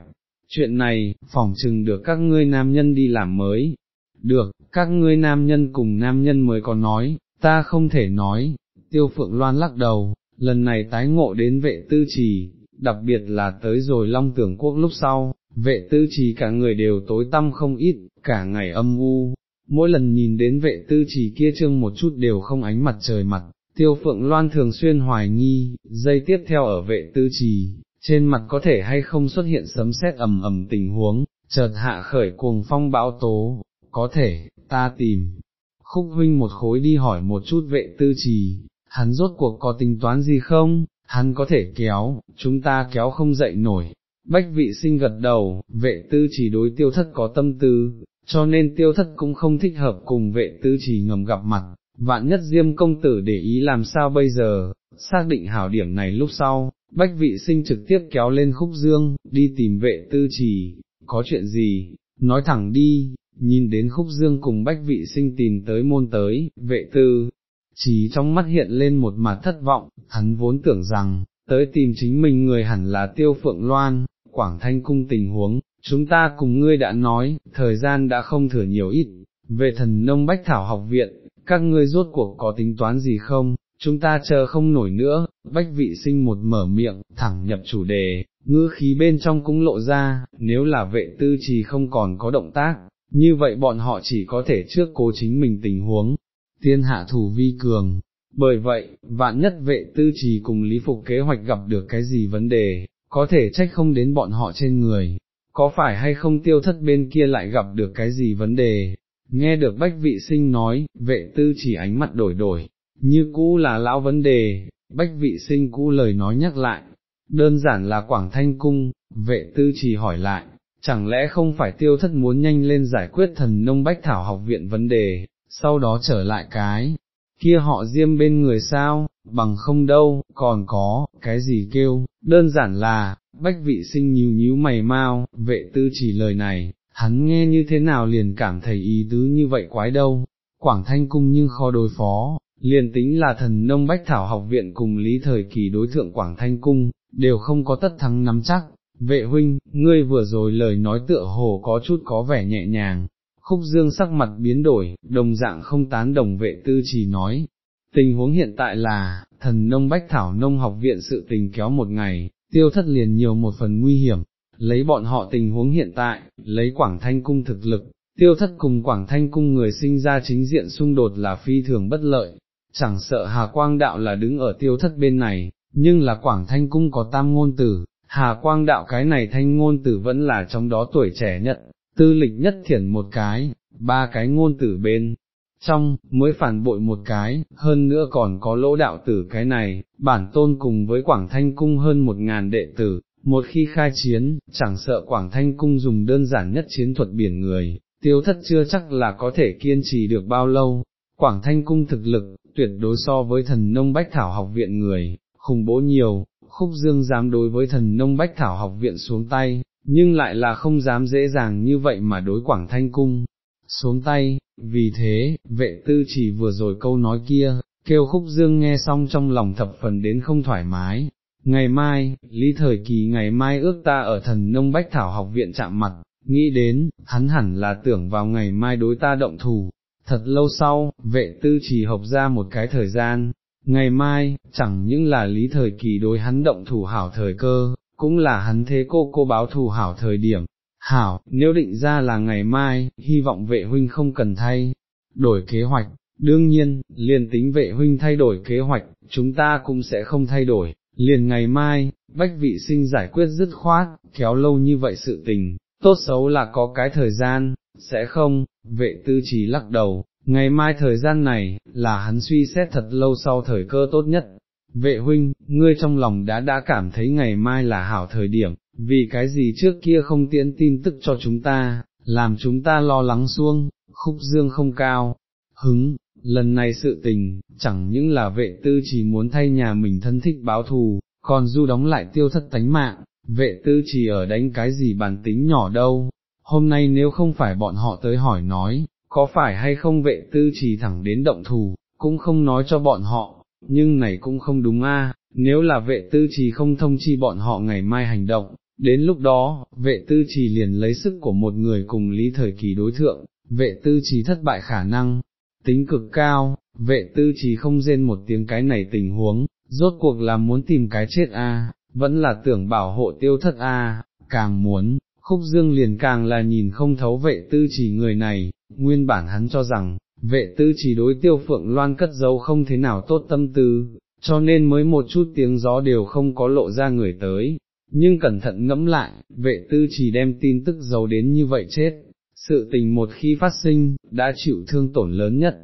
chuyện này, phỏng chừng được các ngươi nam nhân đi làm mới, được, các ngươi nam nhân cùng nam nhân mới có nói, ta không thể nói, tiêu phượng loan lắc đầu, lần này tái ngộ đến vệ tư trì, đặc biệt là tới rồi long tưởng quốc lúc sau, vệ tư trì cả người đều tối tăm không ít, cả ngày âm u, mỗi lần nhìn đến vệ tư trì kia trương một chút đều không ánh mặt trời mặt, tiêu phượng loan thường xuyên hoài nghi, dây tiếp theo ở vệ tư trì, trên mặt có thể hay không xuất hiện sấm sét ầm ầm tình huống, chợt hạ khởi cuồng phong bão tố, có thể, ta tìm, khúc huynh một khối đi hỏi một chút vệ tư trì, hắn rốt cuộc có tính toán gì không, hắn có thể kéo, chúng ta kéo không dậy nổi. Bách vị sinh gật đầu, vệ tư chỉ đối tiêu thất có tâm tư, cho nên tiêu thất cũng không thích hợp cùng vệ tư chỉ ngầm gặp mặt, vạn nhất diêm công tử để ý làm sao bây giờ, xác định hảo điểm này lúc sau, bách vị sinh trực tiếp kéo lên khúc dương, đi tìm vệ tư trì, có chuyện gì, nói thẳng đi, nhìn đến khúc dương cùng bách vị sinh tìm tới môn tới, vệ tư, chỉ trong mắt hiện lên một mặt thất vọng, hắn vốn tưởng rằng, tới tìm chính mình người hẳn là tiêu phượng loan, quảng thanh cung tình huống, chúng ta cùng ngươi đã nói, thời gian đã không thừa nhiều ít, về thần nông bách thảo học viện, các ngươi rốt cuộc có tính toán gì không, chúng ta chờ không nổi nữa, bách vị sinh một mở miệng, thẳng nhập chủ đề, ngữ khí bên trong cũng lộ ra, nếu là vệ tư trì không còn có động tác, như vậy bọn họ chỉ có thể trước cố chính mình tình huống, tiên hạ thủ vi cường. Bởi vậy, vạn nhất vệ tư trì cùng lý phục kế hoạch gặp được cái gì vấn đề, có thể trách không đến bọn họ trên người, có phải hay không tiêu thất bên kia lại gặp được cái gì vấn đề, nghe được bách vị sinh nói, vệ tư chỉ ánh mặt đổi đổi, như cũ là lão vấn đề, bách vị sinh cũ lời nói nhắc lại, đơn giản là Quảng Thanh Cung, vệ tư chỉ hỏi lại, chẳng lẽ không phải tiêu thất muốn nhanh lên giải quyết thần nông bách thảo học viện vấn đề, sau đó trở lại cái, kia họ diêm bên người sao, bằng không đâu, còn có, cái gì kêu, đơn giản là, bách vị sinh nhíu nhíu mày mau, vệ tư chỉ lời này, hắn nghe như thế nào liền cảm thấy ý tứ như vậy quái đâu, Quảng Thanh Cung nhưng khó đối phó, liền tính là thần nông bách thảo học viện cùng lý thời kỳ đối thượng Quảng Thanh Cung, đều không có tất thắng nắm chắc, vệ huynh, ngươi vừa rồi lời nói tựa hồ có chút có vẻ nhẹ nhàng, khúc dương sắc mặt biến đổi, đồng dạng không tán đồng vệ tư chỉ nói, tình huống hiện tại là, thần nông bách thảo nông học viện sự tình kéo một ngày, tiêu thất liền nhiều một phần nguy hiểm, lấy bọn họ tình huống hiện tại, lấy Quảng Thanh Cung thực lực, tiêu thất cùng Quảng Thanh Cung người sinh ra chính diện xung đột là phi thường bất lợi, chẳng sợ Hà Quang Đạo là đứng ở tiêu thất bên này, nhưng là Quảng Thanh Cung có tam ngôn tử, Hà Quang Đạo cái này thanh ngôn tử vẫn là trong đó tuổi trẻ nhất, tư lịch nhất thiển một cái, ba cái ngôn tử bên. Trong, mới phản bội một cái, hơn nữa còn có lỗ đạo tử cái này, bản tôn cùng với Quảng Thanh Cung hơn một ngàn đệ tử, một khi khai chiến, chẳng sợ Quảng Thanh Cung dùng đơn giản nhất chiến thuật biển người, tiêu thất chưa chắc là có thể kiên trì được bao lâu. Quảng Thanh Cung thực lực, tuyệt đối so với thần nông bách thảo học viện người, khủng bố nhiều, khúc dương dám đối với thần nông bách thảo học viện xuống tay, nhưng lại là không dám dễ dàng như vậy mà đối Quảng Thanh Cung xuống tay, vì thế, vệ tư chỉ vừa rồi câu nói kia, kêu khúc dương nghe xong trong lòng thập phần đến không thoải mái, Ngày mai, lý thời kỳ ngày mai ước ta ở thần nông bách thảo học viện chạm mặt, nghĩ đến, hắn hẳn là tưởng vào ngày mai đối ta động thủ. Thật lâu sau, vệ tư chỉ hộc ra một cái thời gian, ngày mai, chẳng những là lý thời kỳ đối hắn động thủ hảo thời cơ, cũng là hắn thế cô cô báo thù hảo thời điểm. Hảo, nếu định ra là ngày mai, hy vọng vệ huynh không cần thay, đổi kế hoạch, đương nhiên, liền tính vệ huynh thay đổi kế hoạch, chúng ta cũng sẽ không thay đổi, liền ngày mai, bách vị sinh giải quyết dứt khoát, kéo lâu như vậy sự tình, tốt xấu là có cái thời gian, sẽ không, vệ tư trí lắc đầu, ngày mai thời gian này, là hắn suy xét thật lâu sau thời cơ tốt nhất. Vệ huynh, ngươi trong lòng đã đã cảm thấy ngày mai là hảo thời điểm, vì cái gì trước kia không tiễn tin tức cho chúng ta, làm chúng ta lo lắng xuông, khúc dương không cao, hứng, lần này sự tình, chẳng những là vệ tư chỉ muốn thay nhà mình thân thích báo thù, còn du đóng lại tiêu thất tánh mạng, vệ tư chỉ ở đánh cái gì bản tính nhỏ đâu, hôm nay nếu không phải bọn họ tới hỏi nói, có phải hay không vệ tư chỉ thẳng đến động thù, cũng không nói cho bọn họ, nhưng này cũng không đúng a. nếu là vệ tư trì không thông chi bọn họ ngày mai hành động, đến lúc đó, vệ tư trì liền lấy sức của một người cùng lý thời kỳ đối thượng, vệ tư trì thất bại khả năng, tính cực cao, vệ tư trì không rên một tiếng cái này tình huống, rốt cuộc là muốn tìm cái chết a, vẫn là tưởng bảo hộ tiêu thất a, càng muốn, khúc dương liền càng là nhìn không thấu vệ tư trì người này, nguyên bản hắn cho rằng, vệ tư trì đối tiêu phượng loan cất giấu không thế nào tốt tâm tư, cho nên mới một chút tiếng gió đều không có lộ ra người tới, nhưng cẩn thận ngẫm lại, vệ tư chỉ đem tin tức giấu đến như vậy chết, sự tình một khi phát sinh, đã chịu thương tổn lớn nhất.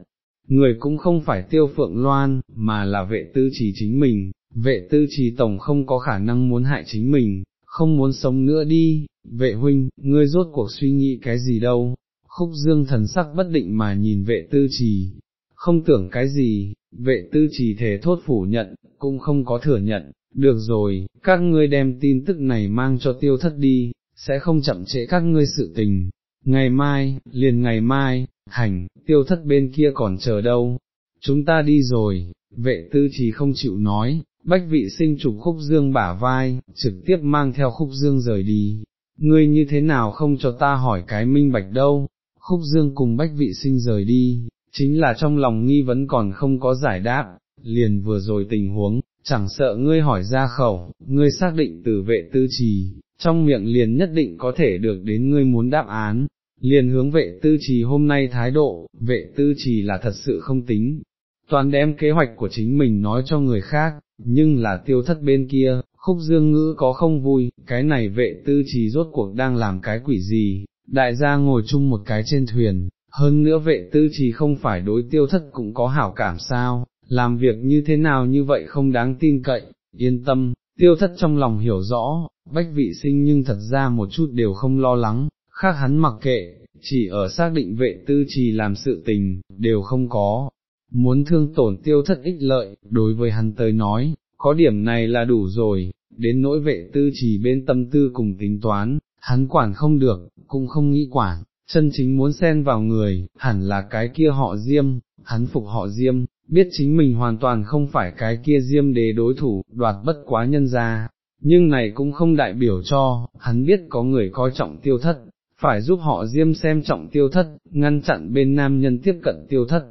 Người cũng không phải tiêu phượng loan, mà là vệ tư trì chính mình, vệ tư trì tổng không có khả năng muốn hại chính mình, không muốn sống nữa đi, vệ huynh, ngươi rốt cuộc suy nghĩ cái gì đâu, khúc dương thần sắc bất định mà nhìn vệ tư trì, không tưởng cái gì, vệ tư trì thể thốt phủ nhận, cũng không có thừa nhận, được rồi, các ngươi đem tin tức này mang cho tiêu thất đi, sẽ không chậm trễ các ngươi sự tình, ngày mai, liền ngày mai, hành, tiêu thất bên kia còn chờ đâu, chúng ta đi rồi, vệ tư thì không chịu nói, bách vị sinh chụp khúc dương bả vai, trực tiếp mang theo khúc dương rời đi, ngươi như thế nào không cho ta hỏi cái minh bạch đâu, khúc dương cùng bách vị sinh rời đi, chính là trong lòng nghi vấn còn không có giải đáp, liền vừa rồi tình huống, chẳng sợ ngươi hỏi ra khẩu, ngươi xác định từ vệ tư trì, trong miệng liền nhất định có thể được đến ngươi muốn đáp án, liền hướng vệ tư trì hôm nay thái độ, vệ tư trì là thật sự không tính, toàn đem kế hoạch của chính mình nói cho người khác, nhưng là tiêu thất bên kia, khúc dương ngữ có không vui, cái này vệ tư trì rốt cuộc đang làm cái quỷ gì, đại gia ngồi chung một cái trên thuyền, hơn nữa vệ tư trì không phải đối tiêu thất cũng có hảo cảm sao, làm việc như thế nào như vậy không đáng tin cậy, yên tâm, tiêu thất trong lòng hiểu rõ, bách vị sinh nhưng thật ra một chút đều không lo lắng, khác hắn mặc kệ, chỉ ở xác định vệ tư trì làm sự tình, đều không có, muốn thương tổn tiêu thất ích lợi, đối với hắn tới nói, có điểm này là đủ rồi, đến nỗi vệ tư trì bên tâm tư cùng tính toán, hắn quản không được, cũng không nghĩ quản, chân chính muốn xen vào người, hẳn là cái kia họ diêm, hắn phục họ diêm, biết chính mình hoàn toàn không phải cái kia diêm đế đối thủ, đoạt bất quá nhân ra, nhưng này cũng không đại biểu cho, hắn biết có người coi trọng tiêu thất, phải giúp họ diêm xem trọng tiêu thất, ngăn chặn bên nam nhân tiếp cận tiêu thất,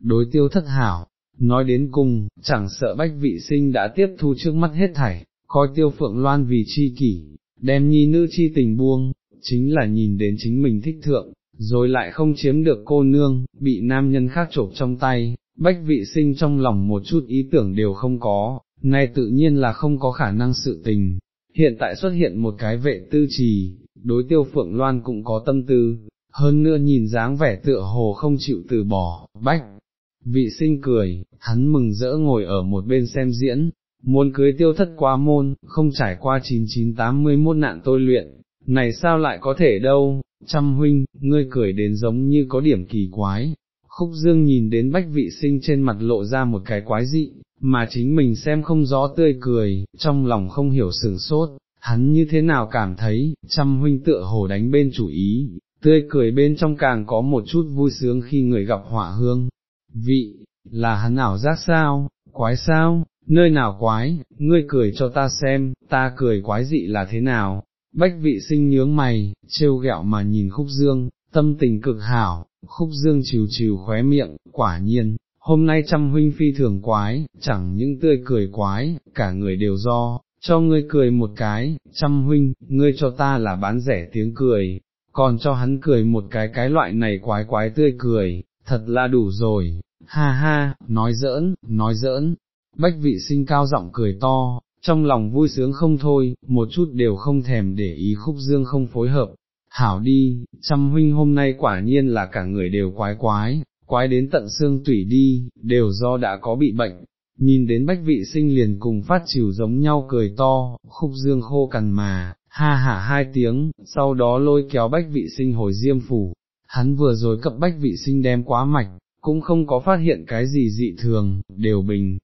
đối tiêu thất hảo, nói đến cùng, chẳng sợ bách vị sinh đã tiếp thu trước mắt hết thảy, coi tiêu phượng loan vì chi kỷ, đem nhi nữ chi tình buông, chính là nhìn đến chính mình thích thượng, rồi lại không chiếm được cô nương, bị nam nhân khác chộp trong tay, bách vị sinh trong lòng một chút ý tưởng đều không có, này tự nhiên là không có khả năng sự tình. Hiện tại xuất hiện một cái vệ tư trì, đối tiêu phượng loan cũng có tâm tư, hơn nữa nhìn dáng vẻ tựa hồ không chịu từ bỏ, bách. Vị sinh cười, hắn mừng rỡ ngồi ở một bên xem diễn, muốn cưới tiêu thất quá môn, không trải qua 9981 nạn tôi luyện, này sao lại có thể đâu, trăm huynh, ngươi cười đến giống như có điểm kỳ quái. Khúc dương nhìn đến bách vị sinh trên mặt lộ ra một cái quái dị, mà chính mình xem không rõ tươi cười, trong lòng không hiểu sửng sốt, hắn như thế nào cảm thấy, trăm huynh tựa hồ đánh bên chủ ý, tươi cười bên trong càng có một chút vui sướng khi người gặp họa hương. Vị, là hắn ảo giác sao, quái sao, nơi nào quái, ngươi cười cho ta xem, ta cười quái dị là thế nào, bách vị sinh nhướng mày, trêu ghẹo mà nhìn khúc dương, tâm tình cực hảo, khúc dương chiều chiều khóe miệng, quả nhiên, hôm nay trăm huynh phi thường quái, chẳng những tươi cười quái, cả người đều do, cho ngươi cười một cái, trăm huynh, ngươi cho ta là bán rẻ tiếng cười, còn cho hắn cười một cái cái loại này quái quái tươi cười, thật là đủ rồi, ha ha, nói giỡn, nói giỡn, bách vị sinh cao giọng cười to, trong lòng vui sướng không thôi, một chút đều không thèm để ý khúc dương không phối hợp. Hảo đi, trăm huynh hôm nay quả nhiên là cả người đều quái quái, quái đến tận xương tủy đi, đều do đã có bị bệnh. Nhìn đến bách vị sinh liền cùng phát chiều giống nhau cười to, khúc dương khô cằn mà, ha hả hai tiếng, sau đó lôi kéo bách vị sinh hồi diêm phủ. Hắn vừa rồi cập bách vị sinh đem quá mạch, cũng không có phát hiện cái gì dị thường, đều bình,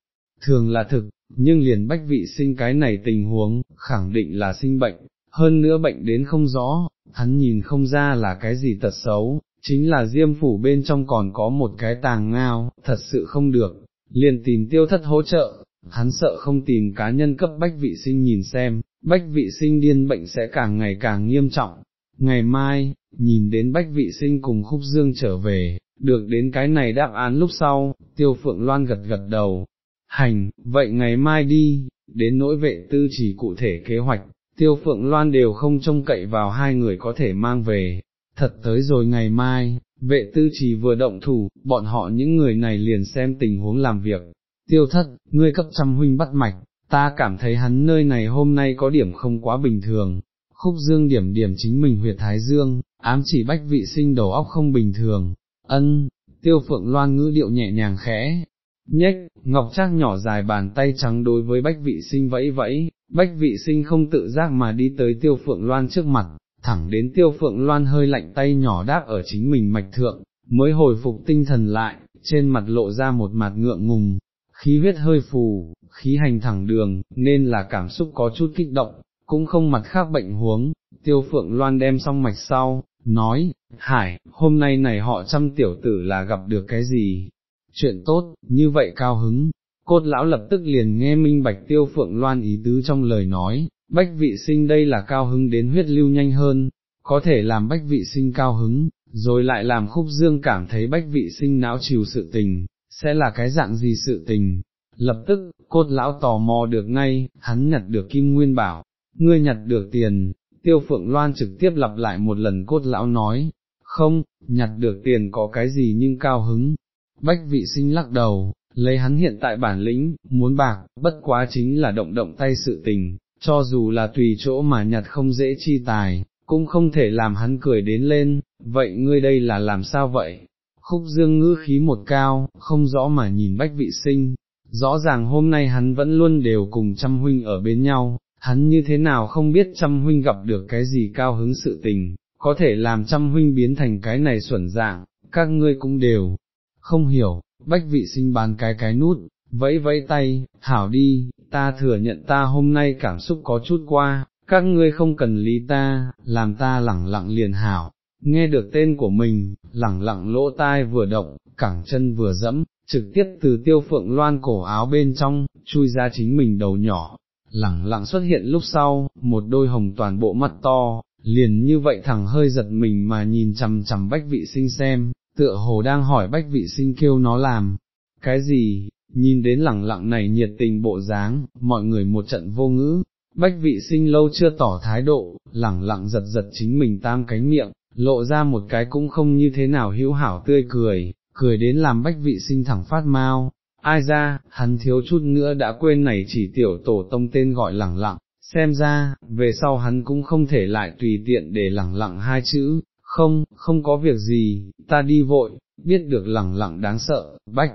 thường là thực, nhưng liền bách vị sinh cái này tình huống, khẳng định là sinh bệnh, hơn nữa bệnh đến không rõ, hắn nhìn không ra là cái gì tật xấu, chính là diêm phủ bên trong còn có một cái tàng ngao, thật sự không được, liền tìm tiêu thất hỗ trợ, hắn sợ không tìm cá nhân cấp bách vị sinh nhìn xem, bách vị sinh điên bệnh sẽ càng ngày càng nghiêm trọng. Ngày mai, nhìn đến bách vị sinh cùng khúc dương trở về, được đến cái này đáp án lúc sau, tiêu phượng loan gật gật đầu, hành, vậy ngày mai đi, đến nỗi vệ tư chỉ cụ thể kế hoạch, tiêu phượng loan đều không trông cậy vào hai người có thể mang về, thật tới rồi ngày mai, vệ tư chỉ vừa động thủ, bọn họ những người này liền xem tình huống làm việc, tiêu thất, ngươi cấp trăm huynh bắt mạch, ta cảm thấy hắn nơi này hôm nay có điểm không quá bình thường, khúc dương điểm điểm chính mình huyệt thái dương, ám chỉ bách vị sinh đầu óc không bình thường, ân, tiêu phượng loan ngữ điệu nhẹ nhàng khẽ, nhếch, ngọc trác nhỏ dài bàn tay trắng đối với bách vị sinh vẫy vẫy, bách vị sinh không tự giác mà đi tới tiêu phượng loan trước mặt, thẳng đến tiêu phượng loan hơi lạnh tay nhỏ đáp ở chính mình mạch thượng, mới hồi phục tinh thần lại, trên mặt lộ ra một mặt ngượng ngùng, khí huyết hơi phù, khí hành thẳng đường, nên là cảm xúc có chút kích động, cũng không mặt khác bệnh huống, tiêu phượng loan đem xong mạch sau, nói, hải, hôm nay này họ trăm tiểu tử là gặp được cái gì, chuyện tốt, như vậy cao hứng, cốt lão lập tức liền nghe minh bạch tiêu phượng loan ý tứ trong lời nói, bách vị sinh đây là cao hứng đến huyết lưu nhanh hơn, có thể làm bách vị sinh cao hứng, rồi lại làm khúc dương cảm thấy bách vị sinh não chiều sự tình, sẽ là cái dạng gì sự tình. Lập tức, cốt lão tò mò được ngay, hắn nhặt được kim nguyên bảo, ngươi nhặt được tiền, tiêu phượng loan trực tiếp lặp lại một lần cốt lão nói, không, nhặt được tiền có cái gì nhưng cao hứng, bách vị sinh lắc đầu, lấy hắn hiện tại bản lĩnh, muốn bạc, bất quá chính là động động tay sự tình, cho dù là tùy chỗ mà nhặt không dễ chi tài, cũng không thể làm hắn cười đến lên, vậy ngươi đây là làm sao vậy? Khúc dương ngữ khí một cao, không rõ mà nhìn bách vị sinh, rõ ràng hôm nay hắn vẫn luôn đều cùng trăm huynh ở bên nhau, hắn như thế nào không biết trăm huynh gặp được cái gì cao hứng sự tình, có thể làm trăm huynh biến thành cái này xuẩn dạng, các ngươi cũng đều không hiểu, bách vị sinh bán cái cái nút, vẫy vẫy tay, thảo đi, ta thừa nhận ta hôm nay cảm xúc có chút qua, các ngươi không cần lý ta, làm ta lẳng lặng liền hảo. Nghe được tên của mình, lẳng lặng lỗ tai vừa động, cẳng chân vừa dẫm, trực tiếp từ tiêu phượng loan cổ áo bên trong, chui ra chính mình đầu nhỏ, lẳng lặng xuất hiện lúc sau, một đôi hồng toàn bộ mắt to, liền như vậy thẳng hơi giật mình mà nhìn chằm chằm bách vị sinh xem, tựa hồ đang hỏi bách vị sinh kêu nó làm, cái gì, nhìn đến lẳng lặng này nhiệt tình bộ dáng, mọi người một trận vô ngữ, bách vị sinh lâu chưa tỏ thái độ, lẳng lặng giật giật chính mình tam cánh miệng, lộ ra một cái cũng không như thế nào hữu hảo tươi cười, cười đến làm bách vị sinh thẳng phát mau, ai ra, hắn thiếu chút nữa đã quên này chỉ tiểu tổ tông tên gọi lẳng lặng, xem ra, về sau hắn cũng không thể lại tùy tiện để lẳng lặng hai chữ, không, không có việc gì, ta đi vội, biết được lẳng lặng đáng sợ, bách.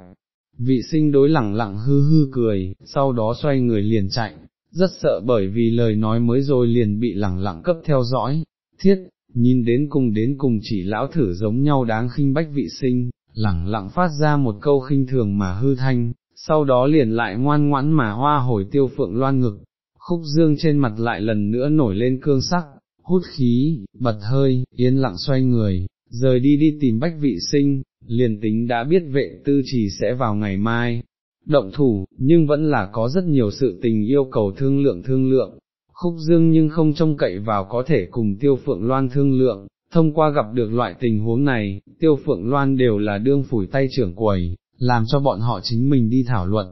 Vị sinh đối lẳng lặng hư hư cười, sau đó xoay người liền chạy, rất sợ bởi vì lời nói mới rồi liền bị lẳng lặng cấp theo dõi, thiết, nhìn đến cùng đến cùng chỉ lão thử giống nhau đáng khinh bách vị sinh, lẳng lặng phát ra một câu khinh thường mà hư thanh, sau đó liền lại ngoan ngoãn mà hoa hồi tiêu phượng loan ngực, khúc dương trên mặt lại lần nữa nổi lên cương sắc, hút khí, bật hơi, yên lặng xoay người, rời đi đi tìm bách vị sinh, liền tính đã biết vệ tư chỉ sẽ vào ngày mai, động thủ, nhưng vẫn là có rất nhiều sự tình yêu cầu thương lượng thương lượng, khúc dương nhưng không trông cậy vào có thể cùng tiêu phượng loan thương lượng, thông qua gặp được loại tình huống này, tiêu phượng loan đều là đương phủi tay trưởng quầy, làm cho bọn họ chính mình đi thảo luận.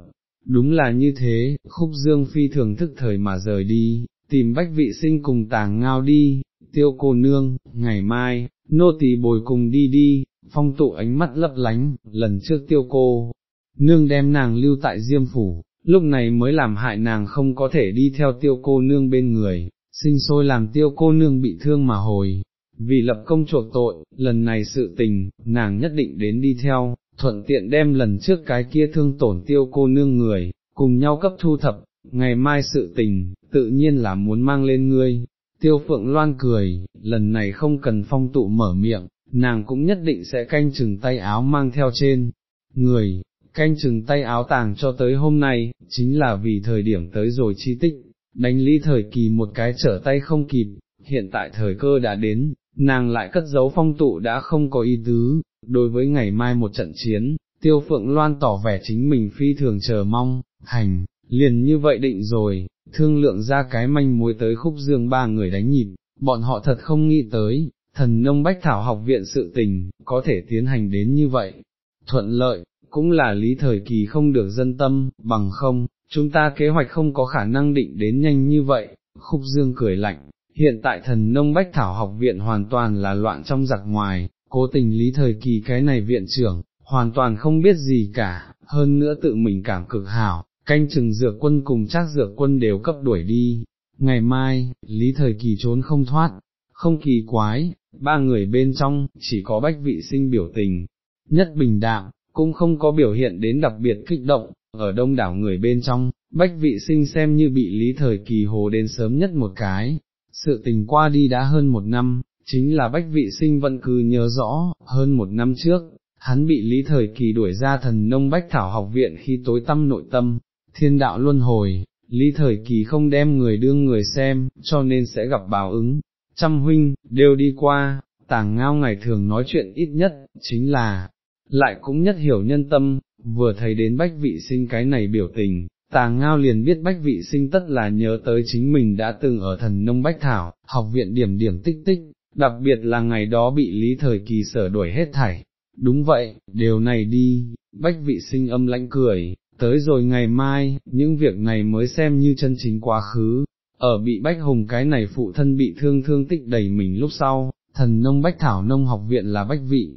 Đúng là như thế, khúc dương phi thường thức thời mà rời đi, tìm bách vị sinh cùng tàng ngao đi, tiêu cô nương, ngày mai, nô tỳ bồi cùng đi đi, phong tụ ánh mắt lấp lánh, lần trước tiêu cô, nương đem nàng lưu tại diêm phủ, lúc này mới làm hại nàng không có thể đi theo tiêu cô nương bên người, sinh sôi làm tiêu cô nương bị thương mà hồi, vì lập công chuộc tội, lần này sự tình, nàng nhất định đến đi theo, thuận tiện đem lần trước cái kia thương tổn tiêu cô nương người, cùng nhau cấp thu thập, ngày mai sự tình, tự nhiên là muốn mang lên ngươi. Tiêu phượng loan cười, lần này không cần phong tụ mở miệng, nàng cũng nhất định sẽ canh chừng tay áo mang theo trên, người, canh chừng tay áo tàng cho tới hôm nay, chính là vì thời điểm tới rồi chi tích, đánh lý thời kỳ một cái trở tay không kịp, hiện tại thời cơ đã đến, nàng lại cất giấu phong tụ đã không có ý tứ, đối với ngày mai một trận chiến, tiêu phượng loan tỏ vẻ chính mình phi thường chờ mong, hành, liền như vậy định rồi, thương lượng ra cái manh mối tới khúc dương ba người đánh nhịp, bọn họ thật không nghĩ tới, thần nông bách thảo học viện sự tình, có thể tiến hành đến như vậy, thuận lợi, cũng là lý thời kỳ không được dân tâm, bằng không, chúng ta kế hoạch không có khả năng định đến nhanh như vậy, khúc dương cười lạnh, hiện tại thần nông bách thảo học viện hoàn toàn là loạn trong giặc ngoài, cố tình lý thời kỳ cái này viện trưởng, hoàn toàn không biết gì cả, hơn nữa tự mình cảm cực hảo, canh chừng dược quân cùng chắc dược quân đều cấp đuổi đi. Ngày mai, lý thời kỳ trốn không thoát, không kỳ quái, ba người bên trong, chỉ có bách vị sinh biểu tình, nhất bình đạm, cũng không có biểu hiện đến đặc biệt kích động, ở đông đảo người bên trong, bách vị sinh xem như bị lý thời kỳ hồ đến sớm nhất một cái, sự tình qua đi đã hơn một năm, chính là bách vị sinh vẫn cứ nhớ rõ, hơn một năm trước, hắn bị lý thời kỳ đuổi ra thần nông bách thảo học viện khi tối tâm nội tâm, thiên đạo luân hồi, lý thời kỳ không đem người đương người xem, cho nên sẽ gặp báo ứng, trăm huynh, đều đi qua, tàng ngao ngày thường nói chuyện ít nhất, chính là, lại cũng nhất hiểu nhân tâm, vừa thấy đến bách vị sinh cái này biểu tình, tàng ngao liền biết bách vị sinh tất là nhớ tới chính mình đã từng ở thần nông bách thảo, học viện điểm điểm tích tích, đặc biệt là ngày đó bị lý thời kỳ sở đuổi hết thảy. Đúng vậy, điều này đi, bách vị sinh âm lãnh cười, tới rồi ngày mai, những việc này mới xem như chân chính quá khứ, ở bị bách hùng cái này phụ thân bị thương thương tích đầy mình lúc sau, thần nông bách thảo nông học viện là bách vị,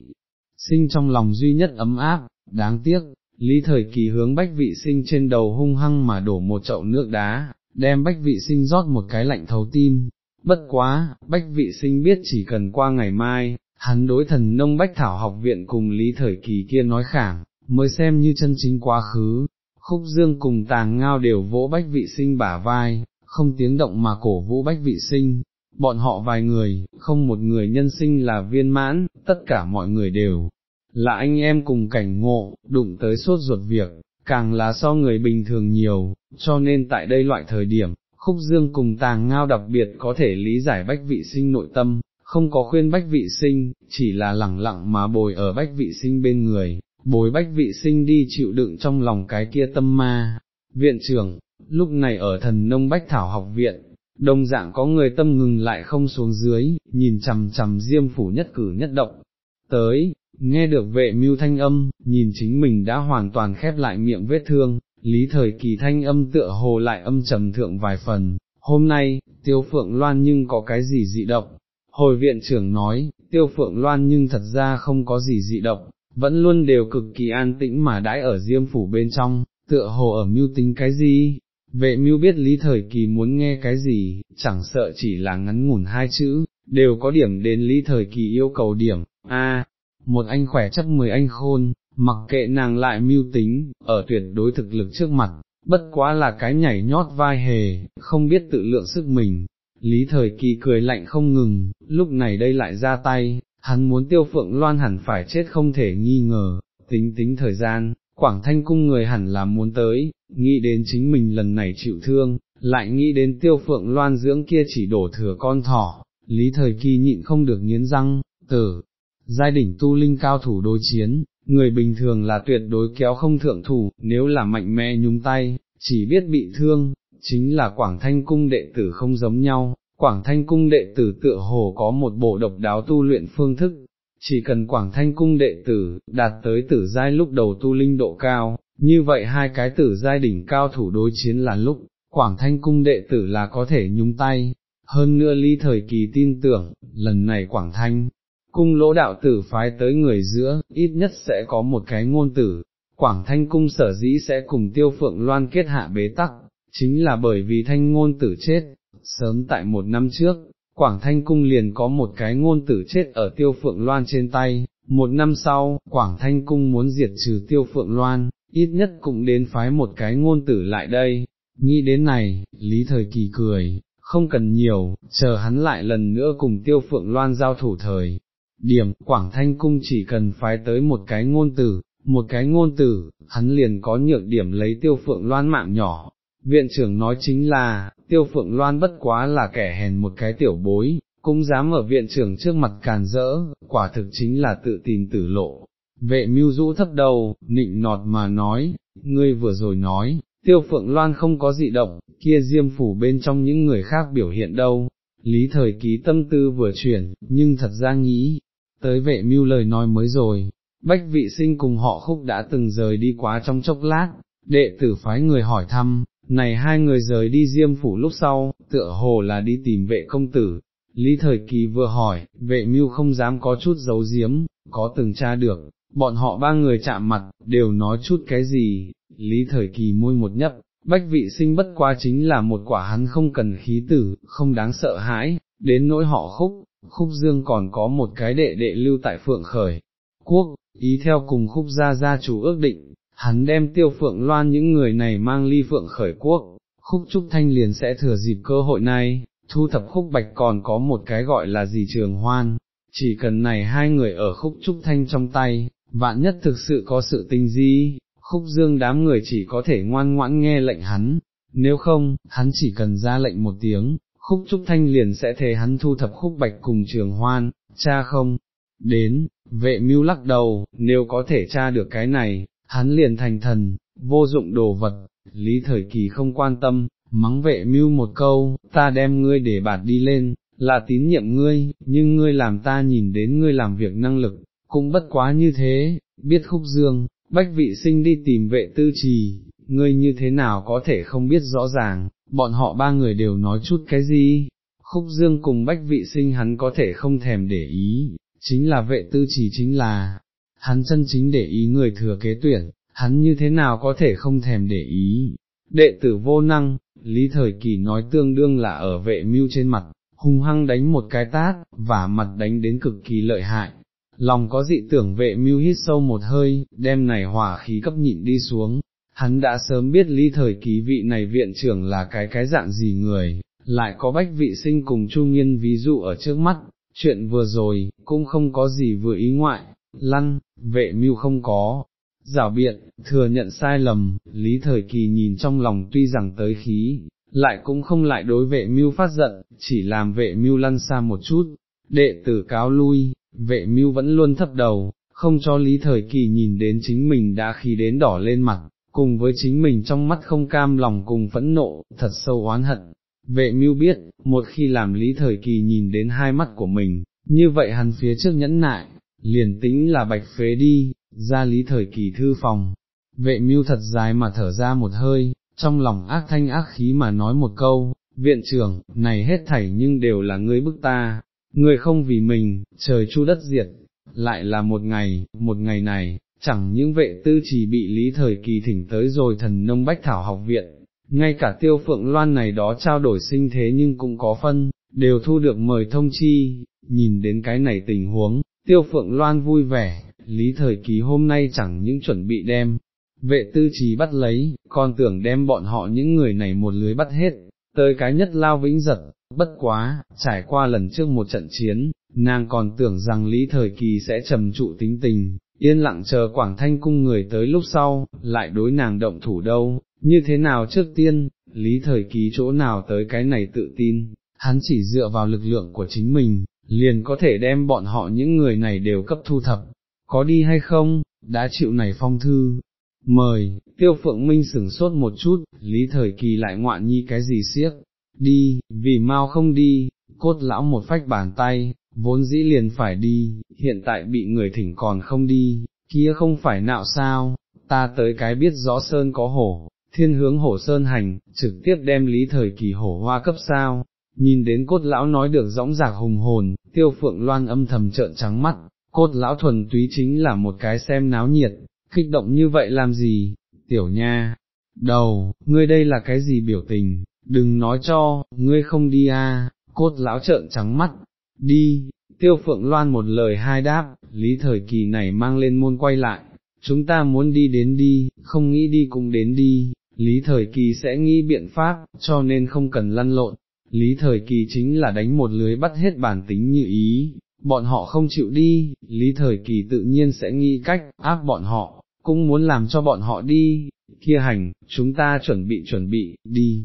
sinh trong lòng duy nhất ấm áp, đáng tiếc, lý thời kỳ hướng bách vị sinh trên đầu hung hăng mà đổ một chậu nước đá, đem bách vị sinh rót một cái lạnh thấu tim, bất quá, bách vị sinh biết chỉ cần qua ngày mai, hắn đối thần nông bách thảo học viện cùng lý thời kỳ kia nói khảng, mới xem như chân chính quá khứ, khúc dương cùng tàng ngao đều vỗ bách vị sinh bả vai, không tiếng động mà cổ vũ bách vị sinh, bọn họ vài người, không một người nhân sinh là viên mãn, tất cả mọi người đều là anh em cùng cảnh ngộ, đụng tới sốt ruột việc, càng là so người bình thường nhiều, cho nên tại đây loại thời điểm, khúc dương cùng tàng ngao đặc biệt có thể lý giải bách vị sinh nội tâm, không có khuyên bách vị sinh, chỉ là lẳng lặng mà bồi ở bách vị sinh bên người, bồi bách vị sinh đi chịu đựng trong lòng cái kia tâm ma. Viện trưởng, lúc này ở thần nông bách thảo học viện, đồng dạng có người tâm ngừng lại không xuống dưới, nhìn chằm chằm diêm phủ nhất cử nhất động. Tới, nghe được vệ mưu thanh âm, nhìn chính mình đã hoàn toàn khép lại miệng vết thương, lý thời kỳ thanh âm tựa hồ lại âm trầm thượng vài phần, hôm nay, tiêu phượng loan nhưng có cái gì dị động, hồi viện trưởng nói, tiêu phượng loan nhưng thật ra không có gì dị động, vẫn luôn đều cực kỳ an tĩnh mà đãi ở diêm phủ bên trong, tựa hồ ở mưu tính cái gì, vệ mưu biết lý thời kỳ muốn nghe cái gì, chẳng sợ chỉ là ngắn ngủn hai chữ, đều có điểm đến lý thời kỳ yêu cầu điểm, a một anh khỏe chắc mười anh khôn, mặc kệ nàng lại mưu tính, ở tuyệt đối thực lực trước mặt, bất quá là cái nhảy nhót vai hề, không biết tự lượng sức mình. Lý thời kỳ cười lạnh không ngừng, lúc này đây lại ra tay, hắn muốn tiêu phượng loan hẳn phải chết không thể nghi ngờ, tính tính thời gian, Quảng Thanh cung người hẳn là muốn tới, nghĩ đến chính mình lần này chịu thương, lại nghĩ đến tiêu phượng loan dưỡng kia chỉ đổ thừa con thỏ, lý thời kỳ nhịn không được nghiến răng, tử, giai đỉnh tu linh cao thủ đối chiến, người bình thường là tuyệt đối kéo không thượng thủ, nếu là mạnh mẽ nhúng tay, chỉ biết bị thương, chính là Quảng Thanh cung đệ tử không giống nhau, Quảng Thanh cung đệ tử tựa hồ có một bộ độc đáo tu luyện phương thức, chỉ cần Quảng Thanh cung đệ tử, đạt tới tử giai lúc đầu tu linh độ cao, như vậy hai cái tử giai đỉnh cao thủ đối chiến là lúc, Quảng Thanh cung đệ tử là có thể nhúng tay, hơn nữa ly thời kỳ tin tưởng, lần này Quảng Thanh cung lỗ đạo tử phái tới người giữa, ít nhất sẽ có một cái ngôn tử, Quảng Thanh cung sở dĩ sẽ cùng tiêu phượng loan kết hạ bế tắc, chính là bởi vì thanh ngôn tử chết, sớm tại một năm trước, Quảng Thanh Cung liền có một cái ngôn tử chết ở tiêu phượng loan trên tay, một năm sau, Quảng Thanh Cung muốn diệt trừ tiêu phượng loan, ít nhất cũng đến phái một cái ngôn tử lại đây, nghĩ đến này, Lý Thời Kỳ cười, không cần nhiều, chờ hắn lại lần nữa cùng tiêu phượng loan giao thủ thời. Điểm, Quảng Thanh Cung chỉ cần phái tới một cái ngôn tử, một cái ngôn tử, hắn liền có nhược điểm lấy tiêu phượng loan mạng nhỏ, Viện trưởng nói chính là, tiêu phượng loan bất quá là kẻ hèn một cái tiểu bối, cũng dám ở viện trưởng trước mặt càn rỡ, quả thực chính là tự tìm tử lộ. Vệ mưu rũ thấp đầu, nịnh nọt mà nói, ngươi vừa rồi nói, tiêu phượng loan không có dị động, kia diêm phủ bên trong những người khác biểu hiện đâu. Lý thời ký tâm tư vừa chuyển, nhưng thật ra nghĩ, tới vệ mưu lời nói mới rồi, bách vị sinh cùng họ khúc đã từng rời đi quá trong chốc lát, đệ tử phái người hỏi thăm, này hai người rời đi diêm phủ lúc sau, tựa hồ là đi tìm vệ công tử, Lý Thời Kỳ vừa hỏi, vệ mưu không dám có chút giấu giếm, có từng tra được, bọn họ ba người chạm mặt, đều nói chút cái gì, Lý Thời Kỳ môi một nhấp, bách vị sinh bất quá chính là một quả hắn không cần khí tử, không đáng sợ hãi, đến nỗi họ khúc, khúc dương còn có một cái đệ đệ lưu tại phượng khởi, quốc, ý theo cùng khúc gia gia chủ ước định, hắn đem tiêu phượng loan những người này mang ly phượng khởi quốc, khúc trúc thanh liền sẽ thừa dịp cơ hội này, thu thập khúc bạch còn có một cái gọi là gì trường hoan, chỉ cần này hai người ở khúc trúc thanh trong tay, vạn nhất thực sự có sự tinh di, khúc dương đám người chỉ có thể ngoan ngoãn nghe lệnh hắn, nếu không, hắn chỉ cần ra lệnh một tiếng, khúc trúc thanh liền sẽ thề hắn thu thập khúc bạch cùng trường hoan, cha không, đến, vệ mưu lắc đầu, nếu có thể tra được cái này, hắn liền thành thần, vô dụng đồ vật, lý thời kỳ không quan tâm, mắng vệ mưu một câu, ta đem ngươi để bạt đi lên, là tín nhiệm ngươi, nhưng ngươi làm ta nhìn đến ngươi làm việc năng lực, cũng bất quá như thế, biết khúc dương, bách vị sinh đi tìm vệ tư trì, ngươi như thế nào có thể không biết rõ ràng, bọn họ ba người đều nói chút cái gì, khúc dương cùng bách vị sinh hắn có thể không thèm để ý, chính là vệ tư trì chính là, hắn chân chính để ý người thừa kế tuyển, hắn như thế nào có thể không thèm để ý. Đệ tử vô năng, Lý Thời Kỳ nói tương đương là ở vệ mưu trên mặt, hung hăng đánh một cái tát, và mặt đánh đến cực kỳ lợi hại. Lòng có dị tưởng vệ mưu hít sâu một hơi, đem này hỏa khí cấp nhịn đi xuống, hắn đã sớm biết lý thời kỳ vị này viện trưởng là cái cái dạng gì người, lại có bách vị sinh cùng chu nghiên ví dụ ở trước mắt, chuyện vừa rồi, cũng không có gì vừa ý ngoại, lăn, vệ mưu không có, giảo biện, thừa nhận sai lầm, lý thời kỳ nhìn trong lòng tuy rằng tới khí, lại cũng không lại đối vệ mưu phát giận, chỉ làm vệ mưu lăn xa một chút, đệ tử cáo lui, vệ mưu vẫn luôn thấp đầu, không cho lý thời kỳ nhìn đến chính mình đã khí đến đỏ lên mặt, cùng với chính mình trong mắt không cam lòng cùng phẫn nộ, thật sâu oán hận. Vệ mưu biết, một khi làm lý thời kỳ nhìn đến hai mắt của mình, như vậy hắn phía trước nhẫn nại, liền tính là bạch phế đi, ra lý thời kỳ thư phòng. Vệ mưu thật dài mà thở ra một hơi, trong lòng ác thanh ác khí mà nói một câu, viện trưởng, này hết thảy nhưng đều là ngươi bức ta, ngươi không vì mình, trời chu đất diệt, lại là một ngày, một ngày này, chẳng những vệ tư chỉ bị lý thời kỳ thỉnh tới rồi thần nông bách thảo học viện, ngay cả tiêu phượng loan này đó trao đổi sinh thế nhưng cũng có phân, đều thu được mời thông chi, nhìn đến cái này tình huống, tiêu phượng loan vui vẻ, lý thời kỳ hôm nay chẳng những chuẩn bị đem, vệ tư trí bắt lấy, còn tưởng đem bọn họ những người này một lưới bắt hết, tới cái nhất lao vĩnh giật, bất quá, trải qua lần trước một trận chiến, nàng còn tưởng rằng lý thời kỳ sẽ trầm trụ tính tình, yên lặng chờ Quảng Thanh cung người tới lúc sau, lại đối nàng động thủ đâu, như thế nào trước tiên, lý thời kỳ chỗ nào tới cái này tự tin, hắn chỉ dựa vào lực lượng của chính mình, liền có thể đem bọn họ những người này đều cấp thu thập, có đi hay không, đã chịu này phong thư. Mời, tiêu phượng minh sửng sốt một chút, lý thời kỳ lại ngoạn nhi cái gì siếc, đi, vì mau không đi, cốt lão một phách bàn tay, vốn dĩ liền phải đi, hiện tại bị người thỉnh còn không đi, kia không phải nạo sao, ta tới cái biết rõ sơn có hổ, thiên hướng hổ sơn hành, trực tiếp đem lý thời kỳ hổ hoa cấp sao, nhìn đến cốt lão nói được rõng rạc hùng hồn, tiêu phượng loan âm thầm trợn trắng mắt, cốt lão thuần túy chính là một cái xem náo nhiệt, kích động như vậy làm gì, tiểu nha, đầu, ngươi đây là cái gì biểu tình, đừng nói cho, ngươi không đi à, cốt lão trợn trắng mắt, đi, tiêu phượng loan một lời hai đáp, lý thời kỳ này mang lên môn quay lại, chúng ta muốn đi đến đi, không nghĩ đi cũng đến đi, lý thời kỳ sẽ nghĩ biện pháp, cho nên không cần lăn lộn, lý thời kỳ chính là đánh một lưới bắt hết bản tính như ý, bọn họ không chịu đi, lý thời kỳ tự nhiên sẽ nghĩ cách áp bọn họ, cũng muốn làm cho bọn họ đi, kia hành, chúng ta chuẩn bị chuẩn bị, đi.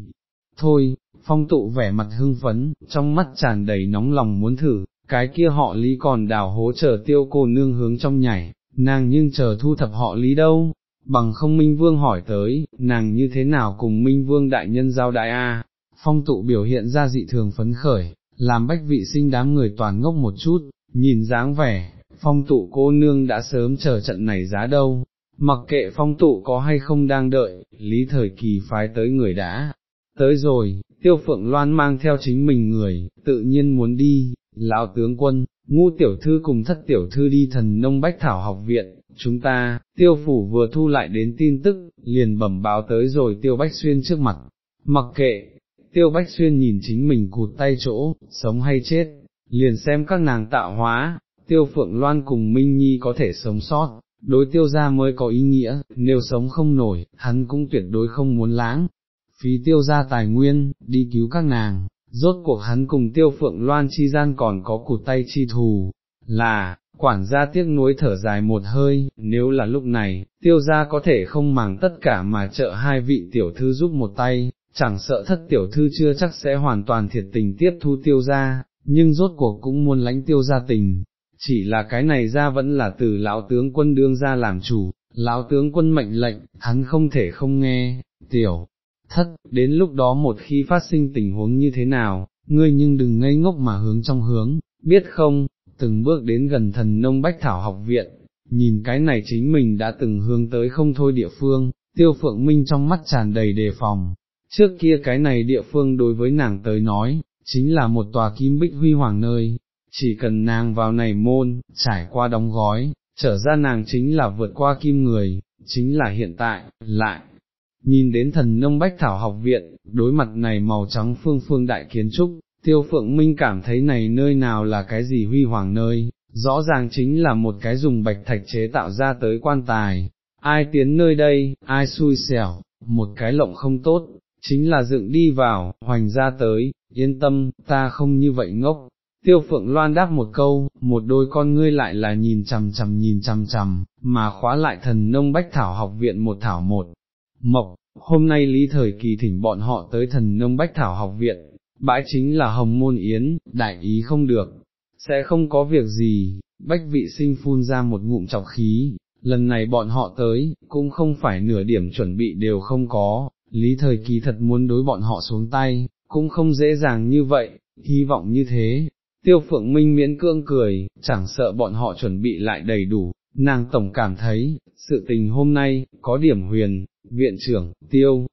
Thôi, phong tụ vẻ mặt hưng phấn, trong mắt tràn đầy nóng lòng muốn thử, cái kia họ lý còn đào hố chờ tiêu cô nương hướng trong nhảy, nàng nhưng chờ thu thập họ lý đâu, bằng không Minh Vương hỏi tới, nàng như thế nào cùng Minh Vương đại nhân giao đại a? Phong tụ biểu hiện ra dị thường phấn khởi, làm bách vị sinh đám người toàn ngốc một chút, nhìn dáng vẻ, phong tụ cô nương đã sớm chờ trận này giá đâu, mặc kệ phong tụ có hay không đang đợi, lý thời kỳ phái tới người đã, tới rồi, tiêu phượng loan mang theo chính mình người, tự nhiên muốn đi, lão tướng quân, ngu tiểu thư cùng thất tiểu thư đi thần nông bách thảo học viện, chúng ta, tiêu phủ vừa thu lại đến tin tức, liền bẩm báo tới rồi tiêu bách xuyên trước mặt, mặc kệ, tiêu bách xuyên nhìn chính mình cụt tay chỗ, sống hay chết, liền xem các nàng tạo hóa, tiêu phượng loan cùng Minh Nhi có thể sống sót, đối tiêu gia mới có ý nghĩa, nếu sống không nổi, hắn cũng tuyệt đối không muốn lãng, phí tiêu gia tài nguyên, đi cứu các nàng, rốt cuộc hắn cùng tiêu phượng loan chi gian còn có cụt tay chi thù, là, quản gia tiếc nuối thở dài một hơi, nếu là lúc này, tiêu gia có thể không màng tất cả mà trợ hai vị tiểu thư giúp một tay, chẳng sợ thất tiểu thư chưa chắc sẽ hoàn toàn thiệt tình tiếp thu tiêu gia, nhưng rốt cuộc cũng muốn lãnh tiêu gia tình, chỉ là cái này ra vẫn là từ lão tướng quân đương ra làm chủ, lão tướng quân mệnh lệnh, hắn không thể không nghe, tiểu, thất, đến lúc đó một khi phát sinh tình huống như thế nào, ngươi nhưng đừng ngây ngốc mà hướng trong hướng, biết không, từng bước đến gần thần nông bách thảo học viện, nhìn cái này chính mình đã từng hướng tới không thôi địa phương, tiêu phượng minh trong mắt tràn đầy đề phòng, trước kia cái này địa phương đối với nàng tới nói, chính là một tòa kim bích huy hoàng nơi, chỉ cần nàng vào này môn, trải qua đóng gói, trở ra nàng chính là vượt qua kim người, chính là hiện tại, lại, nhìn đến thần nông bách thảo học viện, đối mặt này màu trắng phương phương đại kiến trúc, tiêu phượng minh cảm thấy này nơi nào là cái gì huy hoàng nơi, rõ ràng chính là một cái dùng bạch thạch chế tạo ra tới quan tài, ai tiến nơi đây, ai xui xẻo, một cái lộng không tốt, chính là dựng đi vào, hoành ra tới, yên tâm, ta không như vậy ngốc. Tiêu phượng loan đáp một câu, một đôi con ngươi lại là nhìn chằm chằm nhìn chằm chằm, mà khóa lại thần nông bách thảo học viện một thảo một. Mộc, hôm nay lý thời kỳ thỉnh bọn họ tới thần nông bách thảo học viện, bãi chính là hồng môn yến, đại ý không được, sẽ không có việc gì, bách vị sinh phun ra một ngụm chọc khí, lần này bọn họ tới, cũng không phải nửa điểm chuẩn bị đều không có, lý thời kỳ thật muốn đối bọn họ xuống tay, cũng không dễ dàng như vậy, hy vọng như thế. Tiêu phượng minh miễn cương cười, chẳng sợ bọn họ chuẩn bị lại đầy đủ, nàng tổng cảm thấy, sự tình hôm nay, có điểm huyền, viện trưởng, tiêu,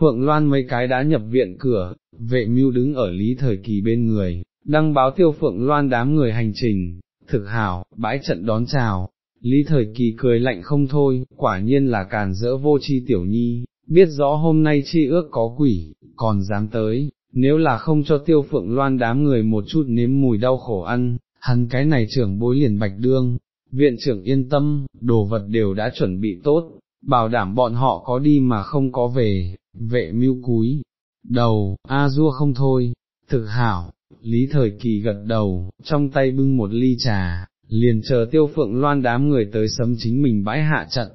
phượng loan mấy cái đã nhập viện cửa, vệ mưu đứng ở lý thời kỳ bên người, đăng báo tiêu phượng loan đám người hành trình, thực hảo, bãi trận đón chào, lý thời kỳ cười lạnh không thôi, quả nhiên là càn dỡ vô chi tiểu nhi, biết rõ hôm nay chi ước có quỷ, còn dám tới, nếu là không cho tiêu phượng loan đám người một chút nếm mùi đau khổ ăn, hắn cái này trưởng bối liền bạch đương, viện trưởng yên tâm, đồ vật đều đã chuẩn bị tốt, bảo đảm bọn họ có đi mà không có về, vệ mưu cúi, đầu, a dua không thôi, thực hảo, lý thời kỳ gật đầu, trong tay bưng một ly trà, liền chờ tiêu phượng loan đám người tới sấm chính mình bãi hạ trận.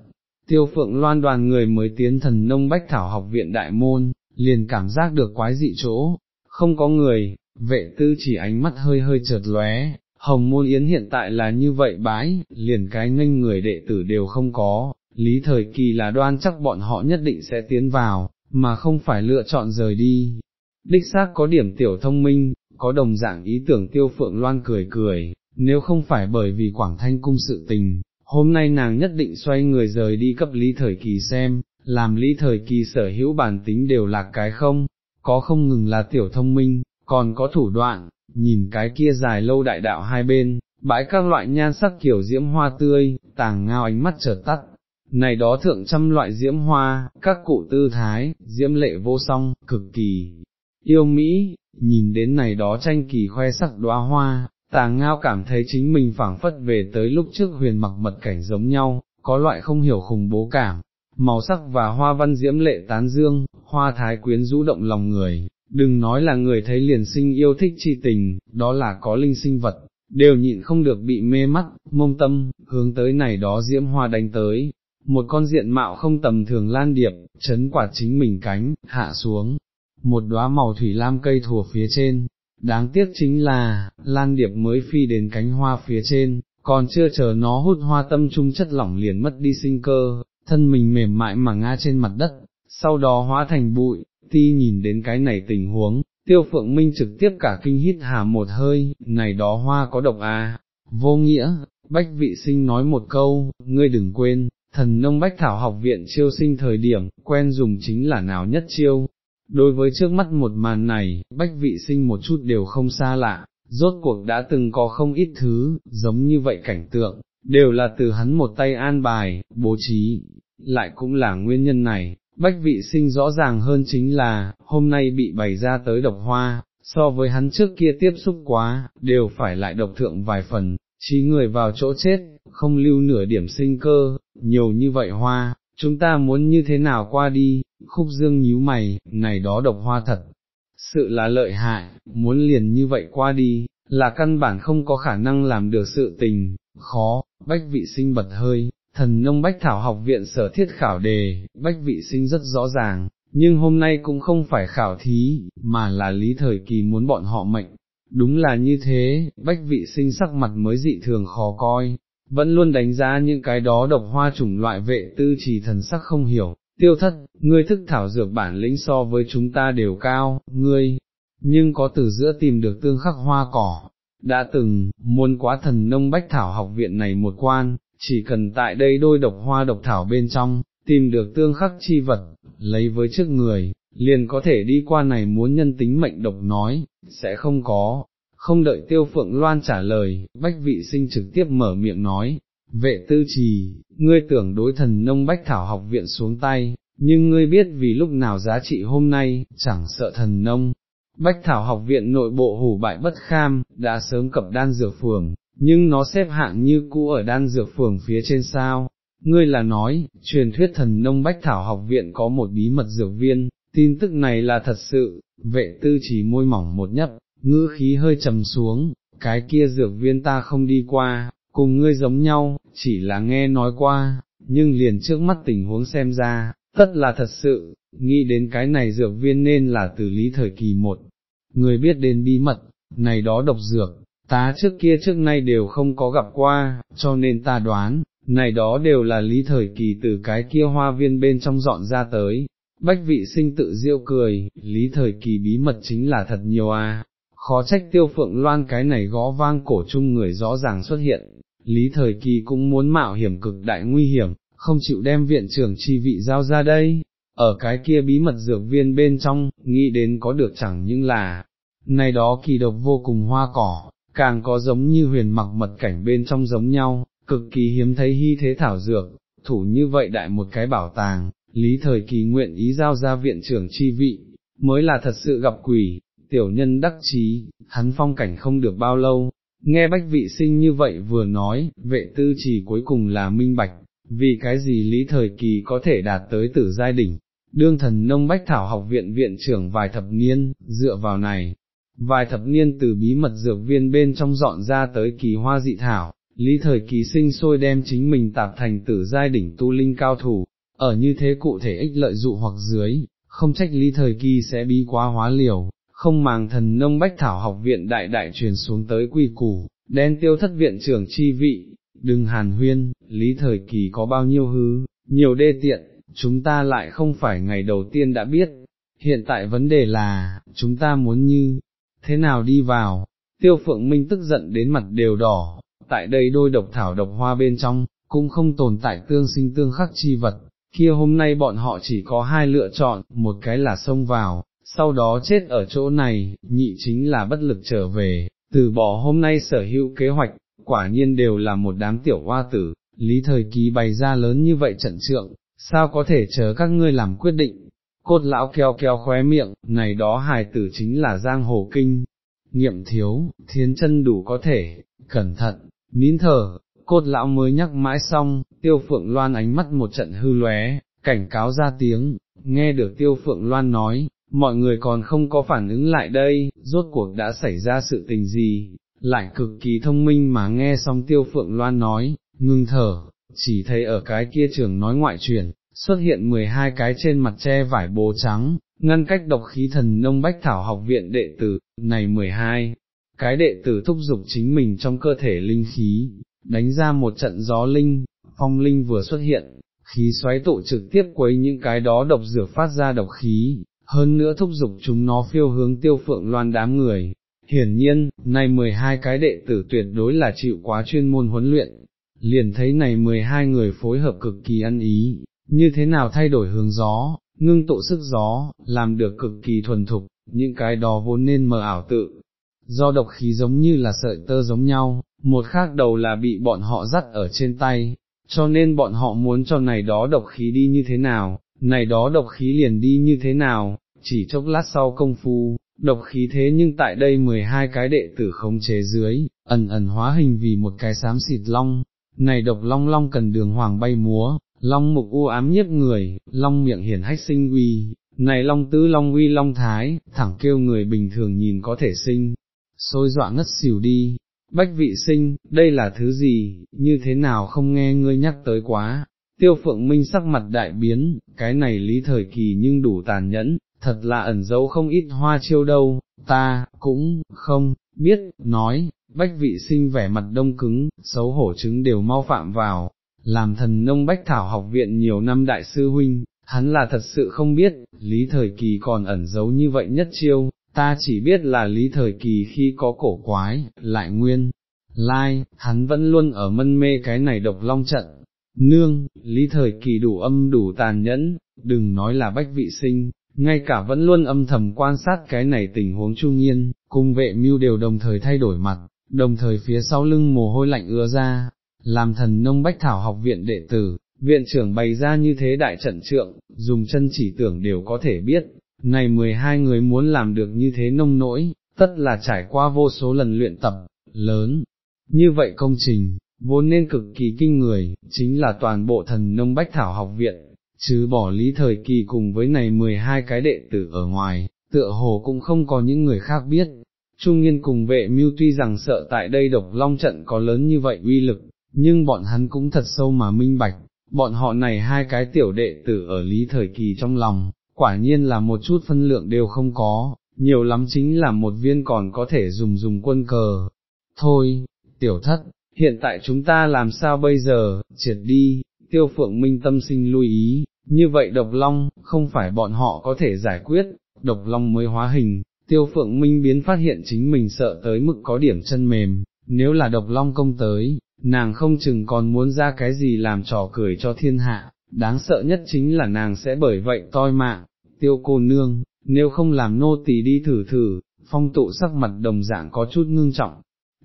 Tiêu phượng loan đoàn người mới tiến thần nông bách thảo học viện đại môn, liền cảm giác được quái dị chỗ, không có người, vệ tư chỉ ánh mắt hơi hơi chợt lóe, hồng môn yến hiện tại là như vậy bái, liền cái nghênh người đệ tử đều không có, lý thời kỳ là đoan chắc bọn họ nhất định sẽ tiến vào, mà không phải lựa chọn rời đi. Đích xác có điểm tiểu thông minh, có đồng dạng ý tưởng tiêu phượng loan cười cười, nếu không phải bởi vì Quảng Thanh cung sự tình, hôm nay nàng nhất định xoay người rời đi cấp lý thời kỳ xem, làm lý thời kỳ sở hữu bản tính đều là cái không, có không ngừng là tiểu thông minh, còn có thủ đoạn, nhìn cái kia dài lâu đại đạo hai bên, bãi các loại nhan sắc kiểu diễm hoa tươi, tàng ngao ánh mắt chợt tắt. Này đó thượng trăm loại diễm hoa, các cụ tư thái, diễm lệ vô song, cực kỳ yêu Mỹ, nhìn đến này đó tranh kỳ khoe sắc đóa hoa, tàng ngao cảm thấy chính mình phảng phất về tới lúc trước huyền mặc mật cảnh giống nhau, có loại không hiểu khủng bố cảm, màu sắc và hoa văn diễm lệ tán dương, hoa thái quyến rũ động lòng người, đừng nói là người thấy liền sinh yêu thích chi tình, đó là có linh sinh vật, đều nhịn không được bị mê mắt, mông tâm, hướng tới này đó diễm hoa đánh tới, một con diện mạo không tầm thường lan điệp, chấn quả chính mình cánh, hạ xuống, một đóa màu thủy lam cây thùa phía trên, đáng tiếc chính là, lan điệp mới phi đến cánh hoa phía trên, còn chưa chờ nó hút hoa tâm trung chất lỏng liền mất đi sinh cơ, thân mình mềm mại mà ngã trên mặt đất, sau đó hóa thành bụi, ti nhìn đến cái này tình huống, tiêu phượng minh trực tiếp cả kinh hít hà một hơi, này đó hoa có độc à, vô nghĩa, bách vị sinh nói một câu, ngươi đừng quên, thần nông bách thảo học viện chiêu sinh thời điểm, quen dùng chính là nào nhất chiêu. Đối với trước mắt một màn này, bách vị sinh một chút đều không xa lạ, rốt cuộc đã từng có không ít thứ, giống như vậy cảnh tượng, đều là từ hắn một tay an bài, bố trí, lại cũng là nguyên nhân này, bách vị sinh rõ ràng hơn chính là, hôm nay bị bày ra tới độc hoa, so với hắn trước kia tiếp xúc quá, đều phải lại độc thượng vài phần, trí người vào chỗ chết, không lưu nửa điểm sinh cơ, nhiều như vậy hoa, chúng ta muốn như thế nào qua đi, khúc dương nhíu mày, này đó độc hoa thật, sự là lợi hại, muốn liền như vậy qua đi, là căn bản không có khả năng làm được sự tình, khó, bách vị sinh bật hơi, thần nông bách thảo học viện sở thiết khảo đề, bách vị sinh rất rõ ràng, nhưng hôm nay cũng không phải khảo thí, mà là lý thời kỳ muốn bọn họ mệnh. Đúng là như thế, bách vị sinh sắc mặt mới dị thường khó coi, vẫn luôn đánh giá những cái đó độc hoa chủng loại vệ tư chỉ thần sắc không hiểu, tiêu thất, ngươi thức thảo dược bản lĩnh so với chúng ta đều cao, ngươi, nhưng có từ giữa tìm được tương khắc hoa cỏ, đã từng, muốn quá thần nông bách thảo học viện này một quan, chỉ cần tại đây đôi độc hoa độc thảo bên trong, tìm được tương khắc chi vật, lấy với trước người, liền có thể đi qua này muốn nhân tính mệnh độc nói, sẽ không có, không đợi tiêu phượng loan trả lời, bách vị sinh trực tiếp mở miệng nói, vệ tư trì, ngươi tưởng đối thần nông bách thảo học viện xuống tay, nhưng ngươi biết vì lúc nào giá trị hôm nay, chẳng sợ thần nông. Bách Thảo học viện nội bộ hủ bại bất kham, đã sớm cập đan dược phường, nhưng nó xếp hạng như cũ ở đan dược phường phía trên sao. Ngươi là nói, truyền thuyết thần nông Bách Thảo học viện có một bí mật dược viên, tin tức này là thật sự, vệ tư chỉ môi mỏng một nhấp, ngữ khí hơi trầm xuống, cái kia dược viên ta không đi qua, cùng ngươi giống nhau, chỉ là nghe nói qua, nhưng liền trước mắt tình huống xem ra, tất là thật sự, nghĩ đến cái này dược viên nên là từ lý thời kỳ một, người biết đến bí mật, này đó độc dược, tá trước kia trước nay đều không có gặp qua, cho nên ta đoán, này đó đều là lý thời kỳ từ cái kia hoa viên bên trong dọn ra tới. Bách vị sinh tự diêu cười, lý thời kỳ bí mật chính là thật nhiều à, khó trách tiêu phượng loan cái này gõ vang cổ chung người rõ ràng xuất hiện, lý thời kỳ cũng muốn mạo hiểm cực đại nguy hiểm, không chịu đem viện trưởng chi vị giao ra đây, ở cái kia bí mật dược viên bên trong, nghĩ đến có được chẳng những là, này đó kỳ độc vô cùng hoa cỏ, càng có giống như huyền mặc mật cảnh bên trong giống nhau, cực kỳ hiếm thấy hy thế thảo dược, thủ như vậy đại một cái bảo tàng, lý thời kỳ nguyện ý giao ra viện trưởng chi vị, mới là thật sự gặp quỷ, tiểu nhân đắc chí, hắn phong cảnh không được bao lâu, nghe bách vị sinh như vậy vừa nói, vệ tư chỉ cuối cùng là minh bạch, vì cái gì lý thời kỳ có thể đạt tới tử giai đỉnh, đương thần nông bách thảo học viện viện trưởng vài thập niên, dựa vào này, vài thập niên từ bí mật dược viên bên trong dọn ra tới kỳ hoa dị thảo, lý thời kỳ sinh sôi đem chính mình tạp thành tử giai đỉnh tu linh cao thủ, ở như thế cụ thể ích lợi dụ hoặc dưới, không trách lý thời kỳ sẽ bí quá hóa liều, không màng thần nông bách thảo học viện đại đại truyền xuống tới quy củ, đen tiêu thất viện trưởng chi vị, đừng hàn huyên, lý thời kỳ có bao nhiêu hứ, nhiều đê tiện, chúng ta lại không phải ngày đầu tiên đã biết, hiện tại vấn đề là, chúng ta muốn như, thế nào đi vào, tiêu phượng minh tức giận đến mặt đều đỏ, tại đây đôi độc thảo độc hoa bên trong, cũng không tồn tại tương sinh tương khắc chi vật, kia hôm nay bọn họ chỉ có hai lựa chọn, một cái là xông vào, sau đó chết ở chỗ này, nhị chính là bất lực trở về, từ bỏ hôm nay sở hữu kế hoạch, quả nhiên đều là một đám tiểu hoa tử, lý thời kỳ bày ra lớn như vậy trận trượng, sao có thể chờ các ngươi làm quyết định, cốt lão keo keo khóe miệng, này đó hài tử chính là giang hồ kinh, nghiệm thiếu, thiên chân đủ có thể, cẩn thận, nín thở, cốt lão mới nhắc mãi xong, tiêu phượng loan ánh mắt một trận hư lóe, cảnh cáo ra tiếng, nghe được tiêu phượng loan nói, mọi người còn không có phản ứng lại đây, rốt cuộc đã xảy ra sự tình gì, lại cực kỳ thông minh mà nghe xong tiêu phượng loan nói, ngưng thở, chỉ thấy ở cái kia trường nói ngoại truyền, xuất hiện 12 cái trên mặt che vải bố trắng, ngăn cách độc khí thần nông bách thảo học viện đệ tử, này 12, cái đệ tử thúc giục chính mình trong cơ thể linh khí, đánh ra một trận gió linh, phong linh vừa xuất hiện, khí xoáy tụ trực tiếp quấy những cái đó độc dược phát ra độc khí, hơn nữa thúc giục chúng nó phiêu hướng tiêu phượng loan đám người. Hiển nhiên, này 12 cái đệ tử tuyệt đối là chịu quá chuyên môn huấn luyện, liền thấy này 12 người phối hợp cực kỳ ăn ý, như thế nào thay đổi hướng gió, ngưng tụ sức gió, làm được cực kỳ thuần thục, những cái đó vốn nên mờ ảo tự. Do độc khí giống như là sợi tơ giống nhau, một khác đầu là bị bọn họ dắt ở trên tay, cho nên bọn họ muốn cho này đó độc khí đi như thế nào, này đó độc khí liền đi như thế nào, chỉ chốc lát sau công phu, độc khí thế nhưng tại đây 12 cái đệ tử khống chế dưới, ẩn ẩn hóa hình vì một cái xám xịt long, này độc long long cần đường hoàng bay múa, long mục u ám nhất người, long miệng hiển hách sinh uy, này long tứ long uy long thái, thẳng kêu người bình thường nhìn có thể sinh, sôi dọa ngất xỉu đi. Bách vị sinh, đây là thứ gì, như thế nào không nghe ngươi nhắc tới quá, tiêu phượng minh sắc mặt đại biến, cái này lý thời kỳ nhưng đủ tàn nhẫn, thật là ẩn giấu không ít hoa chiêu đâu, ta, cũng, không, biết, nói, bách vị sinh vẻ mặt đông cứng, xấu hổ chứng đều mau phạm vào, làm thần nông bách thảo học viện nhiều năm đại sư huynh, hắn là thật sự không biết, lý thời kỳ còn ẩn giấu như vậy nhất chiêu, ta chỉ biết là lý thời kỳ khi có cổ quái, lại nguyên, lai, hắn vẫn luôn ở mân mê cái này độc long trận, nương, lý thời kỳ đủ âm đủ tàn nhẫn, đừng nói là bách vị sinh, ngay cả vẫn luôn âm thầm quan sát cái này tình huống trung nhiên, cung vệ mưu đều đồng thời thay đổi mặt, đồng thời phía sau lưng mồ hôi lạnh ưa ra, làm thần nông bách thảo học viện đệ tử, viện trưởng bày ra như thế đại trận trượng, dùng chân chỉ tưởng đều có thể biết, này 12 người muốn làm được như thế nông nỗi, tất là trải qua vô số lần luyện tập, lớn. Như vậy công trình, vốn nên cực kỳ kinh người, chính là toàn bộ thần nông bách thảo học viện, chứ bỏ lý thời kỳ cùng với này 12 cái đệ tử ở ngoài, tựa hồ cũng không có những người khác biết. Trung nghiên cùng vệ mưu tuy rằng sợ tại đây độc long trận có lớn như vậy uy lực, nhưng bọn hắn cũng thật sâu mà minh bạch, bọn họ này hai cái tiểu đệ tử ở lý thời kỳ trong lòng, quả nhiên là một chút phân lượng đều không có, nhiều lắm chính là một viên còn có thể dùng dùng quân cờ. Thôi, tiểu thất, hiện tại chúng ta làm sao bây giờ, triệt đi, tiêu phượng minh tâm sinh lưu ý, như vậy độc long, không phải bọn họ có thể giải quyết, độc long mới hóa hình, tiêu phượng minh biến phát hiện chính mình sợ tới mức có điểm chân mềm, nếu là độc long công tới, nàng không chừng còn muốn ra cái gì làm trò cười cho thiên hạ, đáng sợ nhất chính là nàng sẽ bởi vậy toi mạng, tiêu cô nương, nếu không làm nô tỳ đi thử thử, phong tụ sắc mặt đồng dạng có chút ngưng trọng.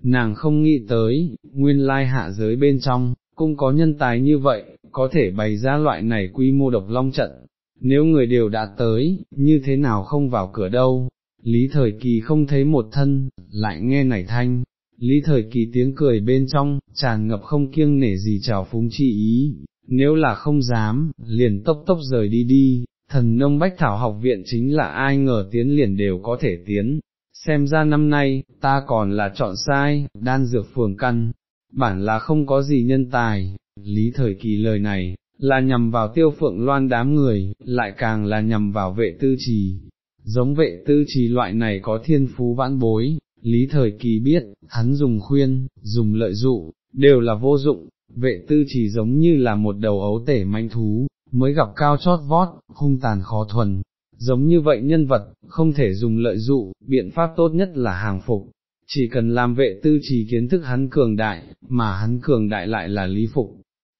Nàng không nghĩ tới, nguyên lai hạ giới bên trong, cũng có nhân tài như vậy, có thể bày ra loại này quy mô độc long trận, nếu người đều đã tới, như thế nào không vào cửa đâu, lý thời kỳ không thấy một thân, lại nghe nảy thanh, lý thời kỳ tiếng cười bên trong, tràn ngập không kiêng nể gì trào phúng chi ý, nếu là không dám, liền tốc tốc rời đi đi, thần nông bách thảo học viện chính là ai ngờ tiến liền đều có thể tiến, xem ra năm nay, ta còn là chọn sai, đan dược phường căn, bản là không có gì nhân tài, lý thời kỳ lời này, là nhằm vào tiêu phượng loan đám người, lại càng là nhằm vào vệ tư trì. Giống vệ tư trì loại này có thiên phú vãn bối, lý thời kỳ biết, hắn dùng khuyên, dùng lợi dụ, đều là vô dụng, vệ tư trì giống như là một đầu ấu tể manh thú, mới gặp cao chót vót, hung tàn khó thuần. Giống như vậy nhân vật, không thể dùng lợi dụ, biện pháp tốt nhất là hàng phục, chỉ cần làm vệ tư trì kiến thức hắn cường đại, mà hắn cường đại lại là lý phục.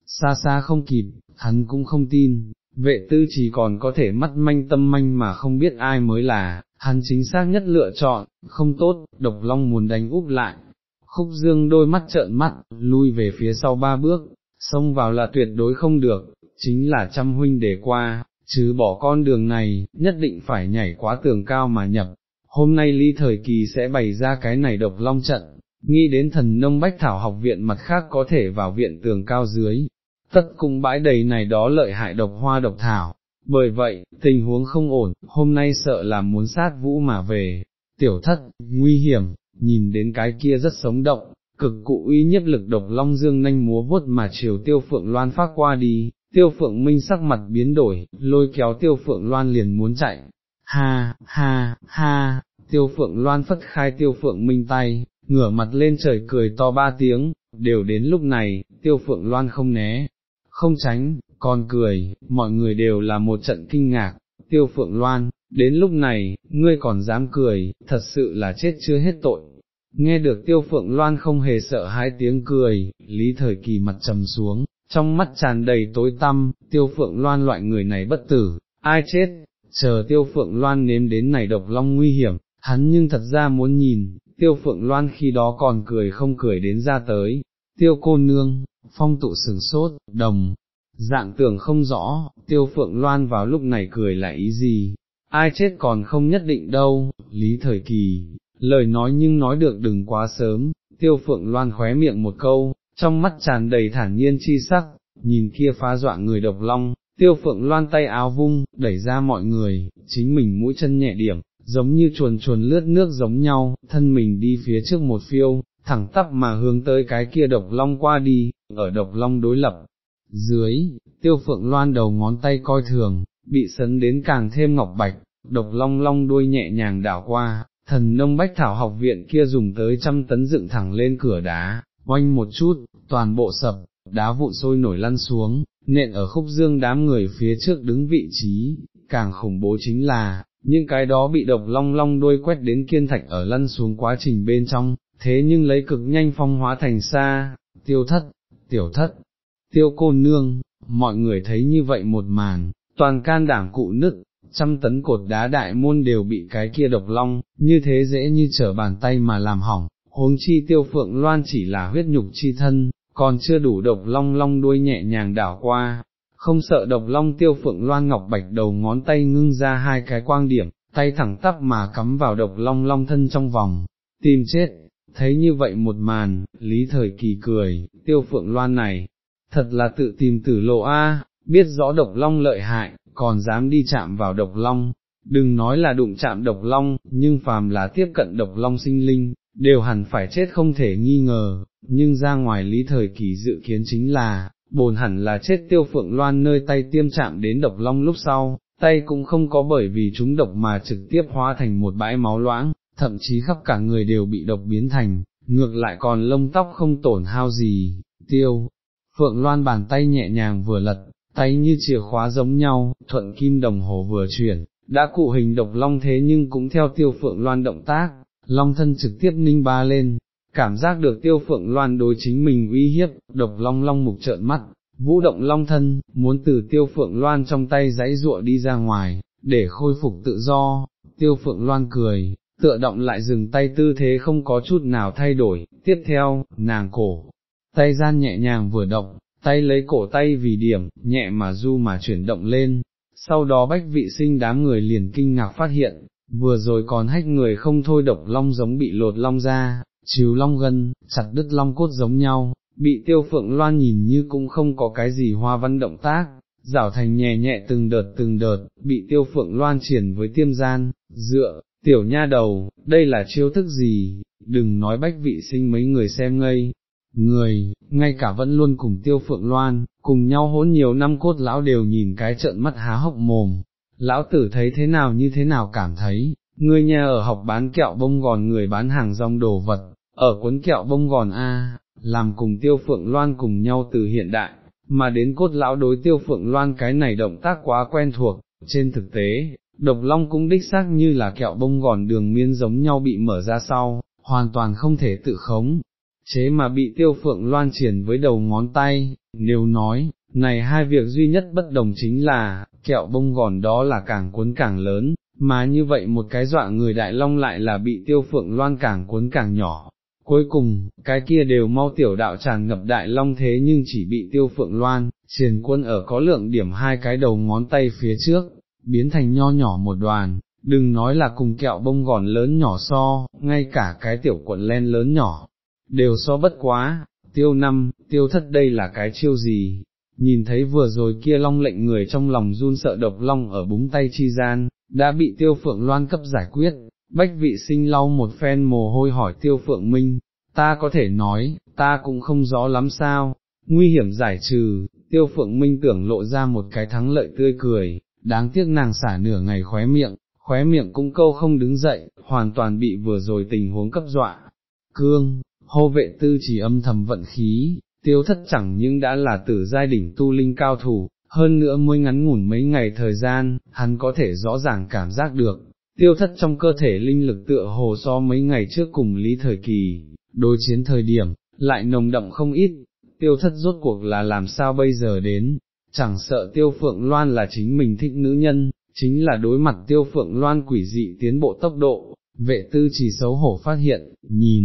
Xa xa không kịp, hắn cũng không tin, vệ tư trì còn có thể mắt manh tâm manh mà không biết ai mới là, hắn chính xác nhất lựa chọn, không tốt, độc long muốn đánh úp lại. Khúc dương đôi mắt trợn mắt, lui về phía sau ba bước, xông vào là tuyệt đối không được, chính là trăm huynh để qua, chứ bỏ con đường này, nhất định phải nhảy quá tường cao mà nhập. Hôm nay ly thời kỳ sẽ bày ra cái này độc long trận, nghĩ đến thần nông bách thảo học viện mặt khác có thể vào viện tường cao dưới, tất cung bãi đầy này đó lợi hại độc hoa độc thảo, bởi vậy, tình huống không ổn, hôm nay sợ là muốn sát vũ mà về, tiểu thất, nguy hiểm, nhìn đến cái kia rất sống động, cực cụ uy nhất lực độc long dương nanh múa vuốt mà chiều tiêu phượng loan phát qua đi, tiêu phượng minh sắc mặt biến đổi, lôi kéo tiêu phượng loan liền muốn chạy, ha, ha, ha, tiêu phượng loan phất khai tiêu phượng minh tay, ngửa mặt lên trời cười to ba tiếng, đều đến lúc này, tiêu phượng loan không né, không tránh, còn cười, mọi người đều là một trận kinh ngạc, tiêu phượng loan, đến lúc này, ngươi còn dám cười, thật sự là chết chưa hết tội. Nghe được tiêu phượng loan không hề sợ hai tiếng cười, lý thời kỳ mặt trầm xuống, trong mắt tràn đầy tối tăm, tiêu phượng loan loại người này bất tử, ai chết, chờ tiêu phượng loan nếm đến này độc long nguy hiểm, hắn nhưng thật ra muốn nhìn, tiêu phượng loan khi đó còn cười không cười đến ra tới, tiêu cô nương, phong tụ sừng sốt, đồng, dạng tưởng không rõ, tiêu phượng loan vào lúc này cười là ý gì, ai chết còn không nhất định đâu, lý thời kỳ, lời nói nhưng nói được đừng quá sớm, tiêu phượng loan khóe miệng một câu, trong mắt tràn đầy thản nhiên chi sắc, nhìn kia phá dọa người độc long, tiêu phượng loan tay áo vung, đẩy ra mọi người, chính mình mũi chân nhẹ điểm, giống như chuồn chuồn lướt nước giống nhau, thân mình đi phía trước một phiêu, thẳng tắp mà hướng tới cái kia độc long qua đi, ở độc long đối lập. Dưới, tiêu phượng loan đầu ngón tay coi thường, bị sấn đến càng thêm ngọc bạch, độc long long đuôi nhẹ nhàng đảo qua, thần nông bách thảo học viện kia dùng tới trăm tấn dựng thẳng lên cửa đá, oanh một chút, toàn bộ sập, đá vụn sôi nổi lăn xuống, nện ở khúc dương đám người phía trước đứng vị trí, càng khủng bố chính là, những cái đó bị độc long long đuôi quét đến kiên thạch ở lăn xuống quá trình bên trong, thế nhưng lấy cực nhanh phong hóa thành xa, tiêu thất, tiểu thất, tiêu cô nương, mọi người thấy như vậy một màn, toàn can đảm cụ nứt, trăm tấn cột đá đại môn đều bị cái kia độc long, như thế dễ như trở bàn tay mà làm hỏng, huống chi tiêu phượng loan chỉ là huyết nhục chi thân, còn chưa đủ độc long long đuôi nhẹ nhàng đảo qua, không sợ độc long tiêu phượng loan ngọc bạch đầu ngón tay ngưng ra hai cái quang điểm, tay thẳng tắp mà cắm vào độc long long thân trong vòng, tìm chết, thấy như vậy một màn, lý thời kỳ cười, tiêu phượng loan này, thật là tự tìm tử lộ a, biết rõ độc long lợi hại, còn dám đi chạm vào độc long, đừng nói là đụng chạm độc long, nhưng phàm là tiếp cận độc long sinh linh, đều hẳn phải chết không thể nghi ngờ, nhưng ra ngoài lý thời kỳ dự kiến chính là, bồn hẳn là chết tiêu phượng loan nơi tay tiêm chạm đến độc long lúc sau, tay cũng không có bởi vì chúng độc mà trực tiếp hóa thành một bãi máu loãng, thậm chí khắp cả người đều bị độc biến thành, ngược lại còn lông tóc không tổn hao gì, tiêu. Phượng Loan bàn tay nhẹ nhàng vừa lật, tay như chìa khóa giống nhau, thuận kim đồng hồ vừa chuyển, đã cụ hình độc long thế nhưng cũng theo tiêu Phượng Loan động tác, long thân trực tiếp ninh ba lên, cảm giác được tiêu Phượng Loan đối chính mình uy hiếp, độc long long mục trợn mắt, vũ động long thân, muốn từ tiêu Phượng Loan trong tay giãy ruộng đi ra ngoài, để khôi phục tự do, tiêu Phượng Loan cười, tựa động lại dừng tay tư thế không có chút nào thay đổi, tiếp theo, nàng cổ, tay gian nhẹ nhàng vừa động, tay lấy cổ tay vì điểm, nhẹ mà du mà chuyển động lên, sau đó bách vị sinh đám người liền kinh ngạc phát hiện, vừa rồi còn hách người không thôi độc long giống bị lột long ra, chiếu long gân, chặt đứt long cốt giống nhau, bị tiêu phượng loan nhìn như cũng không có cái gì hoa văn động tác, rảo thành nhẹ nhẹ từng đợt từng đợt, bị tiêu phượng loan triển với tiêm gian, dựa, tiểu nha đầu, đây là chiêu thức gì, đừng nói bách vị sinh mấy người xem ngây, người, ngay cả vẫn luôn cùng tiêu phượng loan, cùng nhau hỗn nhiều năm cốt lão đều nhìn cái trợn mắt há hốc mồm, lão tử thấy thế nào như thế nào cảm thấy, người nhà ở học bán kẹo bông gòn người bán hàng rong đồ vật, ở cuốn kẹo bông gòn A, làm cùng tiêu phượng loan cùng nhau từ hiện đại, mà đến cốt lão đối tiêu phượng loan cái này động tác quá quen thuộc, trên thực tế, độc long cũng đích xác như là kẹo bông gòn đường miên giống nhau bị mở ra sau, hoàn toàn không thể tự khống, chế mà bị tiêu phượng loan triển với đầu ngón tay, nếu nói, này hai việc duy nhất bất đồng chính là, kẹo bông gòn đó là càng cuốn càng lớn, mà như vậy một cái dọa người đại long lại là bị tiêu phượng loan càng cuốn càng nhỏ. Cuối cùng, cái kia đều mau tiểu đạo tràn ngập đại long thế nhưng chỉ bị tiêu phượng loan, triền quân ở có lượng điểm hai cái đầu ngón tay phía trước, biến thành nho nhỏ một đoàn, đừng nói là cùng kẹo bông gòn lớn nhỏ so, ngay cả cái tiểu quận len lớn nhỏ, đều so bất quá, tiêu năm, tiêu thất đây là cái chiêu gì, nhìn thấy vừa rồi kia long lệnh người trong lòng run sợ độc long ở búng tay chi gian, đã bị tiêu phượng loan cấp giải quyết, bách vị sinh lau một phen mồ hôi hỏi tiêu phượng minh, ta có thể nói, ta cũng không rõ lắm sao, nguy hiểm giải trừ, tiêu phượng minh tưởng lộ ra một cái thắng lợi tươi cười, đáng tiếc nàng xả nửa ngày khóe miệng, khóe miệng cũng câu không đứng dậy, hoàn toàn bị vừa rồi tình huống cấp dọa. Cương, hô vệ tư chỉ âm thầm vận khí, tiêu thất chẳng những đã là tử giai đỉnh tu linh cao thủ, hơn nữa mới ngắn ngủn mấy ngày thời gian, hắn có thể rõ ràng cảm giác được, tiêu thất trong cơ thể linh lực tựa hồ so mấy ngày trước cùng lý thời kỳ, đối chiến thời điểm, lại nồng đậm không ít, tiêu thất rốt cuộc là làm sao bây giờ đến, chẳng sợ tiêu phượng loan là chính mình thích nữ nhân, chính là đối mặt tiêu phượng loan quỷ dị tiến bộ tốc độ, vệ tư chỉ xấu hổ phát hiện, nhìn,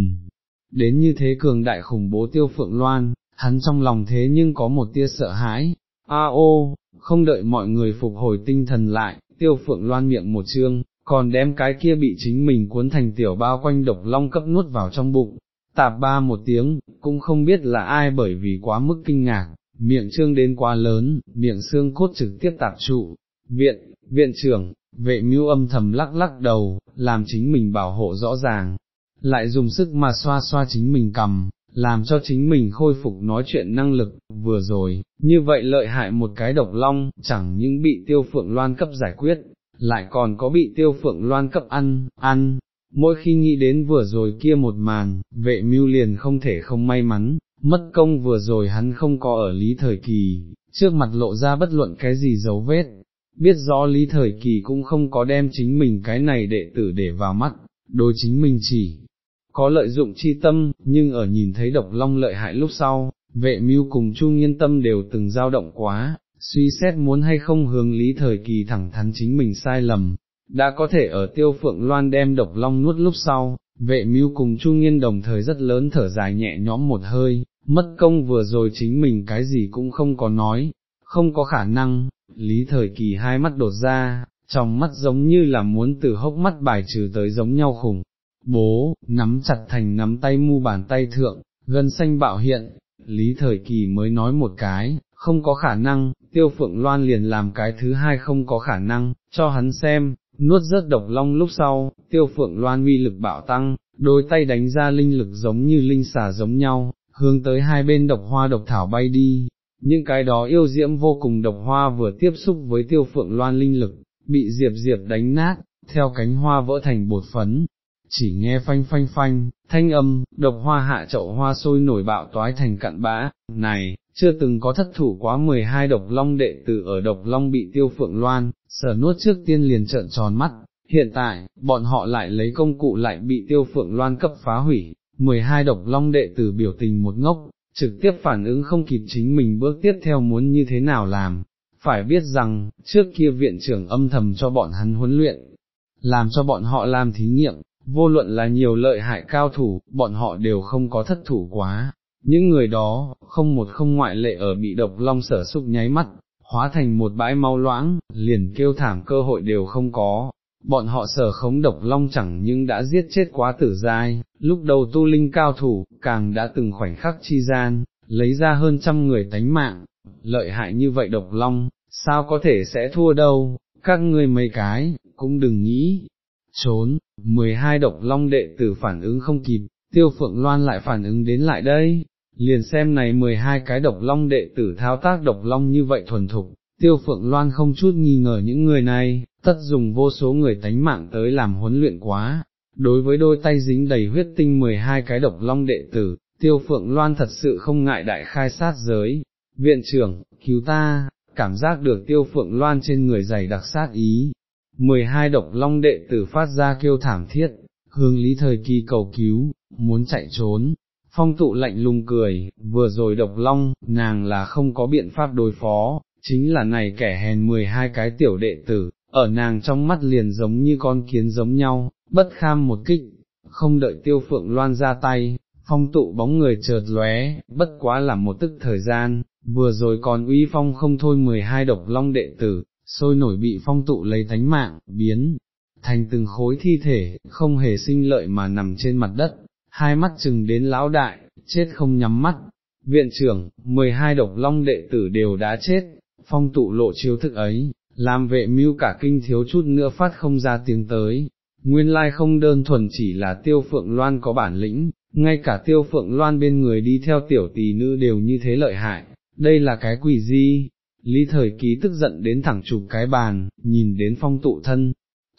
đến như thế cường đại khủng bố tiêu phượng loan, hắn trong lòng thế nhưng có một tia sợ hãi, a ô, không đợi mọi người phục hồi tinh thần lại, tiêu phượng loan miệng một chương, còn đem cái kia bị chính mình cuốn thành tiểu bao quanh độc long cấp nuốt vào trong bụng, tạp ba một tiếng, cũng không biết là ai bởi vì quá mức kinh ngạc, miệng trương đến quá lớn, miệng xương cốt trực tiếp tạp trụ, viện, viện trưởng, vệ mưu âm thầm lắc lắc đầu, làm chính mình bảo hộ rõ ràng, lại dùng sức mà xoa xoa chính mình cầm, làm cho chính mình khôi phục nói chuyện năng lực, vừa rồi, như vậy lợi hại một cái độc long, chẳng những bị tiêu phượng loan cấp giải quyết, lại còn có bị tiêu phượng loan cấp ăn, ăn, mỗi khi nghĩ đến vừa rồi kia một màn, vệ mưu liền không thể không may mắn, mất công vừa rồi hắn không có ở lý thời kỳ, trước mặt lộ ra bất luận cái gì dấu vết, biết rõ lý thời kỳ cũng không có đem chính mình cái này đệ tử để vào mắt, đối chính mình chỉ có lợi dụng chi tâm, nhưng ở nhìn thấy độc long lợi hại lúc sau, vệ mưu cùng chu nghiên tâm đều từng dao động quá, suy xét muốn hay không hướng lý thời kỳ thẳng thắn chính mình sai lầm, đã có thể ở tiêu phượng loan đem độc long nuốt lúc sau, vệ mưu cùng chu nghiên đồng thời rất lớn thở dài nhẹ nhõm một hơi, mất công vừa rồi chính mình cái gì cũng không có nói, không có khả năng, lý thời kỳ hai mắt đột ra, trong mắt giống như là muốn từ hốc mắt bài trừ tới giống nhau khủng. Bố, nắm chặt thành nắm tay mu bàn tay thượng, gân xanh bạo hiện, lý thời kỳ mới nói một cái, không có khả năng, tiêu phượng loan liền làm cái thứ hai không có khả năng, cho hắn xem, nuốt rớt độc long lúc sau, tiêu phượng loan uy lực bạo tăng, đôi tay đánh ra linh lực giống như linh xà giống nhau, hướng tới hai bên độc hoa độc thảo bay đi, những cái đó yêu diễm vô cùng độc hoa vừa tiếp xúc với tiêu phượng loan linh lực, bị diệp diệp đánh nát, theo cánh hoa vỡ thành bột phấn, chỉ nghe phanh phanh phanh, thanh âm, độc hoa hạ chậu hoa sôi nổi bạo toái thành cặn bã, này, chưa từng có thất thủ quá 12 độc long đệ tử ở độc long bị tiêu phượng loan, sở nuốt trước tiên liền trợn tròn mắt, hiện tại, bọn họ lại lấy công cụ lại bị tiêu phượng loan cấp phá hủy, 12 độc long đệ tử biểu tình một ngốc, trực tiếp phản ứng không kịp chính mình bước tiếp theo muốn như thế nào làm, phải biết rằng, trước kia viện trưởng âm thầm cho bọn hắn huấn luyện, làm cho bọn họ làm thí nghiệm, vô luận là nhiều lợi hại cao thủ, bọn họ đều không có thất thủ quá, những người đó, không một không ngoại lệ ở bị độc long sở xúc nháy mắt, hóa thành một bãi mau loãng, liền kêu thảm cơ hội đều không có. Bọn họ sở khống độc long chẳng nhưng đã giết chết quá tử giai, lúc đầu tu linh cao thủ, càng đã từng khoảnh khắc chi gian, lấy ra hơn trăm người tánh mạng, lợi hại như vậy độc long, sao có thể sẽ thua đâu, các ngươi mấy cái, cũng đừng nghĩ, trốn, 12 độc long đệ tử phản ứng không kịp, tiêu phượng loan lại phản ứng đến lại đây, liền xem này 12 cái độc long đệ tử thao tác độc long như vậy thuần thục, tiêu phượng loan không chút nghi ngờ những người này, tất dùng vô số người tánh mạng tới làm huấn luyện quá. Đối với đôi tay dính đầy huyết tinh 12 cái độc long đệ tử, tiêu phượng loan thật sự không ngại đại khai sát giới, viện trưởng, cứu ta, cảm giác được tiêu phượng loan trên người dày đặc sát ý. 12 độc long đệ tử phát ra kêu thảm thiết, hương lý thời kỳ cầu cứu, muốn chạy trốn, phong tụ lạnh lùng cười, vừa rồi độc long, nàng là không có biện pháp đối phó, chính là này kẻ hèn 12 cái tiểu đệ tử, ở nàng trong mắt liền giống như con kiến giống nhau, bất kham một kích, không đợi tiêu phượng loan ra tay, phong tụ bóng người chợt lóe, bất quá là một tức thời gian, vừa rồi còn uy phong không thôi 12 độc long đệ tử, sôi nổi bị phong tụ lấy thánh mạng, biến, thành từng khối thi thể, không hề sinh lợi mà nằm trên mặt đất, hai mắt chừng đến lão đại, chết không nhắm mắt. Viện trưởng, 12 độc long đệ tử đều đã chết, phong tụ lộ chiếu thức ấy, làm vệ mưu cả kinh thiếu chút nữa phát không ra tiếng tới. Nguyên lai không đơn thuần chỉ là tiêu phượng loan có bản lĩnh, ngay cả tiêu phượng loan bên người đi theo tiểu tỷ nữ đều như thế lợi hại, đây là cái quỷ gì? Lý thời ký tức giận đến thẳng chụp cái bàn, nhìn đến phong tụ thân,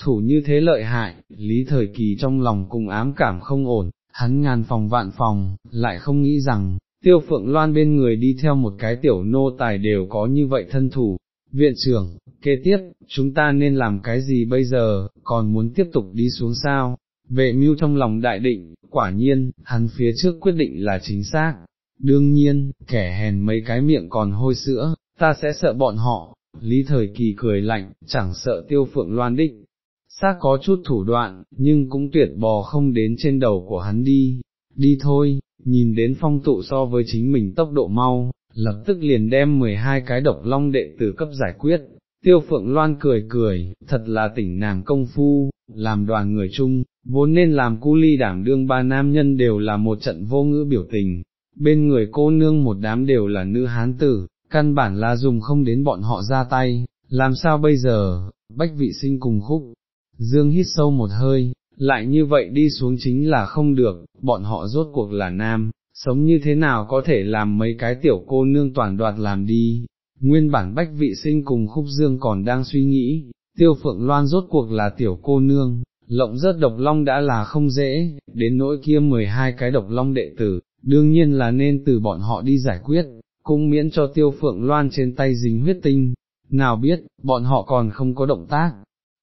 thủ như thế lợi hại, lý thời kỳ trong lòng cùng ám cảm không ổn, hắn ngàn phòng vạn phòng, lại không nghĩ rằng, tiêu phượng loan bên người đi theo một cái tiểu nô tài đều có như vậy thân thủ. Viện trưởng, kế tiếp, chúng ta nên làm cái gì bây giờ, còn muốn tiếp tục đi xuống sao? Vệ mưu trong lòng đại định, quả nhiên, hắn phía trước quyết định là chính xác. Đương nhiên, kẻ hèn mấy cái miệng còn hôi sữa, ta sẽ sợ bọn họ. Lý thời kỳ cười lạnh, chẳng sợ tiêu phượng loan định, xác có chút thủ đoạn, nhưng cũng tuyệt bò không đến trên đầu của hắn đi, đi thôi, nhìn đến phong tụ so với chính mình tốc độ mau, lập tức liền đem 12 cái độc long đệ tử cấp giải quyết. Tiêu phượng loan cười cười, thật là tỉnh nàng công phu, làm đoàn người chung, vốn nên làm cu ly đảm đương ba nam nhân đều là một trận vô ngữ biểu tình, bên người cô nương một đám đều là nữ hán tử, căn bản là dùng không đến bọn họ ra tay, làm sao bây giờ, bách vị sinh cùng khúc, Dương hít sâu một hơi, lại như vậy đi xuống chính là không được, bọn họ rốt cuộc là nam, sống như thế nào có thể làm mấy cái tiểu cô nương toàn đoạt làm đi. Nguyên bản bách vị sinh cùng khúc dương còn đang suy nghĩ, tiêu phượng loan rốt cuộc là tiểu cô nương, lộng rớt độc long đã là không dễ, đến nỗi kia 12 cái độc long đệ tử, đương nhiên là nên từ bọn họ đi giải quyết, cũng miễn cho tiêu phượng loan trên tay dính huyết tinh, nào biết, bọn họ còn không có động tác,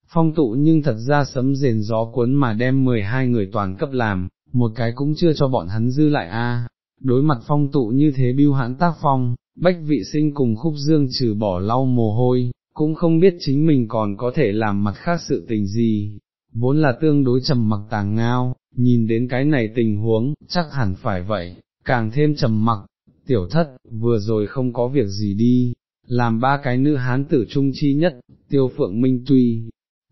phong tụ nhưng thật ra sấm rền gió cuốn mà đem 12 người toàn cấp làm, một cái cũng chưa cho bọn hắn dư lại a. đối mặt phong tụ như thế biêu hãn tác phong, bách vị sinh cùng khúc dương trừ bỏ lau mồ hôi, cũng không biết chính mình còn có thể làm mặt khác sự tình gì, vốn là tương đối trầm mặc tàng ngao, nhìn đến cái này tình huống, chắc hẳn phải vậy, càng thêm trầm mặc, tiểu thất, vừa rồi không có việc gì đi, làm ba cái nữ hán tử trung chi nhất, tiêu phượng minh tuy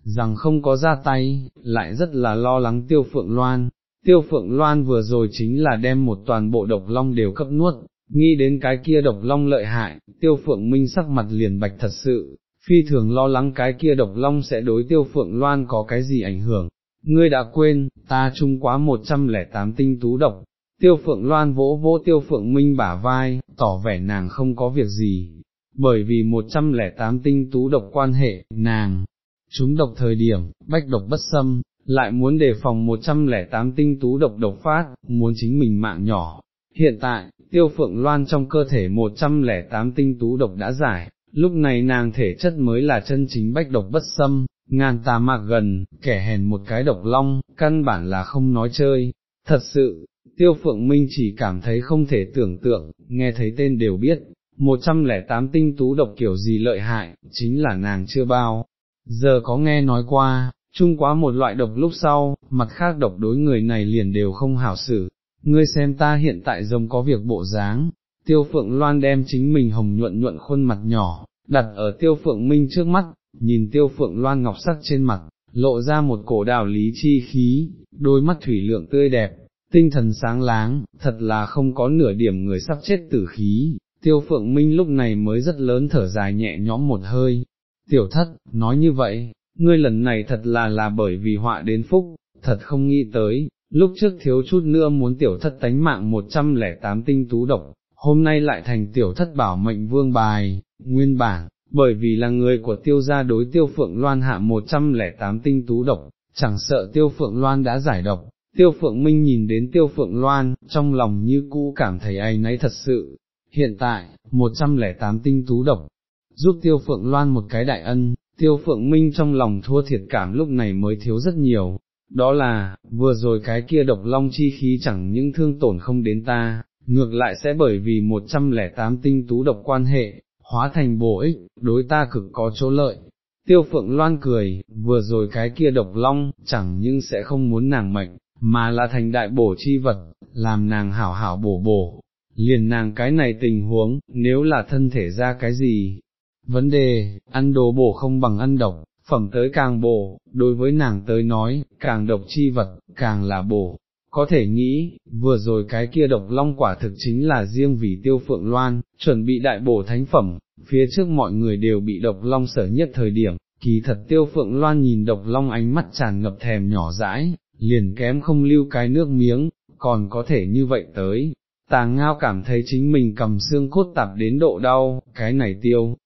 rằng không có ra tay, lại rất là lo lắng tiêu phượng loan. Tiêu phượng loan vừa rồi chính là đem một toàn bộ độc long đều cấp nuốt, nghĩ đến cái kia độc long lợi hại, tiêu phượng minh sắc mặt liền bạch thật sự, phi thường lo lắng cái kia độc long sẽ đối tiêu phượng loan có cái gì ảnh hưởng. Ngươi đã quên, ta chung quá 108 tinh tú độc, tiêu phượng loan vỗ vỗ tiêu phượng minh bả vai, tỏ vẻ nàng không có việc gì, bởi vì 108 tinh tú độc quan hệ, nàng, chúng độc thời điểm, bách độc bất xâm, lại muốn đề phòng 108 tinh tú độc độc phát, muốn chính mình mạng nhỏ. Hiện tại, tiêu phượng loan trong cơ thể 108 tinh tú độc đã giải, lúc này nàng thể chất mới là chân chính bách độc bất xâm, ngàn tà mạc gần, kẻ hèn một cái độc long, căn bản là không nói chơi. Thật sự, tiêu phượng minh chỉ cảm thấy không thể tưởng tượng, nghe thấy tên đều biết, 108 tinh tú độc kiểu gì lợi hại, chính là nàng chưa bao, giờ có nghe nói qua, chung quá một loại độc lúc sau, mặt khác độc đối người này liền đều không hảo xử, ngươi xem ta hiện tại giống có việc bộ dáng, tiêu phượng loan đem chính mình hồng nhuận nhuận khuôn mặt nhỏ, đặt ở tiêu phượng minh trước mắt, nhìn tiêu phượng loan ngọc sắc trên mặt, lộ ra một cổ đào lý chi khí, đôi mắt thủy lượng tươi đẹp, tinh thần sáng láng, thật là không có nửa điểm người sắp chết tử khí, tiêu phượng minh lúc này mới rất lớn thở dài nhẹ nhõm một hơi, tiểu thất, nói như vậy, ngươi lần này thật là là bởi vì họa đến phúc, thật không nghĩ tới, lúc trước thiếu chút nữa muốn tiểu thất tánh mạng 108 tinh tú độc, hôm nay lại thành tiểu thất bảo mệnh vương bài, nguyên bản, bởi vì là người của tiêu gia đối tiêu phượng loan hạ 108 tinh tú độc, chẳng sợ tiêu phượng loan đã giải độc, tiêu phượng minh nhìn đến tiêu phượng loan, trong lòng như cũ cảm thấy ai nấy thật sự, hiện tại, 108 tinh tú độc, giúp tiêu phượng loan một cái đại ân, tiêu phượng minh trong lòng thua thiệt cảm lúc này mới thiếu rất nhiều, đó là, vừa rồi cái kia độc long chi khí chẳng những thương tổn không đến ta, ngược lại sẽ bởi vì 108 tinh tú độc quan hệ, hóa thành bổ ích, đối ta cực có chỗ lợi. Tiêu phượng loan cười, vừa rồi cái kia độc long, chẳng nhưng sẽ không muốn nàng mệnh, mà là thành đại bổ chi vật, làm nàng hảo hảo bổ bổ. Liền nàng cái này tình huống, nếu là thân thể ra cái gì, Vấn đề, ăn đồ bổ không bằng ăn độc, phẩm tới càng bổ, đối với nàng tới nói, càng độc chi vật, càng là bổ. Có thể nghĩ, vừa rồi cái kia độc long quả thực chính là riêng vì tiêu phượng loan, chuẩn bị đại bổ thánh phẩm, phía trước mọi người đều bị độc long sở nhất thời điểm, kỳ thật tiêu phượng loan nhìn độc long ánh mắt tràn ngập thèm nhỏ dãi, liền kém không lưu cái nước miếng, còn có thể như vậy tới. Tàng ngao cảm thấy chính mình cầm xương cốt tạp đến độ đau, cái này tiêu,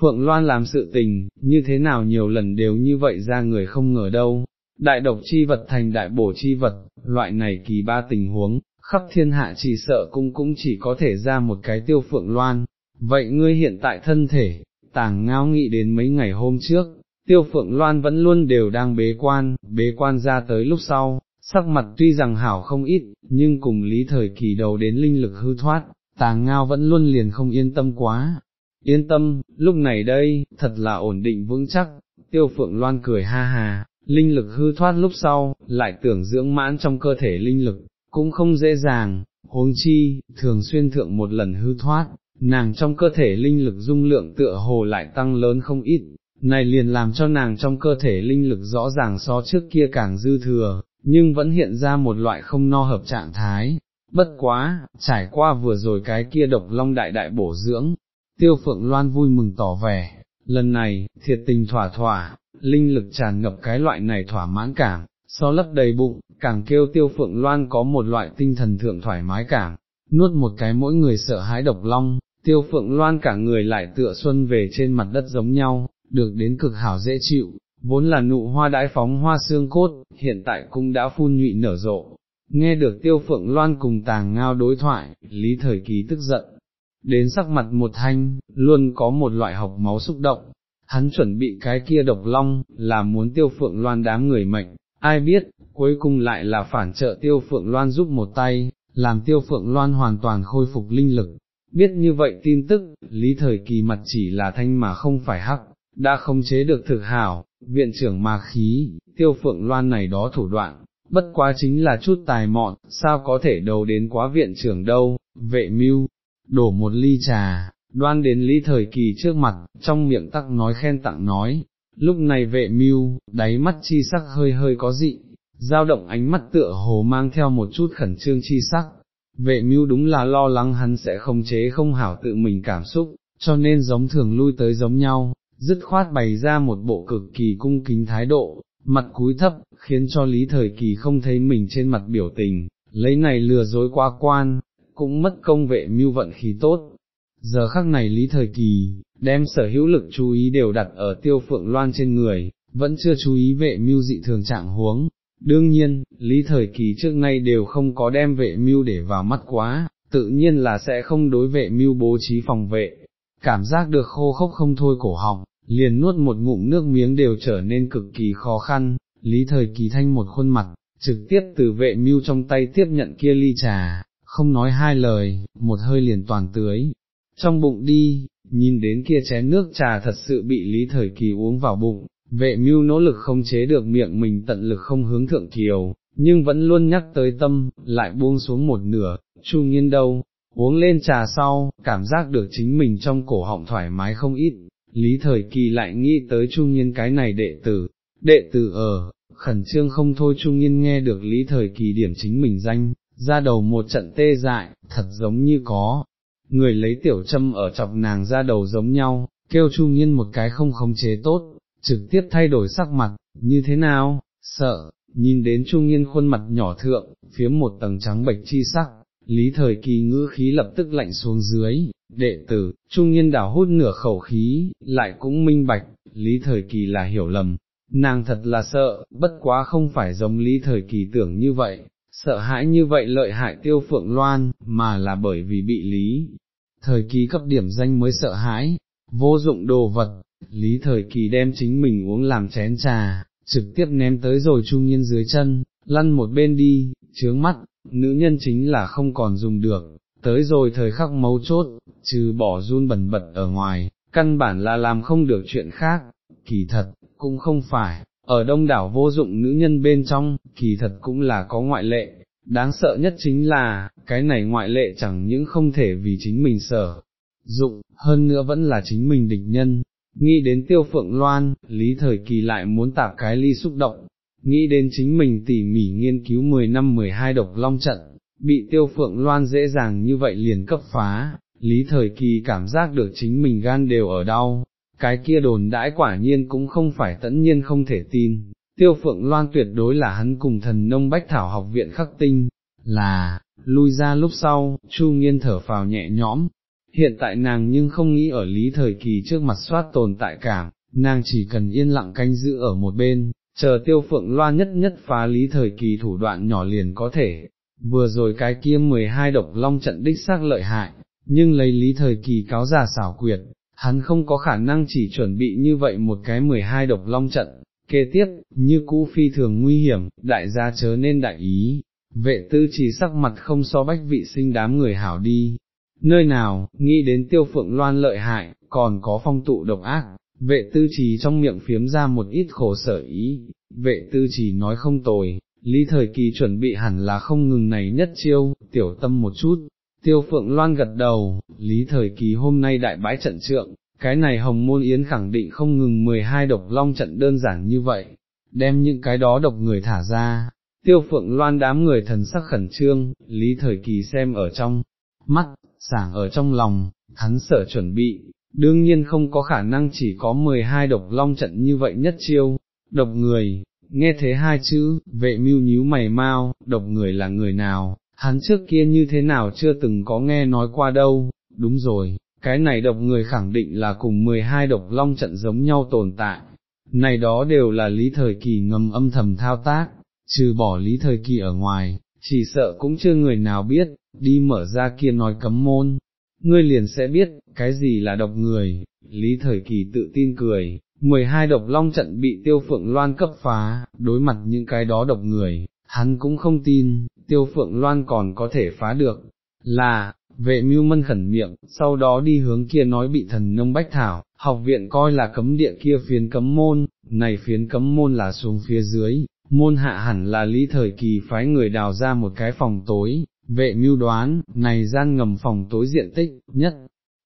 Phượng Loan làm sự tình, như thế nào nhiều lần đều như vậy ra người không ngờ đâu, đại độc chi vật thành đại bổ chi vật, loại này kỳ ba tình huống, khắp thiên hạ chỉ sợ cũng cũng chỉ có thể ra một cái tiêu Phượng Loan, vậy ngươi hiện tại thân thể, tàng ngao nghĩ đến mấy ngày hôm trước, tiêu Phượng Loan vẫn luôn đều đang bế quan, bế quan ra tới lúc sau, sắc mặt tuy rằng hảo không ít, nhưng cùng lý thời kỳ đầu đến linh lực hư thoát, tàng ngao vẫn luôn liền không yên tâm quá, Yên tâm, lúc này đây, thật là ổn định vững chắc, tiêu phượng loan cười ha hà, linh lực hư thoát lúc sau, lại tưởng dưỡng mãn trong cơ thể linh lực, cũng không dễ dàng, huống chi, thường xuyên thượng một lần hư thoát, nàng trong cơ thể linh lực dung lượng tựa hồ lại tăng lớn không ít, này liền làm cho nàng trong cơ thể linh lực rõ ràng so trước kia càng dư thừa, nhưng vẫn hiện ra một loại không no hợp trạng thái. Bất quá, trải qua vừa rồi cái kia độc long đại đại bổ dưỡng, tiêu phượng loan vui mừng tỏ vẻ, lần này, thiệt tình thỏa thỏa, linh lực tràn ngập cái loại này thỏa mãn cảm, so lấp đầy bụng, càng kêu tiêu phượng loan có một loại tinh thần thượng thoải mái cảm, nuốt một cái mỗi người sợ hãi độc long, tiêu phượng loan cả người lại tựa xuân về trên mặt đất giống nhau, được đến cực hảo dễ chịu, vốn là nụ hoa đãi phóng hoa xương cốt, hiện tại cũng đã phun nhụy nở rộ. Nghe được tiêu phượng loan cùng tàng ngao đối thoại, lý thời kỳ tức giận, đến sắc mặt một thanh, luôn có một loại học máu xúc động, hắn chuẩn bị cái kia độc long, là muốn tiêu phượng loan đám người mệnh, ai biết, cuối cùng lại là phản trợ tiêu phượng loan giúp một tay, làm tiêu phượng loan hoàn toàn khôi phục linh lực. Biết như vậy tin tức, lý thời kỳ mặt chỉ là thanh mà không phải hắc, đã không chế được thực hảo, viện trưởng mà khí, tiêu phượng loan này đó thủ đoạn, bất quá chính là chút tài mọn, sao có thể đầu đến quá viện trưởng đâu, vệ mưu, đổ một ly trà, đoan đến lý thời kỳ trước mặt, trong miệng tắc nói khen tặng nói, lúc này vệ mưu, đáy mắt chi sắc hơi hơi có dị, dao động ánh mắt tựa hồ mang theo một chút khẩn trương chi sắc, vệ mưu đúng là lo lắng hắn sẽ không chế không hảo tự mình cảm xúc, cho nên giống thường lui tới giống nhau, dứt khoát bày ra một bộ cực kỳ cung kính thái độ, mặt cúi thấp, khiến cho lý thời kỳ không thấy mình trên mặt biểu tình, lấy này lừa dối qua quan, cũng mất công vệ mưu vận khí tốt. Giờ khắc này lý thời kỳ, đem sở hữu lực chú ý đều đặt ở tiêu phượng loan trên người, vẫn chưa chú ý vệ mưu dị thường trạng huống. Đương nhiên, lý thời kỳ trước nay đều không có đem vệ mưu để vào mắt quá, tự nhiên là sẽ không đối vệ mưu bố trí phòng vệ, cảm giác được khô khốc không thôi cổ họng, liền nuốt một ngụm nước miếng đều trở nên cực kỳ khó khăn, lý thời kỳ thanh một khuôn mặt, trực tiếp từ vệ mưu trong tay tiếp nhận kia ly trà, không nói hai lời, một hơi liền toàn tưới, trong bụng đi, nhìn đến kia chén nước trà thật sự bị lý thời kỳ uống vào bụng, vệ mưu nỗ lực không chế được miệng mình tận lực không hướng thượng kiều, nhưng vẫn luôn nhắc tới tâm, lại buông xuống một nửa, chu nghiên đâu, uống lên trà sau, cảm giác được chính mình trong cổ họng thoải mái không ít, lý thời kỳ lại nghĩ tới trung nhiên cái này đệ tử, đệ tử ở, khẩn trương không thôi trung nhiên nghe được lý thời kỳ điểm chính mình danh, ra đầu một trận tê dại, thật giống như có, người lấy tiểu châm ở chọc nàng ra đầu giống nhau, kêu trung nhiên một cái không khống chế tốt, trực tiếp thay đổi sắc mặt, như thế nào, sợ, nhìn đến trung nhiên khuôn mặt nhỏ thượng, phía một tầng trắng bệch chi sắc, lý thời kỳ ngữ khí lập tức lạnh xuống dưới, đệ tử, trung nhiên đảo hút nửa khẩu khí, lại cũng minh bạch, lý thời kỳ là hiểu lầm, nàng thật là sợ, bất quá không phải giống lý thời kỳ tưởng như vậy, sợ hãi như vậy lợi hại tiêu phượng loan, mà là bởi vì bị lý. Thời kỳ cấp điểm danh mới sợ hãi, vô dụng đồ vật, lý thời kỳ đem chính mình uống làm chén trà, trực tiếp ném tới rồi trung nhiên dưới chân, lăn một bên đi, chướng mắt, nữ nhân chính là không còn dùng được, tới rồi thời khắc mấu chốt, trừ bỏ run bẩn bật ở ngoài, căn bản là làm không được chuyện khác, kỳ thật, cũng không phải, ở đông đảo vô dụng nữ nhân bên trong, kỳ thật cũng là có ngoại lệ, đáng sợ nhất chính là, cái này ngoại lệ chẳng những không thể vì chính mình sở dụng, hơn nữa vẫn là chính mình địch nhân. Nghĩ đến tiêu phượng loan, lý thời kỳ lại muốn tạp cái ly xúc động, nghĩ đến chính mình tỉ mỉ nghiên cứu 10 năm 12 độc long trận, bị tiêu phượng loan dễ dàng như vậy liền cấp phá, lý thời kỳ cảm giác được chính mình gan đều ở đau, cái kia đồn đãi quả nhiên cũng không phải tẫn nhiên không thể tin, tiêu phượng loan tuyệt đối là hắn cùng thần nông bách thảo học viện khắc tinh, là, lui ra lúc sau, chu nghiên thở phào nhẹ nhõm, hiện tại nàng nhưng không nghĩ ở lý thời kỳ trước mặt soát tồn tại cảm, nàng chỉ cần yên lặng canh giữ ở một bên, chờ tiêu phượng loan nhất nhất phá lý thời kỳ thủ đoạn nhỏ liền có thể, vừa rồi cái kia 12 độc long trận đích xác lợi hại, nhưng lấy lý thời kỳ cáo già xảo quyệt, hắn không có khả năng chỉ chuẩn bị như vậy một cái 12 độc long trận, kế tiếp, như cũ phi thường nguy hiểm, đại gia chớ nên đại ý, vệ tư chỉ sắc mặt không so bách vị sinh đám người hảo đi, nơi nào, nghĩ đến tiêu phượng loan lợi hại, còn có phong tụ độc ác, vệ tư trì trong miệng phiếm ra một ít khổ sở ý, vệ tư trì nói không tồi, lý thời kỳ chuẩn bị hẳn là không ngừng này nhất chiêu, tiểu tâm một chút, tiêu phượng loan gật đầu, lý thời kỳ hôm nay đại bái trận trượng, cái này hồng môn yến khẳng định không ngừng 12 độc long trận đơn giản như vậy, đem những cái đó độc người thả ra, tiêu phượng loan đám người thần sắc khẩn trương, lý thời kỳ xem ở trong, mắt, sảng ở trong lòng, hắn sở chuẩn bị, đương nhiên không có khả năng chỉ có 12 độc long trận như vậy nhất chiêu, độc người, nghe thế hai chữ, vệ mưu nhíu mày mau, độc người là người nào, hắn trước kia như thế nào chưa từng có nghe nói qua đâu, đúng rồi, cái này độc người khẳng định là cùng 12 độc long trận giống nhau tồn tại, này đó đều là lý thời kỳ ngầm âm thầm thao tác, trừ bỏ lý thời kỳ ở ngoài, chỉ sợ cũng chưa người nào biết, đi mở ra kia nói cấm môn, ngươi liền sẽ biết, cái gì là độc người, lý thời kỳ tự tin cười, 12 độc long trận bị tiêu phượng loan cấp phá, đối mặt những cái đó độc người, hắn cũng không tin, tiêu phượng loan còn có thể phá được, là, vệ mưu mân khẩn miệng, sau đó đi hướng kia nói bị thần nông bách thảo, học viện coi là cấm địa kia phiến cấm môn, này phiến cấm môn là xuống phía dưới, môn hạ hẳn là lý thời kỳ phái người đào ra một cái phòng tối, vệ mưu đoán, này gian ngầm phòng tối diện tích, nhất,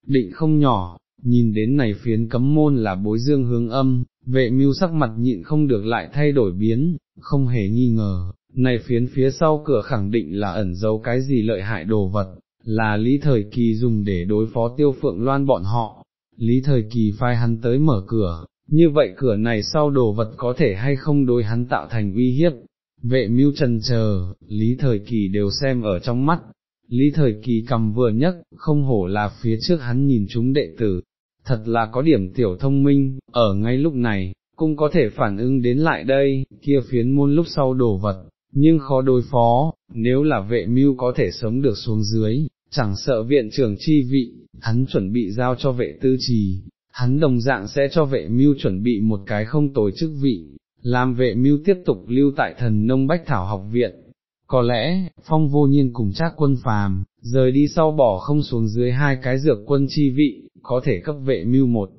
định không nhỏ, nhìn đến này phiến cấm môn là bối dương hướng âm, vệ mưu sắc mặt nhịn không được lại thay đổi biến, không hề nghi ngờ, này phiến phía sau cửa khẳng định là ẩn giấu cái gì lợi hại đồ vật, là lý thời kỳ dùng để đối phó tiêu phượng loan bọn họ, lý thời kỳ phai hắn tới mở cửa, như vậy cửa này sau đồ vật có thể hay không đối hắn tạo thành uy hiếp, vệ mưu trần chờ, lý thời kỳ đều xem ở trong mắt, lý thời kỳ cầm vừa nhất, không hổ là phía trước hắn nhìn chúng đệ tử, thật là có điểm tiểu thông minh, ở ngay lúc này, cũng có thể phản ứng đến lại đây, kia phiến môn lúc sau đổ vật, nhưng khó đối phó, nếu là vệ mưu có thể sống được xuống dưới, chẳng sợ viện trưởng chi vị, hắn chuẩn bị giao cho vệ tư trì, hắn đồng dạng sẽ cho vệ mưu chuẩn bị một cái không tồi chức vị, làm vệ mưu tiếp tục lưu tại thần nông bách thảo học viện. Có lẽ, phong vô nhiên cùng trác quân phàm, rời đi sau bỏ không xuống dưới hai cái dược quân chi vị, có thể cấp vệ mưu một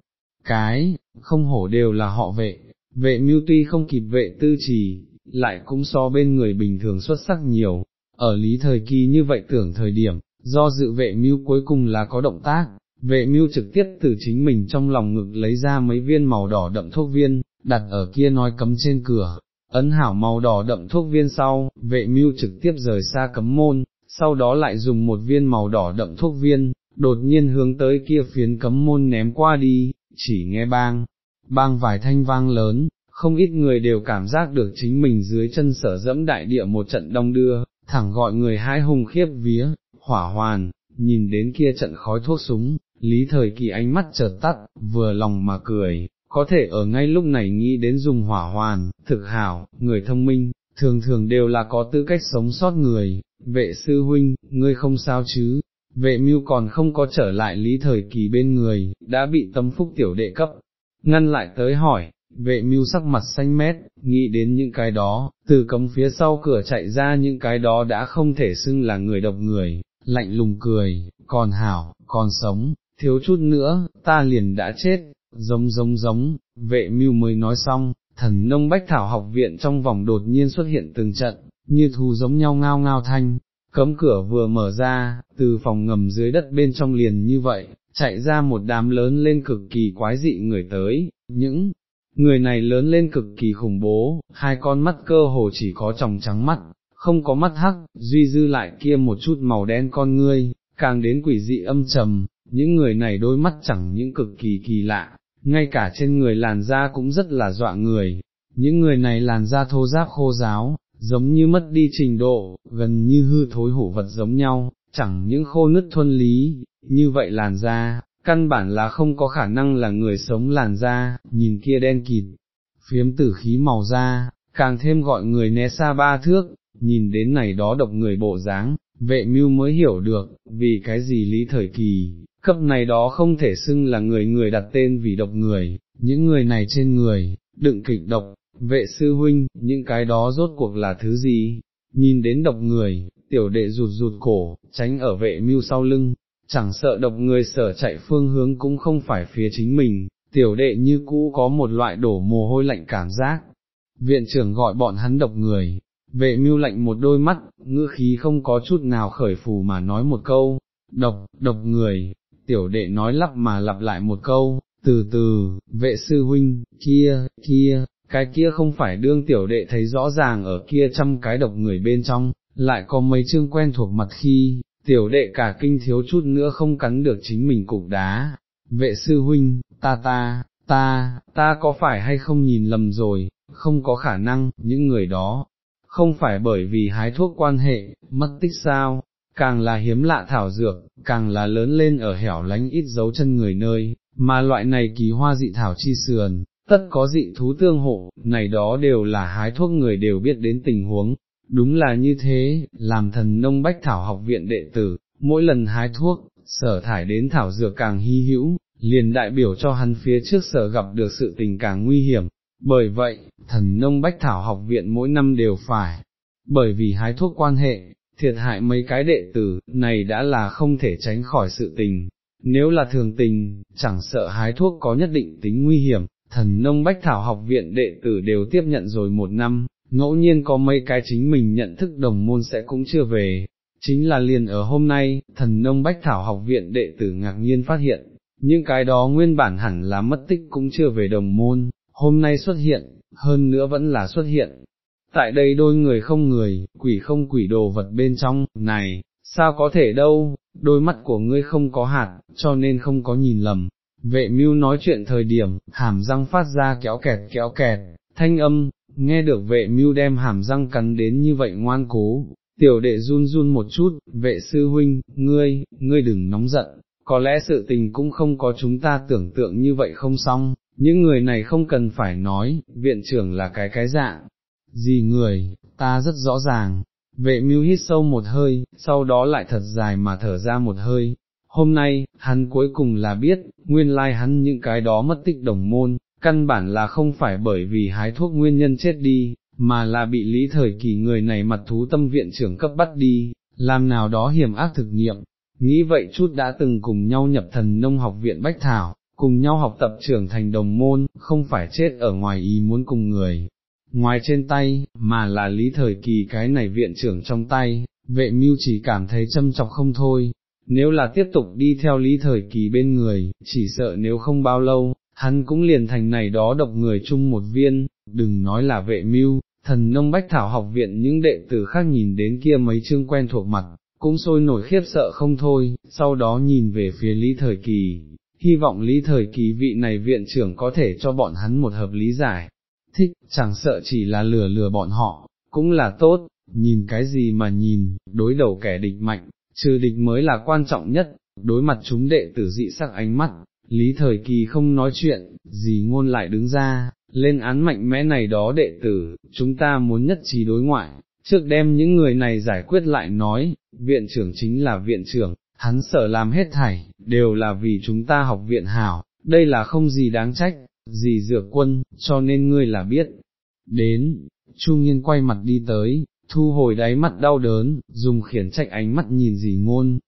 cái, không hổ đều là họ vệ, vệ mưu tuy không kịp vệ tư trì, lại cũng so bên người bình thường xuất sắc nhiều, ở lý thời kỳ như vậy tưởng thời điểm, do dự vệ mưu cuối cùng là có động tác, vệ mưu trực tiếp từ chính mình trong lòng ngực lấy ra mấy viên màu đỏ đậm thuốc viên, đặt ở kia nói cấm trên cửa, ấn hảo màu đỏ đậm thuốc viên sau, vệ mưu trực tiếp rời xa cấm môn, sau đó lại dùng một viên màu đỏ đậm thuốc viên, đột nhiên hướng tới kia phiến cấm môn ném qua đi, chỉ nghe bang, bang vài thanh vang lớn, không ít người đều cảm giác được chính mình dưới chân sở dẫm đại địa một trận đông đưa, thẳng gọi người hai hùng khiếp vía, hỏa hoàn, nhìn đến kia trận khói thuốc súng, lý thời kỳ ánh mắt chợt tắt, vừa lòng mà cười, có thể ở ngay lúc này nghĩ đến dùng hỏa hoàn, thực hảo, người thông minh, thường thường đều là có tư cách sống sót người, vệ sư huynh, ngươi không sao chứ, vệ mưu còn không có trở lại lý thời kỳ bên người, đã bị tâm phúc tiểu đệ cấp, ngăn lại tới hỏi, vệ mưu sắc mặt xanh mét, nghĩ đến những cái đó, từ cấm phía sau cửa chạy ra những cái đó đã không thể xưng là người độc người, lạnh lùng cười, còn hảo, còn sống, thiếu chút nữa, ta liền đã chết, giống giống giống, vệ mưu mới nói xong, thần nông bách thảo học viện trong vòng đột nhiên xuất hiện từng trận, như thù giống nhau ngao ngao thanh, cấm cửa vừa mở ra, từ phòng ngầm dưới đất bên trong liền như vậy, chạy ra một đám lớn lên cực kỳ quái dị người tới, những người này lớn lên cực kỳ khủng bố, hai con mắt cơ hồ chỉ có tròng trắng mắt, không có mắt hắc, duy dư lại kia một chút màu đen con ngươi, càng đến quỷ dị âm trầm, những người này đôi mắt chẳng những cực kỳ kỳ lạ, ngay cả trên người làn da cũng rất là dọa người, những người này làn da thô ráp khô giáo, giống như mất đi trình độ, gần như hư thối hổ vật giống nhau, chẳng những khô nứt thuân lý, như vậy làn da, căn bản là không có khả năng là người sống làn da, nhìn kia đen kịt, phiếm tử khí màu da, càng thêm gọi người né xa ba thước, nhìn đến này đó độc người bộ dáng, vệ mưu mới hiểu được, vì cái gì lý thời kỳ, cấp này đó không thể xưng là người người đặt tên vì độc người, những người này trên người, đựng kịch độc, vệ sư huynh, những cái đó rốt cuộc là thứ gì, nhìn đến độc người, tiểu đệ rụt rụt cổ, tránh ở vệ mưu sau lưng, chẳng sợ độc người sở chạy phương hướng cũng không phải phía chính mình, tiểu đệ như cũ có một loại đổ mồ hôi lạnh cảm giác. Viện trưởng gọi bọn hắn độc người, vệ mưu lạnh một đôi mắt, ngữ khí không có chút nào khởi phù mà nói một câu, độc, độc người, tiểu đệ nói lặp mà lặp lại một câu, từ từ, vệ sư huynh, kia, kia, cái kia không phải đương tiểu đệ thấy rõ ràng ở kia trăm cái độc người bên trong, lại có mấy chương quen thuộc mặt khi, tiểu đệ cả kinh thiếu chút nữa không cắn được chính mình cục đá, vệ sư huynh, ta ta, ta, ta có phải hay không nhìn lầm rồi, không có khả năng, những người đó, không phải bởi vì hái thuốc quan hệ, mất tích sao, càng là hiếm lạ thảo dược, càng là lớn lên ở hẻo lánh ít dấu chân người nơi, mà loại này kỳ hoa dị thảo chi sườn, tất có dị thú tương hộ, này đó đều là hái thuốc người đều biết đến tình huống, đúng là như thế, làm thần nông bách thảo học viện đệ tử, mỗi lần hái thuốc, sở thải đến thảo dược càng hy hữu, liền đại biểu cho hắn phía trước sở gặp được sự tình càng nguy hiểm, bởi vậy, thần nông bách thảo học viện mỗi năm đều phải, bởi vì hái thuốc quan hệ, thiệt hại mấy cái đệ tử, này đã là không thể tránh khỏi sự tình, nếu là thường tình, chẳng sợ hái thuốc có nhất định tính nguy hiểm, thần nông bách thảo học viện đệ tử đều tiếp nhận rồi một năm, ngẫu nhiên có mấy cái chính mình nhận thức đồng môn sẽ cũng chưa về, chính là liền ở hôm nay, thần nông bách thảo học viện đệ tử ngạc nhiên phát hiện, những cái đó nguyên bản hẳn là mất tích cũng chưa về đồng môn, hôm nay xuất hiện, hơn nữa vẫn là xuất hiện. Tại đây đôi người không người, quỷ không quỷ đồ vật bên trong, này, sao có thể đâu, đôi mắt của ngươi không có hạt, cho nên không có nhìn lầm. Vệ mưu nói chuyện thời điểm, hàm răng phát ra kéo kẹt kéo kẹt, thanh âm, nghe được vệ mưu đem hàm răng cắn đến như vậy ngoan cố, tiểu đệ run run một chút, vệ sư huynh, ngươi, ngươi đừng nóng giận, có lẽ sự tình cũng không có chúng ta tưởng tượng như vậy không xong, những người này không cần phải nói, viện trưởng là cái cái dạng, gì người, ta rất rõ ràng, vệ mưu hít sâu một hơi, sau đó lại thật dài mà thở ra một hơi, hôm nay, hắn cuối cùng là biết, nguyên lai hắn những cái đó mất tích đồng môn, căn bản là không phải bởi vì hái thuốc nguyên nhân chết đi, mà là bị lý thời kỳ người này mặt thú tâm viện trưởng cấp bắt đi, làm nào đó hiểm ác thực nghiệm, nghĩ vậy chút đã từng cùng nhau nhập thần nông học viện Bách Thảo, cùng nhau học tập trưởng thành đồng môn, không phải chết ở ngoài ý muốn cùng người, ngoài trên tay, mà là lý thời kỳ cái này viện trưởng trong tay, vệ mưu chỉ cảm thấy châm chọc không thôi, nếu là tiếp tục đi theo lý thời kỳ bên người, chỉ sợ nếu không bao lâu, hắn cũng liền thành này đó độc người chung một viên, đừng nói là vệ mưu, thần nông bách thảo học viện những đệ tử khác nhìn đến kia mấy chương quen thuộc mặt, cũng sôi nổi khiếp sợ không thôi, sau đó nhìn về phía lý thời kỳ, hy vọng lý thời kỳ vị này viện trưởng có thể cho bọn hắn một hợp lý giải, thích, chẳng sợ chỉ là lừa lừa bọn họ, cũng là tốt, nhìn cái gì mà nhìn, đối đầu kẻ địch mạnh, trừ địch mới là quan trọng nhất, đối mặt chúng đệ tử dị sắc ánh mắt, lý thời kỳ không nói chuyện, gì ngôn lại đứng ra, lên án mạnh mẽ này đó đệ tử, chúng ta muốn nhất trí đối ngoại, trước đem những người này giải quyết lại nói, viện trưởng chính là viện trưởng, hắn sở làm hết thảy, đều là vì chúng ta học viện hảo, đây là không gì đáng trách, gì dược quân, cho nên ngươi là biết. Đến, Chu Nghiên quay mặt đi tới, thu hồi đáy mặt đau đớn, dùng khiển trách ánh mắt nhìn dì ngôn,